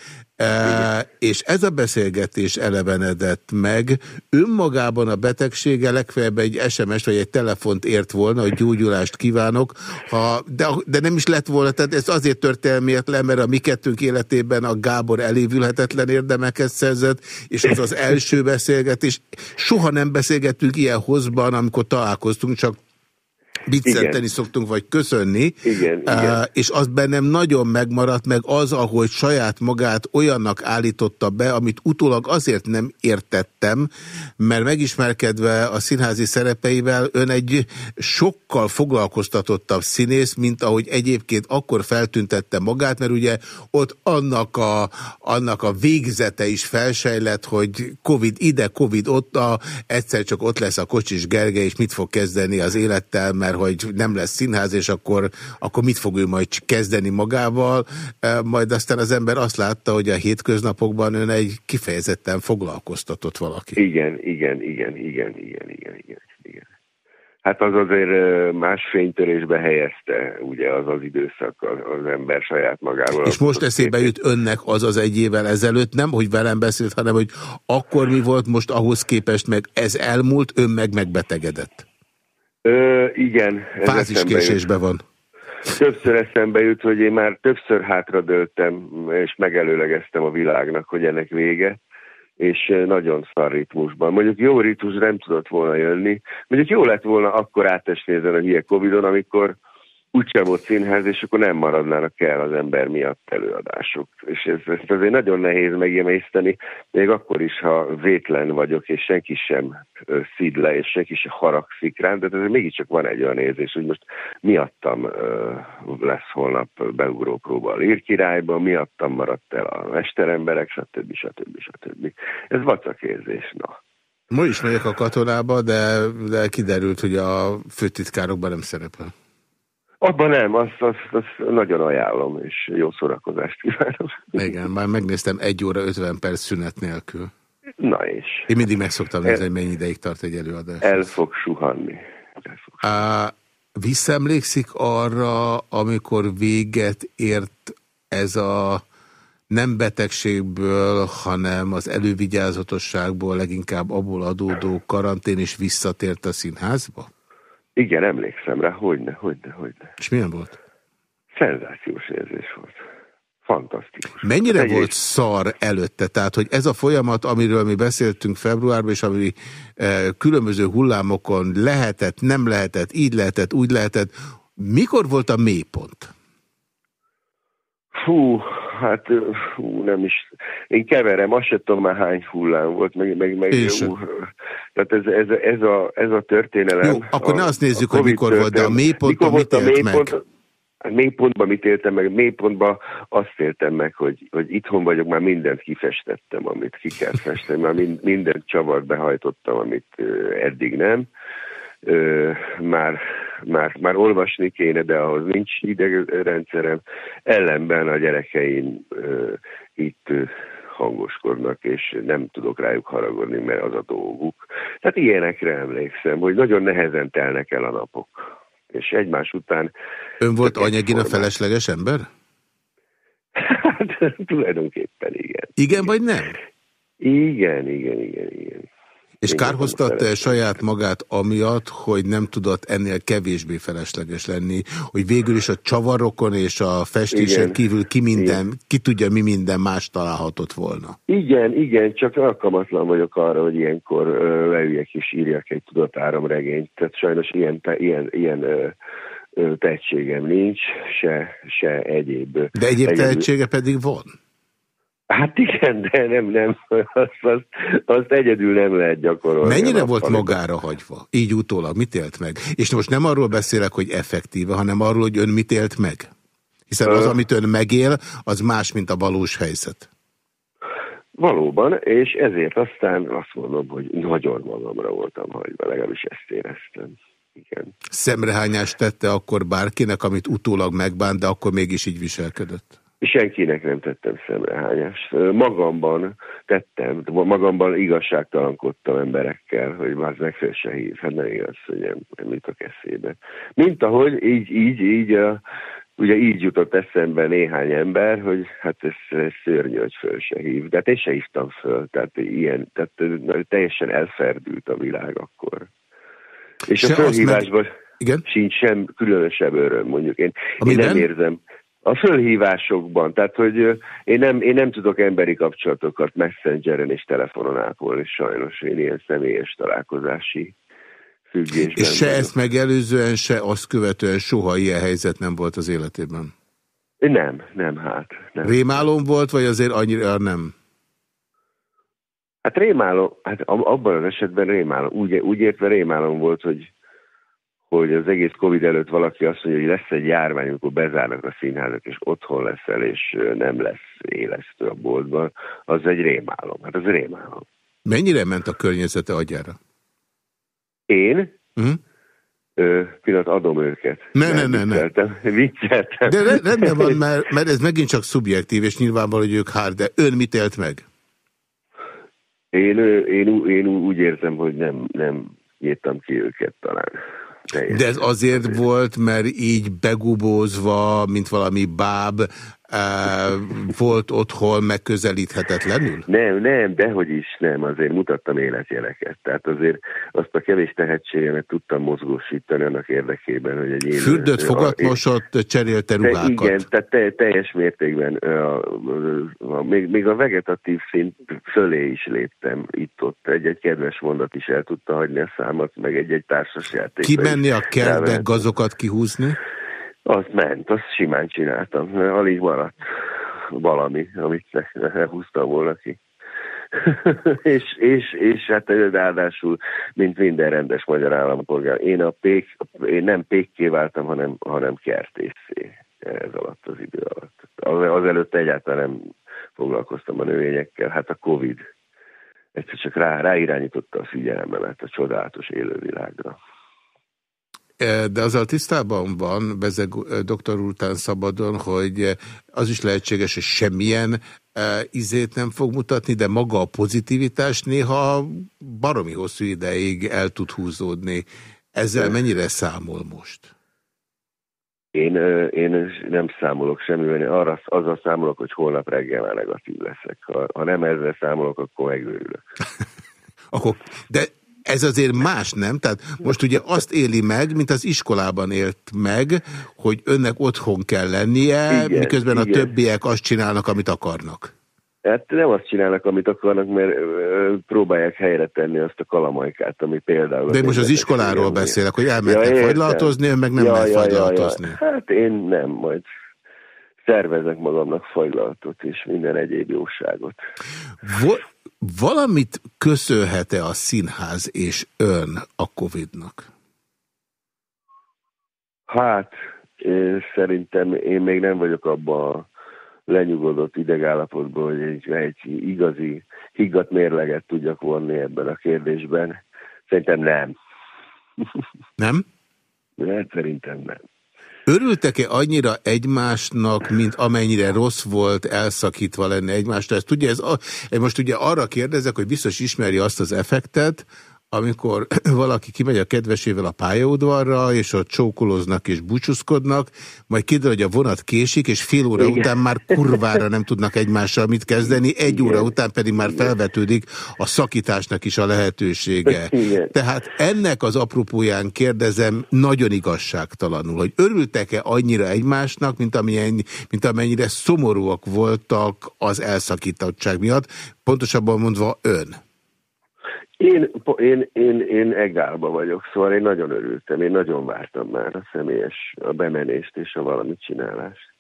és ez a beszélgetés elevenedett meg. Önmagában a betegsége legfeljebb egy SMS vagy egy telefont ért volna, hogy gyógyulást kívánok, ha, de, de nem is lett volna, tehát ez azért történelmiért le, mert a mi kettőnk életében a Gábor elévülhetetlen érdemeket szerzett, és az az első beszélgetés. Soha nem beszélgettünk ilyen hozban, amikor találkoztunk, csak Viccenteni szoktunk, vagy köszönni, Igen, Uh, igen. és az bennem nagyon megmaradt, meg az, ahogy saját magát olyannak állította be, amit utólag azért nem értettem, mert megismerkedve a színházi szerepeivel ön egy sokkal foglalkoztatottabb színész, mint ahogy egyébként akkor feltüntette magát, mert ugye ott annak a, annak a végzete is felsejlett, hogy Covid ide, Covid ott, a, egyszer csak ott lesz a Kocsis Gergely, és mit fog kezdeni az élettel, mert hogy nem lesz színház, és akkor, akkor mit fog ő majd kezdeni magával. Majd aztán az ember azt látta, hogy a hétköznapokban ön egy kifejezetten foglalkoztatott valaki. Igen, igen, igen, igen, igen, igen, igen, igen. Hát az azért más fénytörésbe helyezte, ugye az az időszak az, az ember saját magával. És most eszébe jut önnek az az egy évvel ezelőtt, nem, hogy velem beszélt, hanem, hogy akkor mi volt, most ahhoz képest meg ez elmúlt, ön meg megbetegedett. Ö, igen. Fáziskésésben van. Többször eszembe jut, hogy én már többször hátradőltem, és megelőlegeztem a világnak, hogy ennek vége, és nagyon szar ritmusban. Mondjuk jó ritmus nem tudott volna jönni. Mondjuk jó lett volna akkor átesni ezen a hülye Covidon, amikor úgysem volt színház, és akkor nem maradnának el az ember miatt előadások. És ez, ezt azért nagyon nehéz megemészteni, még akkor is, ha vétlen vagyok, és senki sem szid le, és senki sem haragszik rám, de ez mégiscsak van egy olyan érzés, hogy most miattam lesz holnap beugrópróba a Lírkirályba, miattam maradt el a mesteremberek, stb. stb. stb. Ez vacak érzés, na. Ma is megyek a katonába, de, de kiderült, hogy a főtitkárokban nem szerepel. Abban nem, azt, azt, azt nagyon ajánlom, és jó szórakozást kívánok. Igen, már megnéztem egy óra 50 perc szünet nélkül. Na és? Én mindig meg szoktam nézni, hogy mennyi ideig tart egy előadás. El fog suhanni. Á, visszaemlékszik arra, amikor véget ért ez a nem betegségből, hanem az elővigyázatosságból leginkább abból adódó karantén, és visszatért a színházba? Igen, emlékszem rá, hogyne, hogyne, hogyne. És milyen volt? Szenzációs érzés volt. Fantasztikus. Mennyire Egy- volt szar előtte? Tehát, hogy ez a folyamat, amiről mi beszéltünk februárban, és ami eh, különböző hullámokon lehetett, nem lehetett, így lehetett, úgy lehetett, mikor volt a mélypont? Fú, hát fú, nem is. Én keverem, azt sem tudom már hány hullám volt, meg, meg, meg Én sem. ú, tehát ez, ez, ez, a, ez a történelem. Jó, akkor ne azt nézzük, hogy mikor volt, de a történelem. mélyponton mit a élt meg? mélypont? A mélypontban mit éltem meg? Mélypontban azt éltem meg, hogy, hogy itthon vagyok, már mindent kifestettem, amit ki kell festeni, már mind, mindent csavart behajtottam, amit eddig nem. Már, már, már olvasni kéne, de ahhoz nincs idegrendszerem. Ellenben a gyerekeim ö, itt ö, hangoskodnak, és nem tudok rájuk haragudni, mert az a dolguk. Tehát ilyenekre emlékszem, hogy nagyon nehezen telnek el a napok. És egymás után Ön volt anyagin a felesleges ember? Hát, tulajdonképpen igen. Igen vagy nem? Igen, igen, igen, igen. És Igen, kárhoztatta -e saját magát amiatt, hogy nem tudott ennél kevésbé felesleges lenni, hogy végül is a csavarokon és a festésen Igen. kívül ki minden, ki tudja mi minden más találhatott volna. Igen, igen, csak alkalmatlan vagyok arra, hogy ilyenkor leüljek és írjak egy tudatáramregényt. Tehát sajnos ilyen, ilyen, ilyen tehetségem nincs, se, se egyéb. De egyéb tehetsége pedig van. Hát igen, de nem, nem, azt, azt, azt egyedül nem lehet gyakorolni. Mennyire volt nappal. magára hagyva? Így utólag, mit élt meg? És most nem arról beszélek, hogy effektíve, hanem arról, hogy ön mit élt meg. Hiszen az, amit ön megél, az más, mint a valós helyzet. Valóban, és ezért aztán azt mondom, hogy nagyon magamra voltam hagyva, legalábbis ezt éreztem. Igen. Szemrehányást tette akkor bárkinek, amit utólag megbánt, de akkor mégis így viselkedett. Senkinek nem tettem szemrehányást. Magamban tettem, magamban igazságtalankodtam emberekkel, hogy már meg se hív. Hát nem igaz, hogy nem, nem jutok eszébe. Mint ahogy így, így, így, ugye így jutott eszembe néhány ember, hogy hát ez, ez szörnyű, hogy föl se hív. De hát én se hívtam föl, tehát ilyen, tehát teljesen elferdült a világ akkor. És Se a azt meg- fölhívásban Igen? sincs sem különösebb öröm, mondjuk én, én nem érzem. A fölhívásokban, tehát hogy én nem, én nem tudok emberi kapcsolatokat messengeren és telefonon ápolni, sajnos én ilyen személyes találkozási függésben. És se vagyok. ezt megelőzően, se azt követően soha ilyen helyzet nem volt az életében. Nem, nem, hát. Nem. Rémálom volt, vagy azért annyira nem? Hát rémálom, hát ab- abban az esetben rémálom. Úgy, úgy értve rémálom volt, hogy, hogy az egész Covid előtt valaki azt mondja, hogy lesz egy járvány, amikor bezárnak a színházak, és otthon leszel, és nem lesz élesztő a boltban, az egy rémálom. Hát az rémálom. Mennyire ment a környezete agyára? Én? Uh-huh. Ö, pillanat, adom őket. Ne, ne, ne, ne. Vicceltem. (laughs) Vicceltem. De re- rendben van, mert, mert ez megint csak szubjektív, és nyilvánvaló, hogy ők hár, de ön mit élt meg? Én, én, én ú- úgy érzem, hogy nem, nem írtam ki őket talán. De ez azért. volt, mert így begubózva, mint valami báb, volt otthon megközelíthetetlenül? Nem, nem, dehogy is nem, azért mutattam életjeleket. Tehát azért azt a kevés tehetségemet tudtam mozgósítani annak érdekében, hogy egy élő... Fürdött, a- fogatmosott, cserélte De ruhákat. igen, tehát te, teljes mértékben a, a, a, még, még a vegetatív szint fölé is léptem itt-ott. Egy-egy kedves mondat is el tudta hagyni a számat, meg egy-egy társasjáték. Kimenni a kertbe, gazokat kihúzni? Az ment, azt simán csináltam. Alig maradt valami, amit húztam volna ki. (laughs) és, és, és hát ráadásul, mint minden rendes magyar állampolgár, én a pék, én nem pékké váltam, hanem, hanem kertészé ez alatt az idő alatt. Az, azelőtt egyáltalán nem foglalkoztam a növényekkel, hát a Covid egyszer csak rá, ráirányította a figyelmemet a csodálatos élővilágra. E, De azzal tisztában van Bezeg e, doktor után szabadon, hogy e, az is lehetséges, hogy semmilyen izét nem fog mutatni, de maga a pozitivitás néha baromi hosszú ideig el tud húzódni. Ezzel mennyire számol most? Én, én nem számolok semmivel, én arra, azzal számolok, hogy holnap reggel már negatív leszek. Ha, ha nem ezzel számolok, akkor megőrülök. (laughs) Akkor, de ez azért más, nem? Tehát most ugye azt éli meg, mint az iskolában élt meg, hogy önnek otthon kell lennie, Igen, miközben a igen. többiek azt csinálnak, amit akarnak. Hát nem azt csinálnak, amit akarnak, mert ö, próbálják helyre tenni azt a kalamajkát, ami például... De most az iskoláról figyelmi. beszélek, hogy elmentek értem. fagylaltozni, ön meg nem Ja, megy ja, ja. Ja. Hát én nem, majd szervezek magamnak fagylaltot és minden egyéb jóságot. Vo- valamit köszönhet-e a színház és ön a Covid-nak? Hát, szerintem én még nem vagyok abban a lenyugodott idegállapotban, hogy egy, egy igazi higgadt mérleget tudjak vonni ebben a kérdésben. Szerintem nem. Nem? (laughs) Hát szerintem nem. Örültek-e annyira egymásnak, mint amennyire rossz volt elszakítva lenni egymástól? Ezt tudja, ez a, most ugye arra kérdezek, hogy biztos ismeri azt az effektet, amikor (clears throat) valaki kimegy a kedvesével a pályaudvarra, és ott csókoloznak és búcsúzkodnak, majd kiderül, hogy a vonat késik, és fél óra Igen. után már kurvára nem tudnak egymással mit kezdeni, egy óra után pedig már felvetődik a szakításnak is a lehetősége. Igen. Tehát ennek az apropóján kérdezem nagyon igazságtalanul, hogy örültek-e annyira egymásnak, mint, amilyen, mint amennyire szomorúak voltak az elszakítottság miatt, pontosabban mondva ön. Én, én, én, én egálba vagyok, szóval én nagyon örültem, én nagyon vártam már a személyes, a bemenést és a valamit csinálást.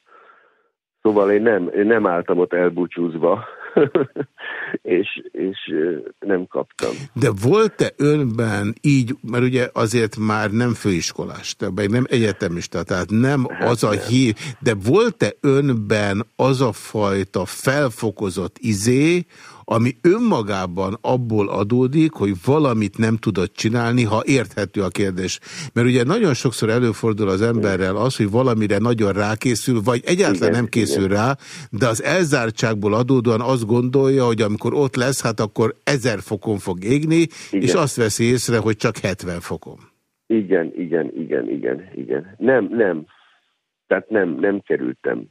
Szóval én nem, én nem álltam ott elbúcsúzva, (laughs) és, és nem kaptam. De volt-e önben így, mert ugye azért már nem főiskolás, te meg nem egyetemista, tehát nem az a hív, de volt-e önben az a fajta felfokozott izé, ami önmagában abból adódik, hogy valamit nem tudott csinálni, ha érthető a kérdés. Mert ugye nagyon sokszor előfordul az emberrel az, hogy valamire nagyon rákészül, vagy egyáltalán Igen, nem készül igen. rá, de az elzártságból adódóan azt gondolja, hogy amikor ott lesz, hát akkor ezer fokon fog égni, Igen. és azt veszi észre, hogy csak 70 fokon. Igen, igen, igen, igen, igen. Nem, nem. Tehát nem, nem kerültem.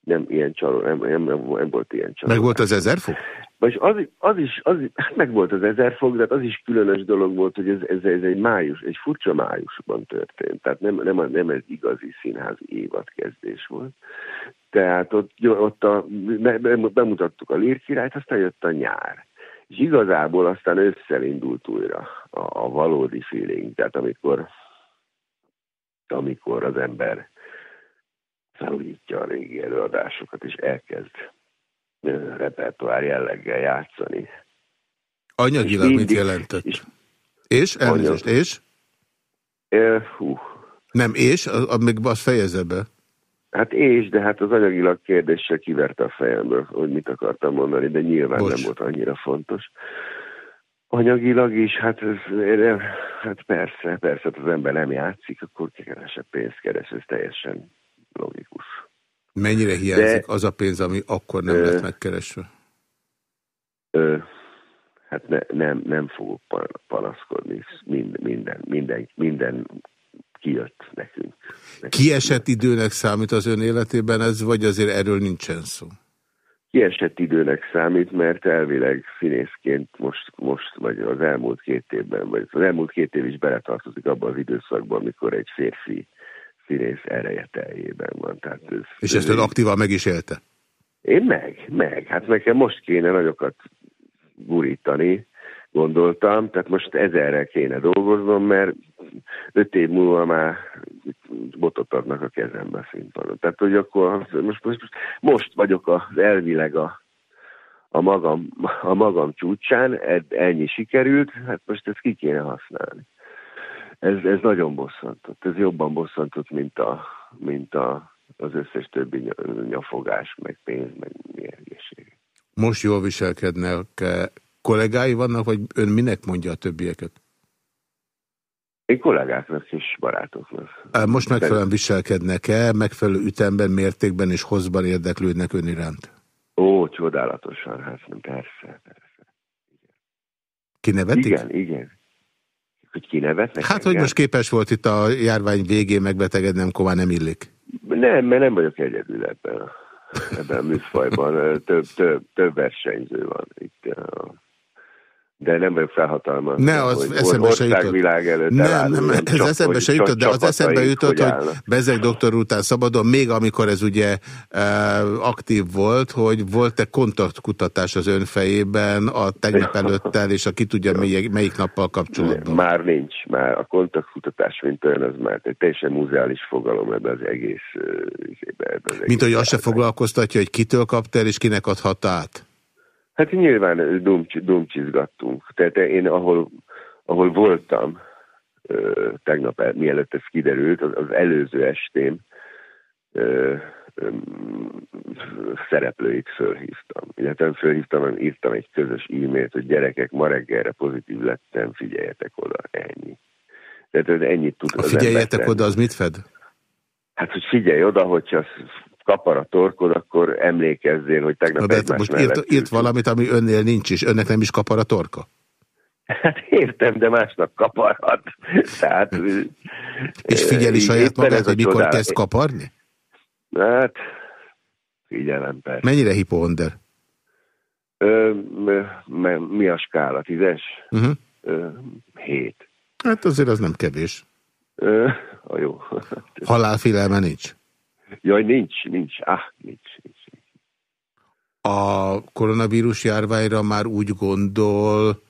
Nem ilyen csaló, nem, nem, nem, nem volt ilyen csaló. Meg volt az ezer fok? Vagy az, az is, az, hát meg volt az ezer fok, de hát az is különös dolog volt, hogy ez, ez, ez egy május, egy furcsa májusban történt. Tehát nem, nem, nem egy igazi színházi évadkezdés volt. Tehát ott, ott a, be, be, bemutattuk a Lírkirályt, aztán jött a nyár. És igazából aztán ősszel indult újra a, a valódi feeling. Tehát amikor, amikor az ember felújítja a régi előadásokat, és elkezd repertoár jelleggel játszani. Anyagilag És mit mindig- jelentett? És? Elnézést, és? Ö, Hú, Nem, és? Az, az, még azt fejezze be. hát és, de hát az anyagilag kérdéssel kiverte a fejemből, hogy mit akartam mondani, de nyilván Bocs. nem volt annyira fontos. Anyagilag is, hát, ez, hát persze, persze, hát az ember nem játszik, akkor kevesebb pénzt keres, ez teljesen logikus. Mennyire hiányzik De- az a pénz, ami akkor nem Ö, lett megkeresve? Ö, hát ne, nem, nem fogok pan- panaszkodni, Mind, minden, minden, minden kijött nekünk. Kiesett időnek számít az ön életében ez, vagy azért erről nincsen szó? Kiesett időnek számít, mert elvileg színészként most, most, vagy az elmúlt két évben, vagy az elmúlt két év is beletartozik abban az időszakban, amikor egy férfi színész ereje teljében van. Tehát ez, És ezt ön aktívan meg is élte? Én meg, meg. Hát nekem most kéne nagyokat gurítani, gondoltam, tehát most ezerrel kéne dolgoznom, mert öt év múlva már botot adnak a kezembe a színpadon. Tehát, hogy akkor most, most, most vagyok az elvileg a, a, magam, a magam csúcsán, ed- ennyi sikerült, hát most ezt ki kéne használni. Ez, ez nagyon bosszantott. Ez jobban bosszantott, mint, a, mint a, az összes többi ny- nyafogás, meg pénz, meg hülyeség. Most jól viselkednek. Kollégái vannak, vagy ön minek mondja a többieket? Én kollégáknak és barátoknak. Most megfelelően viselkednek-e, megfelelő ütemben, mértékben és hozban érdeklődnek ön iránt? Ó, csodálatosan, hát nem, persze. Kinevetik? Igen, igen. Hogy kinevetnek Hát, hogy engem? most képes volt itt a járvány végén megbetegednem, ková nem illik. Nem, mert nem vagyok egyedül ebben ebben a műfajban. (laughs) Több, több, több versenyző van itt. a- De nem vagyok felhatalmazva. Ne, az hogy eszembe se jutott. országvilág előtt Nem, nem, ez csak eszembe hogy se jutott, de az eszembe jutott, hogy állnak. Bezeg doktor után szabadon, még amikor ez ugye e, aktív volt, hogy volt-e kontaktkutatás az ön fejében a tegnap előttel, és a ki tudja (laughs) melyik, melyik nappal kapcsolatban. Már nincs, már a kontaktkutatás, mint olyan, az már egy teljesen muzeális fogalom ebbe az egész, izébe, ebbe az egész Mint hogy azt se foglalkoztatja, hogy kitől kapta el, és kinek adhatta át. Hát nyilván dumcs, dumcsizgattunk. Tehát én ahol, ahol voltam ö, tegnap, el, mielőtt ez kiderült, az, az előző estén ö, ö, szereplőit fölhívtam. Illetve fölhívtam, írtam egy közös e-mailt, hogy gyerekek, ma reggelre pozitív lettem, figyeljetek oda, ennyi. Tehát ez ennyit tud A az figyeljetek tenni. oda, az mit fed? Hát, hogy figyelj oda, hogyha kapar a torkod, akkor emlékezzél, hogy tegnap Na, de most írt, írt valamit, ami önnél nincs, és önnek nem is kapar a torka. Hát értem, de másnak kaparhat. Tehát, És figyeli saját magát, hogy mikor csodálat. kezd kaparni? Hát, figyelem persze. Mennyire hipohonder? Mi a skála? Tízes? Uh-huh. Ö, hét. Hát azért az nem kevés. Ö, a jó. Halálfélelme nincs. Jaj, nincs, nincs. Ah, nincs. nincs. A koronavírus járványra már úgy gondol,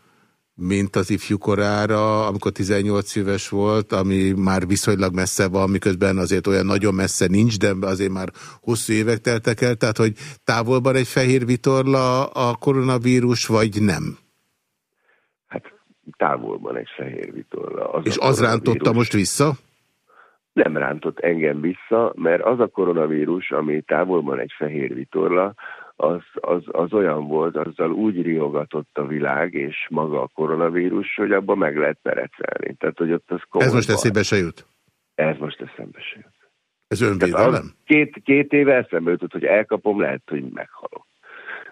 mint az ifjú korára, amikor 18 éves volt, ami már viszonylag messze van, miközben azért olyan nagyon messze nincs, de azért már hosszú évek teltek el, tehát hogy távolban egy fehér vitorla a koronavírus, vagy nem? Távolban egy fehér vitorla. Az És az rántotta most vissza? Nem rántott engem vissza, mert az a koronavírus, ami távolban egy fehér vitorla, az, az, az olyan volt, azzal úgy riogatott a világ, és maga a koronavírus, hogy abban meg lehet perecelni. Tehát, hogy ott az komoly Ez most baj. eszébe se jut? Ez most eszembe se jut. Ez önvédelem? két, két éve eszembe jutott, hogy elkapom, lehet, hogy meghalok.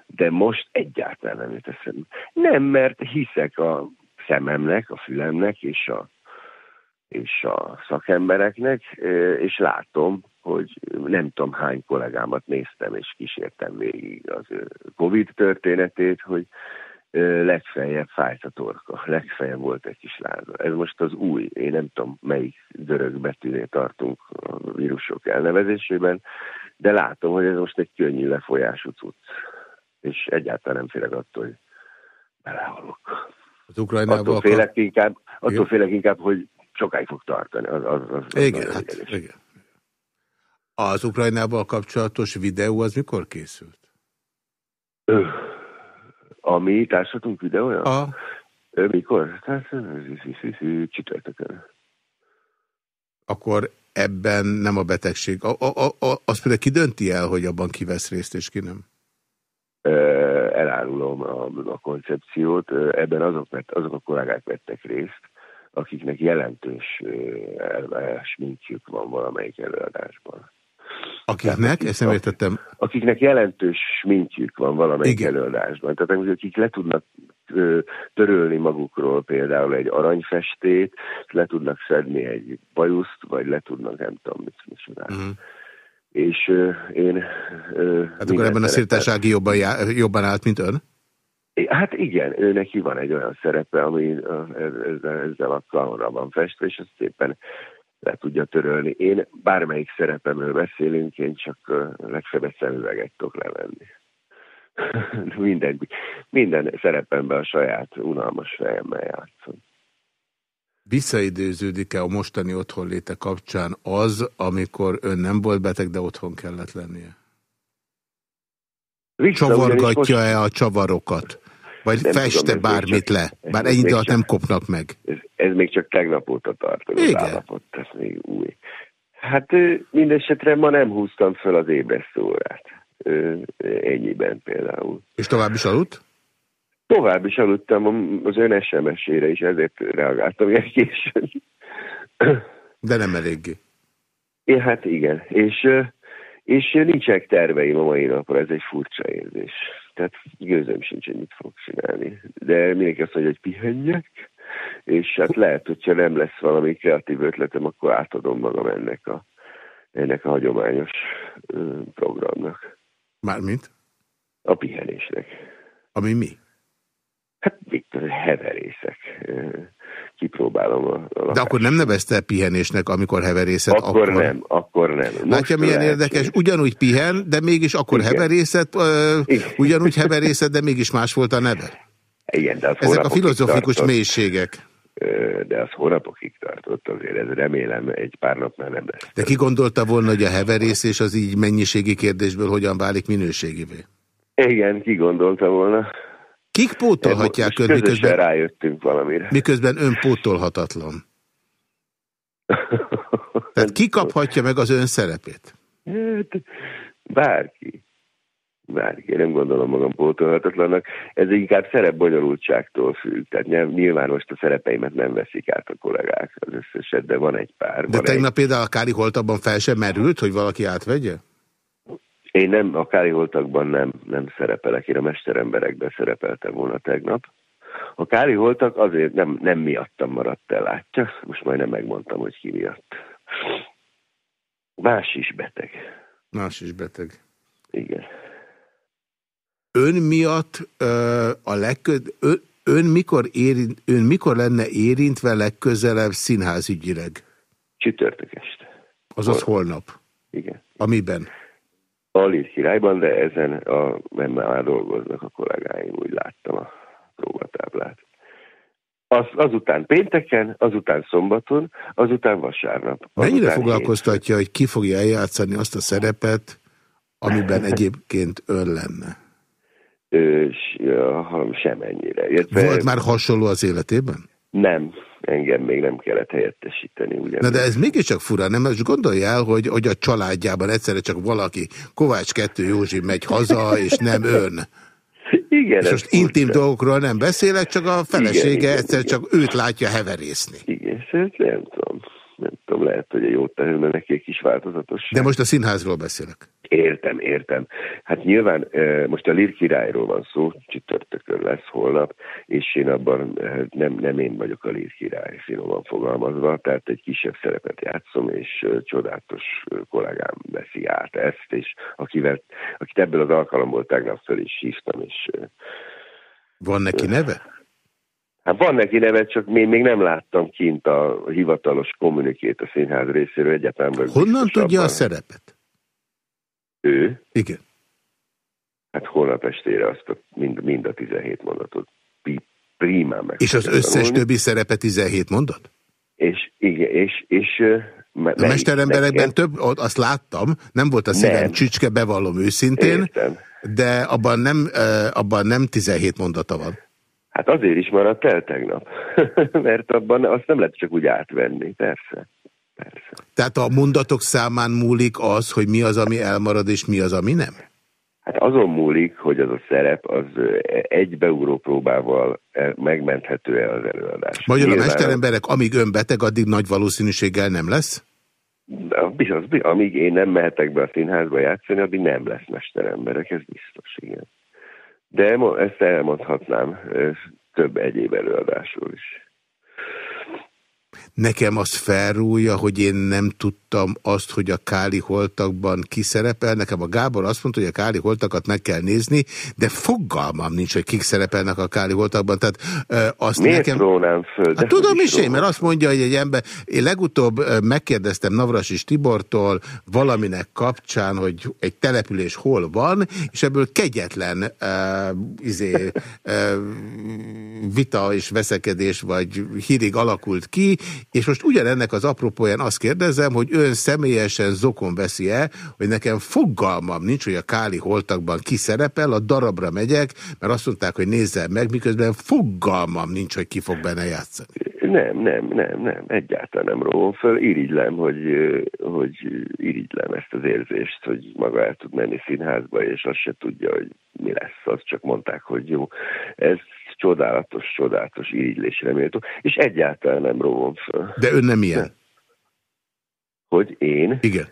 De most egyáltalán nem jut eszembe. Nem, mert hiszek a szememnek, a fülemnek és a, és a szakembereknek, és látom, hogy nem tudom hány kollégámat néztem és kísértem végig az Covid történetét, hogy legfeljebb fájt a torka, (laughs) legfeljebb volt egy kis láza. Ez most az új, én nem tudom melyik dörög betűnél tartunk a vírusok elnevezésében, de látom, hogy ez most egy könnyű lefolyású cucc. És egyáltalán nem félek attól, hogy belehalok. Az Ukrajnával Attól akar... félek inkább, attól félek inkább, hogy sokáig fog tartani. Az, az, az, Igen, hát, igen. Az Ukrajnával kapcsolatos videó az mikor készült? Ö, A mi társadalunk videója? A... Ö, Mikor? Hát, Csütörtökön. Akkor ebben nem a betegség. A, a, a, a, azt például ki dönti el, hogy abban ki vesz részt és ki nem? Elárulom a, a koncepciót. Ebben azok, mert azok a kollégák vettek részt, akiknek jelentős sminkjük van valamelyik előadásban. Akiknek? Ezt nem értettem. Akiknek jelentős sminkjük van valamelyik Igen. előadásban. Tehát akik le tudnak törölni magukról például egy aranyfestét, le tudnak szedni egy bajuszt, vagy le tudnak nem tudom mit, mit Uh-huh. És ö, én... Ö, Hát akkor ebben a szirtásági jobban, jobban állt, mint ön? Hát igen, ő neki van egy olyan szerepe, ami ezzel, ezzel a clownra van festve, és azt szépen le tudja törölni. Én bármelyik szerepemről beszélünk, én csak legfeljebb szemüveget tudok levenni. (laughs) minden, minden szerepemben a saját unalmas fejemmel játszom. Visszaidőződik-e a mostani otthonléte kapcsán az, amikor ön nem volt beteg, de otthon kellett lennie? Vissza, Csavargatja-e a csavarokat? Vagy Nem feste tudom, bármit csak- le? Bár ennyi alatt nem kopnak meg. Ez, ez még csak tegnap óta tart, Igen. állapot, ez még új. Hát mindesetre ma nem húztam föl az ébresztórát. Ennyiben például. És tovább is aludt? Tovább is aludtam az ön SMS-ére is, ezért reagáltam ilyen későn. De nem eléggé. É, hát igen, és, és nincsenek terveim a mai napra, ez egy furcsa érzés. Tehát gőzöm sincs, hogy mit fogok csinálni. De mindenki azt mondja, hogy pihenjek, és hát lehet, hogyha nem lesz valami kreatív ötletem, akkor átadom magam ennek a, ennek a hagyományos programnak, Mármint? a pihenésnek. Ami mi? Hát tudom, heverészek. Kipróbálom a, a De akkor nem nevezte pihenésnek, amikor heverészet? Akkor nem, akkor nem. Látja, Most milyen lehet, érdekes? Ugyanúgy pihen, de mégis akkor heverészet, ö, ugyanúgy heverészet, de mégis más volt a neve. Igen, de az Ezek a filozofikus tartott. mélységek. De az hónapokig tartott, azért ez remélem egy pár nap már nem lesz. De ki gondolta volna, hogy a heverészés az így mennyiségi kérdésből hogyan válik minőségivé? Igen, ki gondolta volna. Kik pótolhatják közösen miközben, rájöttünk valamire. miközben ön pótolhatatlan? Tehát ki kaphatja meg az ön szerepét? Hát, bárki. Bárki, én nem gondolom magam pótolhatatlannak. Ez inkább szerepbonyolultságtól függ. Tehát nyilván- most a szerepeimet nem veszik át a kollégák az összeset, de van egy pár. De tegnap például a Kári Holtabban fel sem merült, hogy valaki átvegye? Én nem, a Kári Holtakban nem, nem szerepelek, én a mesteremberekben szerepeltem volna tegnap. A Kári Holtak azért nem, nem miattam maradt el, látja? Most majdnem megmondtam, hogy ki miatt. Más is beteg. Más is beteg. Igen. Ön miatt ö, a legkö... ön, ön, mikor érint, ön mikor lenne érintve legközelebb színházügyileg? Csütörtök este. Azaz holnap. Igen. Amiben? A Lid királyban, de ezen a, nem már dolgoznak a kollégáim, úgy láttam a próbatáblát. Az, azután pénteken, azután szombaton, azután vasárnap. Mennyire azután foglalkoztatja, hogy ki fogja eljátszani azt a szerepet, amiben (laughs) egyébként ön lenne? Ö, semennyire. Illetve Volt már hasonló az életében? Nem, engem még nem kellett helyettesíteni. Ugye? Na de ez mégiscsak fura, nem? Most gondolja el, hogy, hogy a családjában egyszerre csak valaki, Kovács 2 Józsi megy haza, és nem ön. Igen, és ez most intim dolgokról nem beszélek, csak a felesége igen, egyszer csak őt látja heverészni. Igen, szóval nem tudom. Nem tudom, lehet, hogy a jó terülne neki egy kis változatos. De most a színházról beszélek. Értem, értem. Hát nyilván most a Lír királyról van szó, csütörtökön lesz holnap, és én abban nem, nem én vagyok a Lír király, finoman fogalmazva, tehát egy kisebb szerepet játszom, és csodálatos kollégám veszi át ezt, és akivel, akit ebből az alkalomból tegnap föl is hívtam, és Van neki neve? Hát van neki neve, csak még, még nem láttam kint a hivatalos kommunikét a színház részéről, egyáltalán vagyok Honnan tudja a szerepet? Ő? Igen. Hát holnap estére azt a, mind, mind a 17 mondatot primán meg És az összes tanulni. többi szerepe 17 mondat? És igen, és, és me- A mesteremberekben több, azt láttam, nem volt a szívem Nem. csücske, bevallom őszintén, Értem. de abban nem, abban nem 17 mondata van. Hát azért is maradt el tegnap, (laughs) mert abban azt nem lehet csak úgy átvenni, persze. Tehát a mondatok számán múlik az, hogy mi az, ami elmarad, és mi az, ami nem? Hát azon múlik, hogy az a szerep az egy beugró próbával eh, megmenthető-e az előadás. Magyarul a Nyilván- mesteremberek, amíg ön beteg, addig nagy valószínűséggel nem lesz? Biztos, amíg én nem mehetek be a színházba játszani, addig nem lesz mesteremberek, ez biztos, igen. De ezt elmondhatnám több egyéb előadásról is. Nekem az felrúlja, hogy én nem tudtam tudtam azt, hogy a Káli holtakban kiszerepel. Nekem a Gábor azt mondta, hogy a Káli holtakat meg kell nézni, de fogalmam nincs, hogy kik szerepelnek a Káli holtakban. Tehát ö, azt Miért nekem... rónám föl? Hát tudom is én, mert azt mondja, hogy egy ember... Én legutóbb megkérdeztem Navrasis Tibortól valaminek kapcsán, hogy egy település hol van, és ebből kegyetlen uh, izé, uh, vita és veszekedés vagy hírig alakult ki, és most ugyanennek az apropóján azt kérdezem, hogy ön személyesen zokon veszi-e, hogy nekem fogalmam nincs, hogy a Káli holtakban ki szerepel, a darabra megyek, mert azt mondták, hogy nézzem meg, miközben fogalmam nincs, hogy ki fog benne játszani. Nem, nem, nem, nem, egyáltalán nem róvom föl. Irigylem, hogy, hogy irigylem ezt az érzést, hogy maga el tud menni színházba, és azt se tudja, hogy mi lesz. Azt csak mondták, hogy jó. Ez csodálatos, csodálatos irigylésre méltó, és egyáltalán nem róvom föl. De ön nem ilyen? Hogy én? Igen.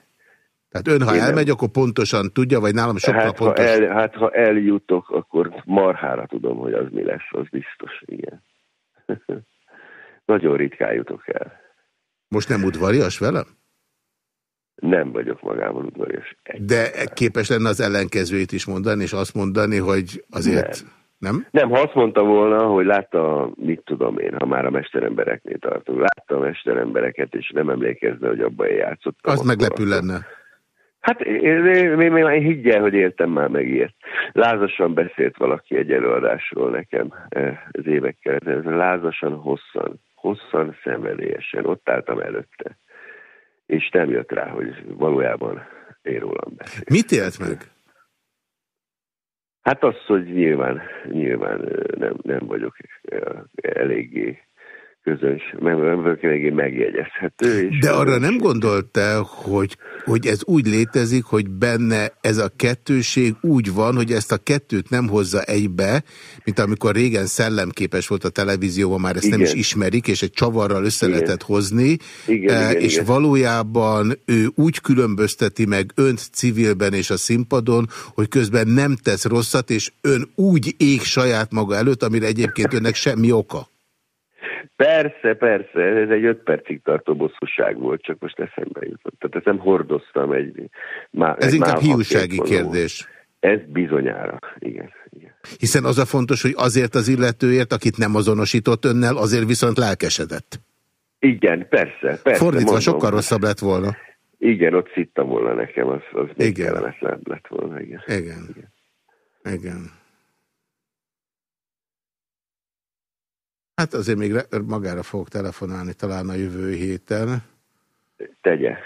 Tehát ön, ha Én nem. elmegy, akkor pontosan tudja, vagy nálam sokkal Hát ha, pontos. el, hát ha eljutok, akkor marhára tudom, hogy az mi lesz, az biztos, igen. (laughs) Nagyon ritkán jutok el. Most nem udvarias velem? Nem vagyok magával udvarias. De képes lenne az ellenkezőjét is mondani, és azt mondani, hogy azért... Nem? Nem, ha azt mondta volna, hogy látta, mit tudom én, ha már a mesterembereknél tartunk, látta a mesterembereket, és nem emlékezne, hogy abban játszottam. Az akkor- meglepő lenne. Hát én, én, én, én higgyel, hogy éltem már meg ilyet. Lázasan beszélt valaki egy előadásról nekem eh, az évekkel. Ez lázasan, hosszan, hosszan, szenvedélyesen. Ott álltam előtte. És nem jött rá, hogy valójában én rólam beszél. Mit élt meg? Hát az, hogy nyilván, nyilván nem, nem vagyok eléggé nem, nem vagyok eléggé megjegyezhető. És De arra nem gondolta, hogy, hogy ez úgy létezik, hogy benne ez a kettőség úgy van, hogy ezt a kettőt nem hozza egybe, mint amikor régen szellemképes volt a televízióban, már ezt nem Igen. is ismerik, és egy csavarral össze lehetett hozni, Igen, eh, igen, és igen. valójában ő úgy különbözteti meg önt civilben és a színpadon, hogy közben nem tesz rosszat, és ön úgy ég saját maga előtt, amire egyébként önnek semmi oka. Persze, persze, ez egy öt percig tartó bosszúság volt, csak most eszembe jutott. Tehát ezt nem hordoztam egy... Má, Ez egy inkább hiúsági kérdés. Ez bizonyára, igen. Hiszen az a fontos, hogy azért az illetőért, akit nem azonosított önnel, azért viszont lelkesedett. Igen, persze, persze. Fordítva mondom. sokkal rosszabb lett volna. Igen, ott szittam volna nekem, az, az még Igen. kellemetlen lett volna, igen. Igen. Igen. Hát azért még magára fogok telefonálni talán a jövő héten. Tegye.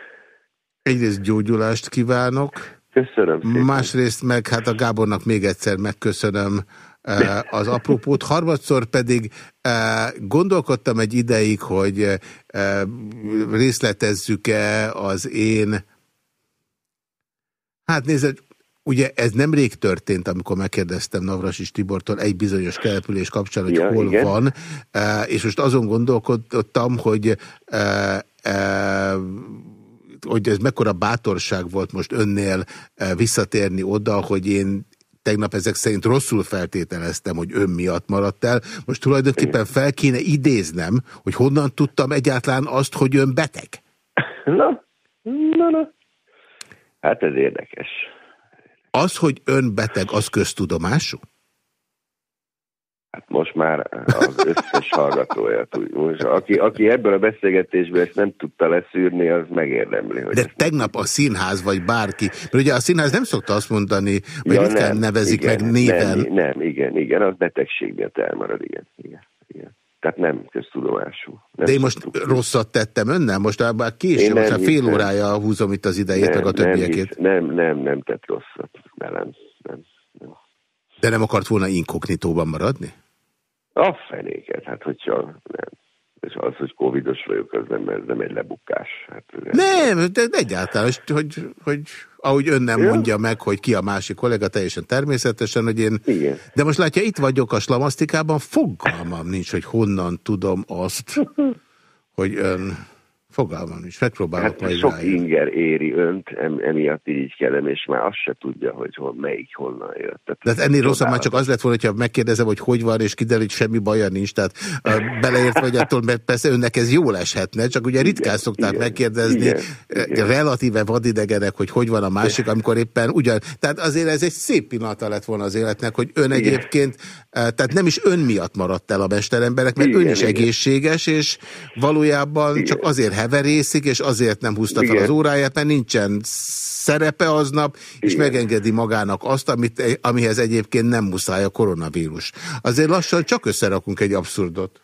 Egyrészt gyógyulást kívánok. Köszönöm szépen. Másrészt meg, hát a Gábornak még egyszer megköszönöm eh, az apropót. Harmadszor pedig eh, gondolkodtam egy ideig, hogy eh, részletezzük-e az én... Hát nézd, ugye ez nemrég történt, amikor megkérdeztem Navrasis Tibortól egy bizonyos település kapcsán, hogy Ja, hol igen. van, eh, és most azon gondolkodtam, hogy eh, eh, hogy ez mekkora bátorság volt most önnél visszatérni oda, hogy én tegnap ezek szerint rosszul feltételeztem, hogy ön miatt maradt el. Most tulajdonképpen fel kéne idéznem, hogy honnan tudtam egyáltalán azt, hogy ön beteg. Na, na, na. Hát ez érdekes. Az, hogy ön beteg, az köztudomású? Hát most már az összes hallgatója tudja. Aki, aki ebből a beszélgetésből ezt nem tudta leszűrni, az megérdemli. Hogy De tegnap a színház, vagy bárki, mert ugye a színház nem szokta azt mondani, vagy Ja, ritkán nevezik igen, meg néven. Nem, nem, igen, igen, az betegség miatt elmarad, igen, igen, igen. Tehát nem köztudomású. Nem De én most rosszat tettem önnel? Most már késő, most nem már fél hiszem. órája húzom itt az idejét, meg a nem, többiekét. hisz- nem, nem, nem tett rosszat velem. Nem. De nem akart volna inkognitóban maradni? A fenéket, hát hogyha nem. És az, hogy covidos vagyok, az nem, ez nem egy lebukás. Hát, Nem, de egyáltalán, hogy, hogy, hogy ahogy ön nem Ja. mondja meg, hogy ki a másik kollega, teljesen természetesen, hogy én... Igen. De most látja, itt vagyok a slamasztikában, fogalmam nincs, hogy honnan tudom azt, (laughs) hogy ön Fogalmam is, megpróbálok Hát majd sok rájönni. inger éri önt, em, emiatt így kellem, és már azt se tudja, hogy hol, melyik honnan jött. Tehát De hát ennél rosszabb már csak az lett volna, hogyha megkérdezem, hogy hogy van, és kiderül, hogy semmi baja nincs. Tehát ö, beleértve, hogy attól, mert persze önnek ez jól eshetne, csak ugye ritkán szokták igen, megkérdezni igen, igen. relatíve vadidegenek, hogy hogy van a másik, amikor éppen ugyan. Tehát azért ez egy szép pillanata lett volna az életnek, hogy ön Igen. egyébként, tehát nem is ön miatt maradt el a mesteremberek, mert ön Igen, is igen. egészséges, és valójában csak azért heverészik, és azért nem húzta fel Igen. az óráját, mert nincsen szerepe aznap, és Igen. megengedi magának azt, amit, amihez egyébként nem muszáj a koronavírus. Azért lassan csak összerakunk egy abszurdot.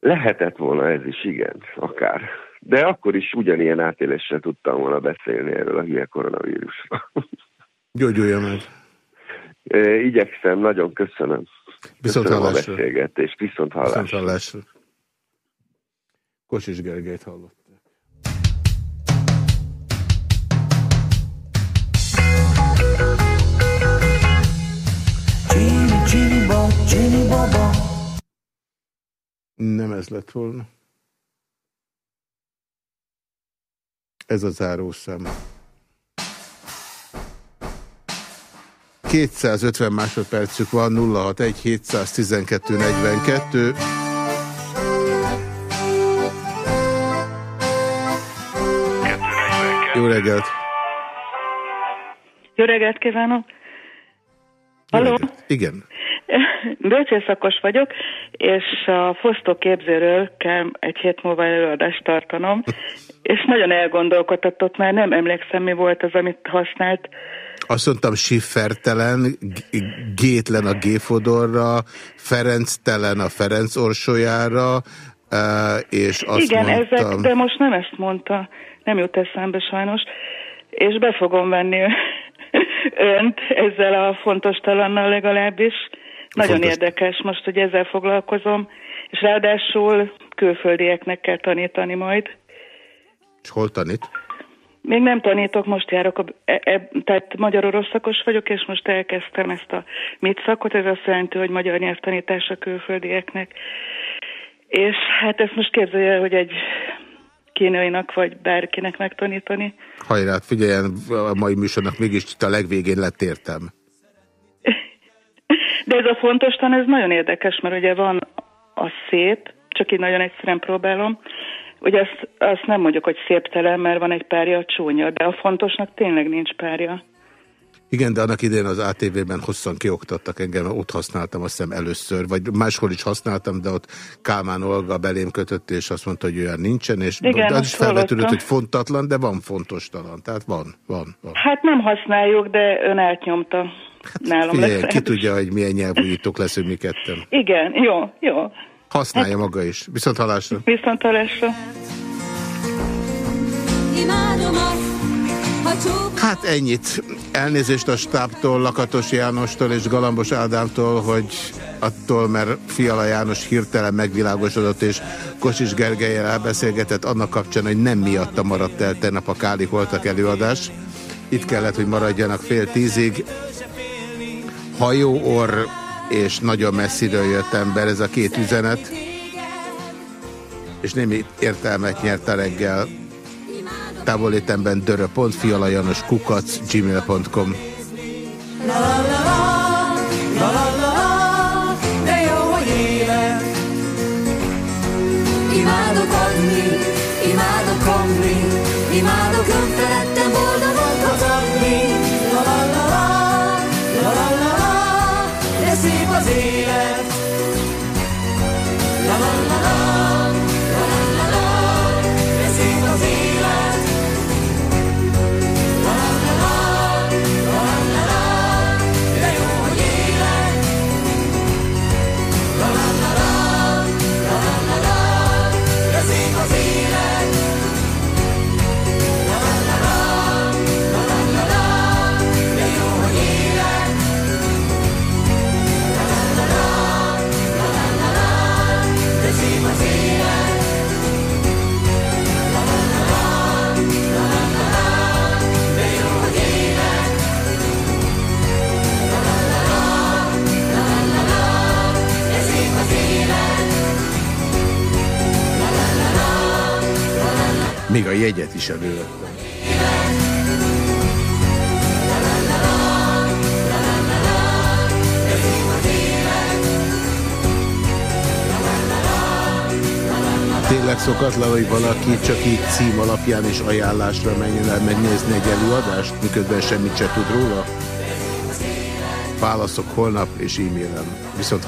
Lehetett volna ez is, igen, akár. De akkor is ugyanilyen átéléssel tudtam volna beszélni erről a hülye koronavírusról. (laughs) Gyógyulja meg. E, Igyekszem, nagyon köszönöm. Viszont köszönöm a hallásra. beszélgetést, viszont Viszont hallásra. hallásra. Kocsis Gergelyt hallott. Csini, csini, ba, csini, baba. Nem ez lett volna. Ez a zárószám. 250 másodpercük van, 061 712 42. Jó reggelt! Jó reggelt kívánok! Halló? Igen. Bölcsészakos vagyok, és a fosztóképzőről kell egy hét múlva előadást tartanom, és nagyon elgondolkodtatott, már nem emlékszem, mi volt az, amit használt. Azt mondtam, Schiffertelen, G- Gétlen a Géfodorra, Ferenctelen a Ferenc orsójára, eh, és azt Igen, mondtam... ezek, de most nem ezt mondta, nem jut eszembe sajnos, és be fogom venni (laughs) önt ezzel a fontos talannal legalábbis. Nagyon Fontos. érdekes most, hogy ezzel foglalkozom, és ráadásul külföldieknek kell tanítani majd. És hol tanít? Még nem tanítok, most járok, a, e, e, tehát magyar-orosz szakos vagyok, és most elkezdtem ezt a mit szakot, ez azt jelenti, hogy magyar nyelvtanítás a külföldieknek. És hát ezt most képzelje, el, hogy egy kínainak vagy bárkinek megtanítani. Hajrá, figyeljen, a mai műsornak mégis itt a legvégén lett értem. De ez a fontos tan, ez nagyon érdekes, mert ugye van a szép, csak így nagyon egyszerűen próbálom, Ugye azt, azt nem mondjuk, hogy széptelen, mert van egy párja a csúnya, de a fontosnak tényleg nincs párja. Igen, de annak idején az ATV-ben hosszan kioktattak engem, ott használtam azt hiszem először, vagy máshol is használtam, de ott Kálmán Olga belém kötött, és azt mondta, hogy olyan nincsen, és Igen, de az is felvetődött, hogy fontatlan, de van fontos talan. Tehát van, van, van. Hát nem használjuk, de ön átnyomta. Nálam Figyeljen, lesz. ki tudja, hogy milyen nyelvújítók leszünk mi ketten. Igen, jó, jó. Használja maga is. Viszont halásra. Viszont hallásra. Imádom azt, ha csók Hát ennyit. Elnézést a stábtól, Lakatos Jánostól és Galambos Ádámtól, hogy attól, mert Fiala János hirtelen megvilágosodott, és Kocsis Gergelyel elbeszélgetett annak kapcsán, hogy nem miatta maradt el tegnap a Káli Holtak előadás. Itt kellett, hogy maradjanak fél tízig. Hajóorr és nagyon messziről jött ember, ez a két üzenet. És némi értelmet nyert a reggel távolétemben dörö.fialajanos kukac gmail.com. Imádok adni, imádok kapni, imádok önfeledten boldogan szép Még a jegyet is elővettem. Tényleg szokatlan, hogy valaki csak így cím alapján és ajánlásra menjen el megnézni egy előadást, miközben semmit se tud róla? Válaszok holnap és e-mailem. Viszont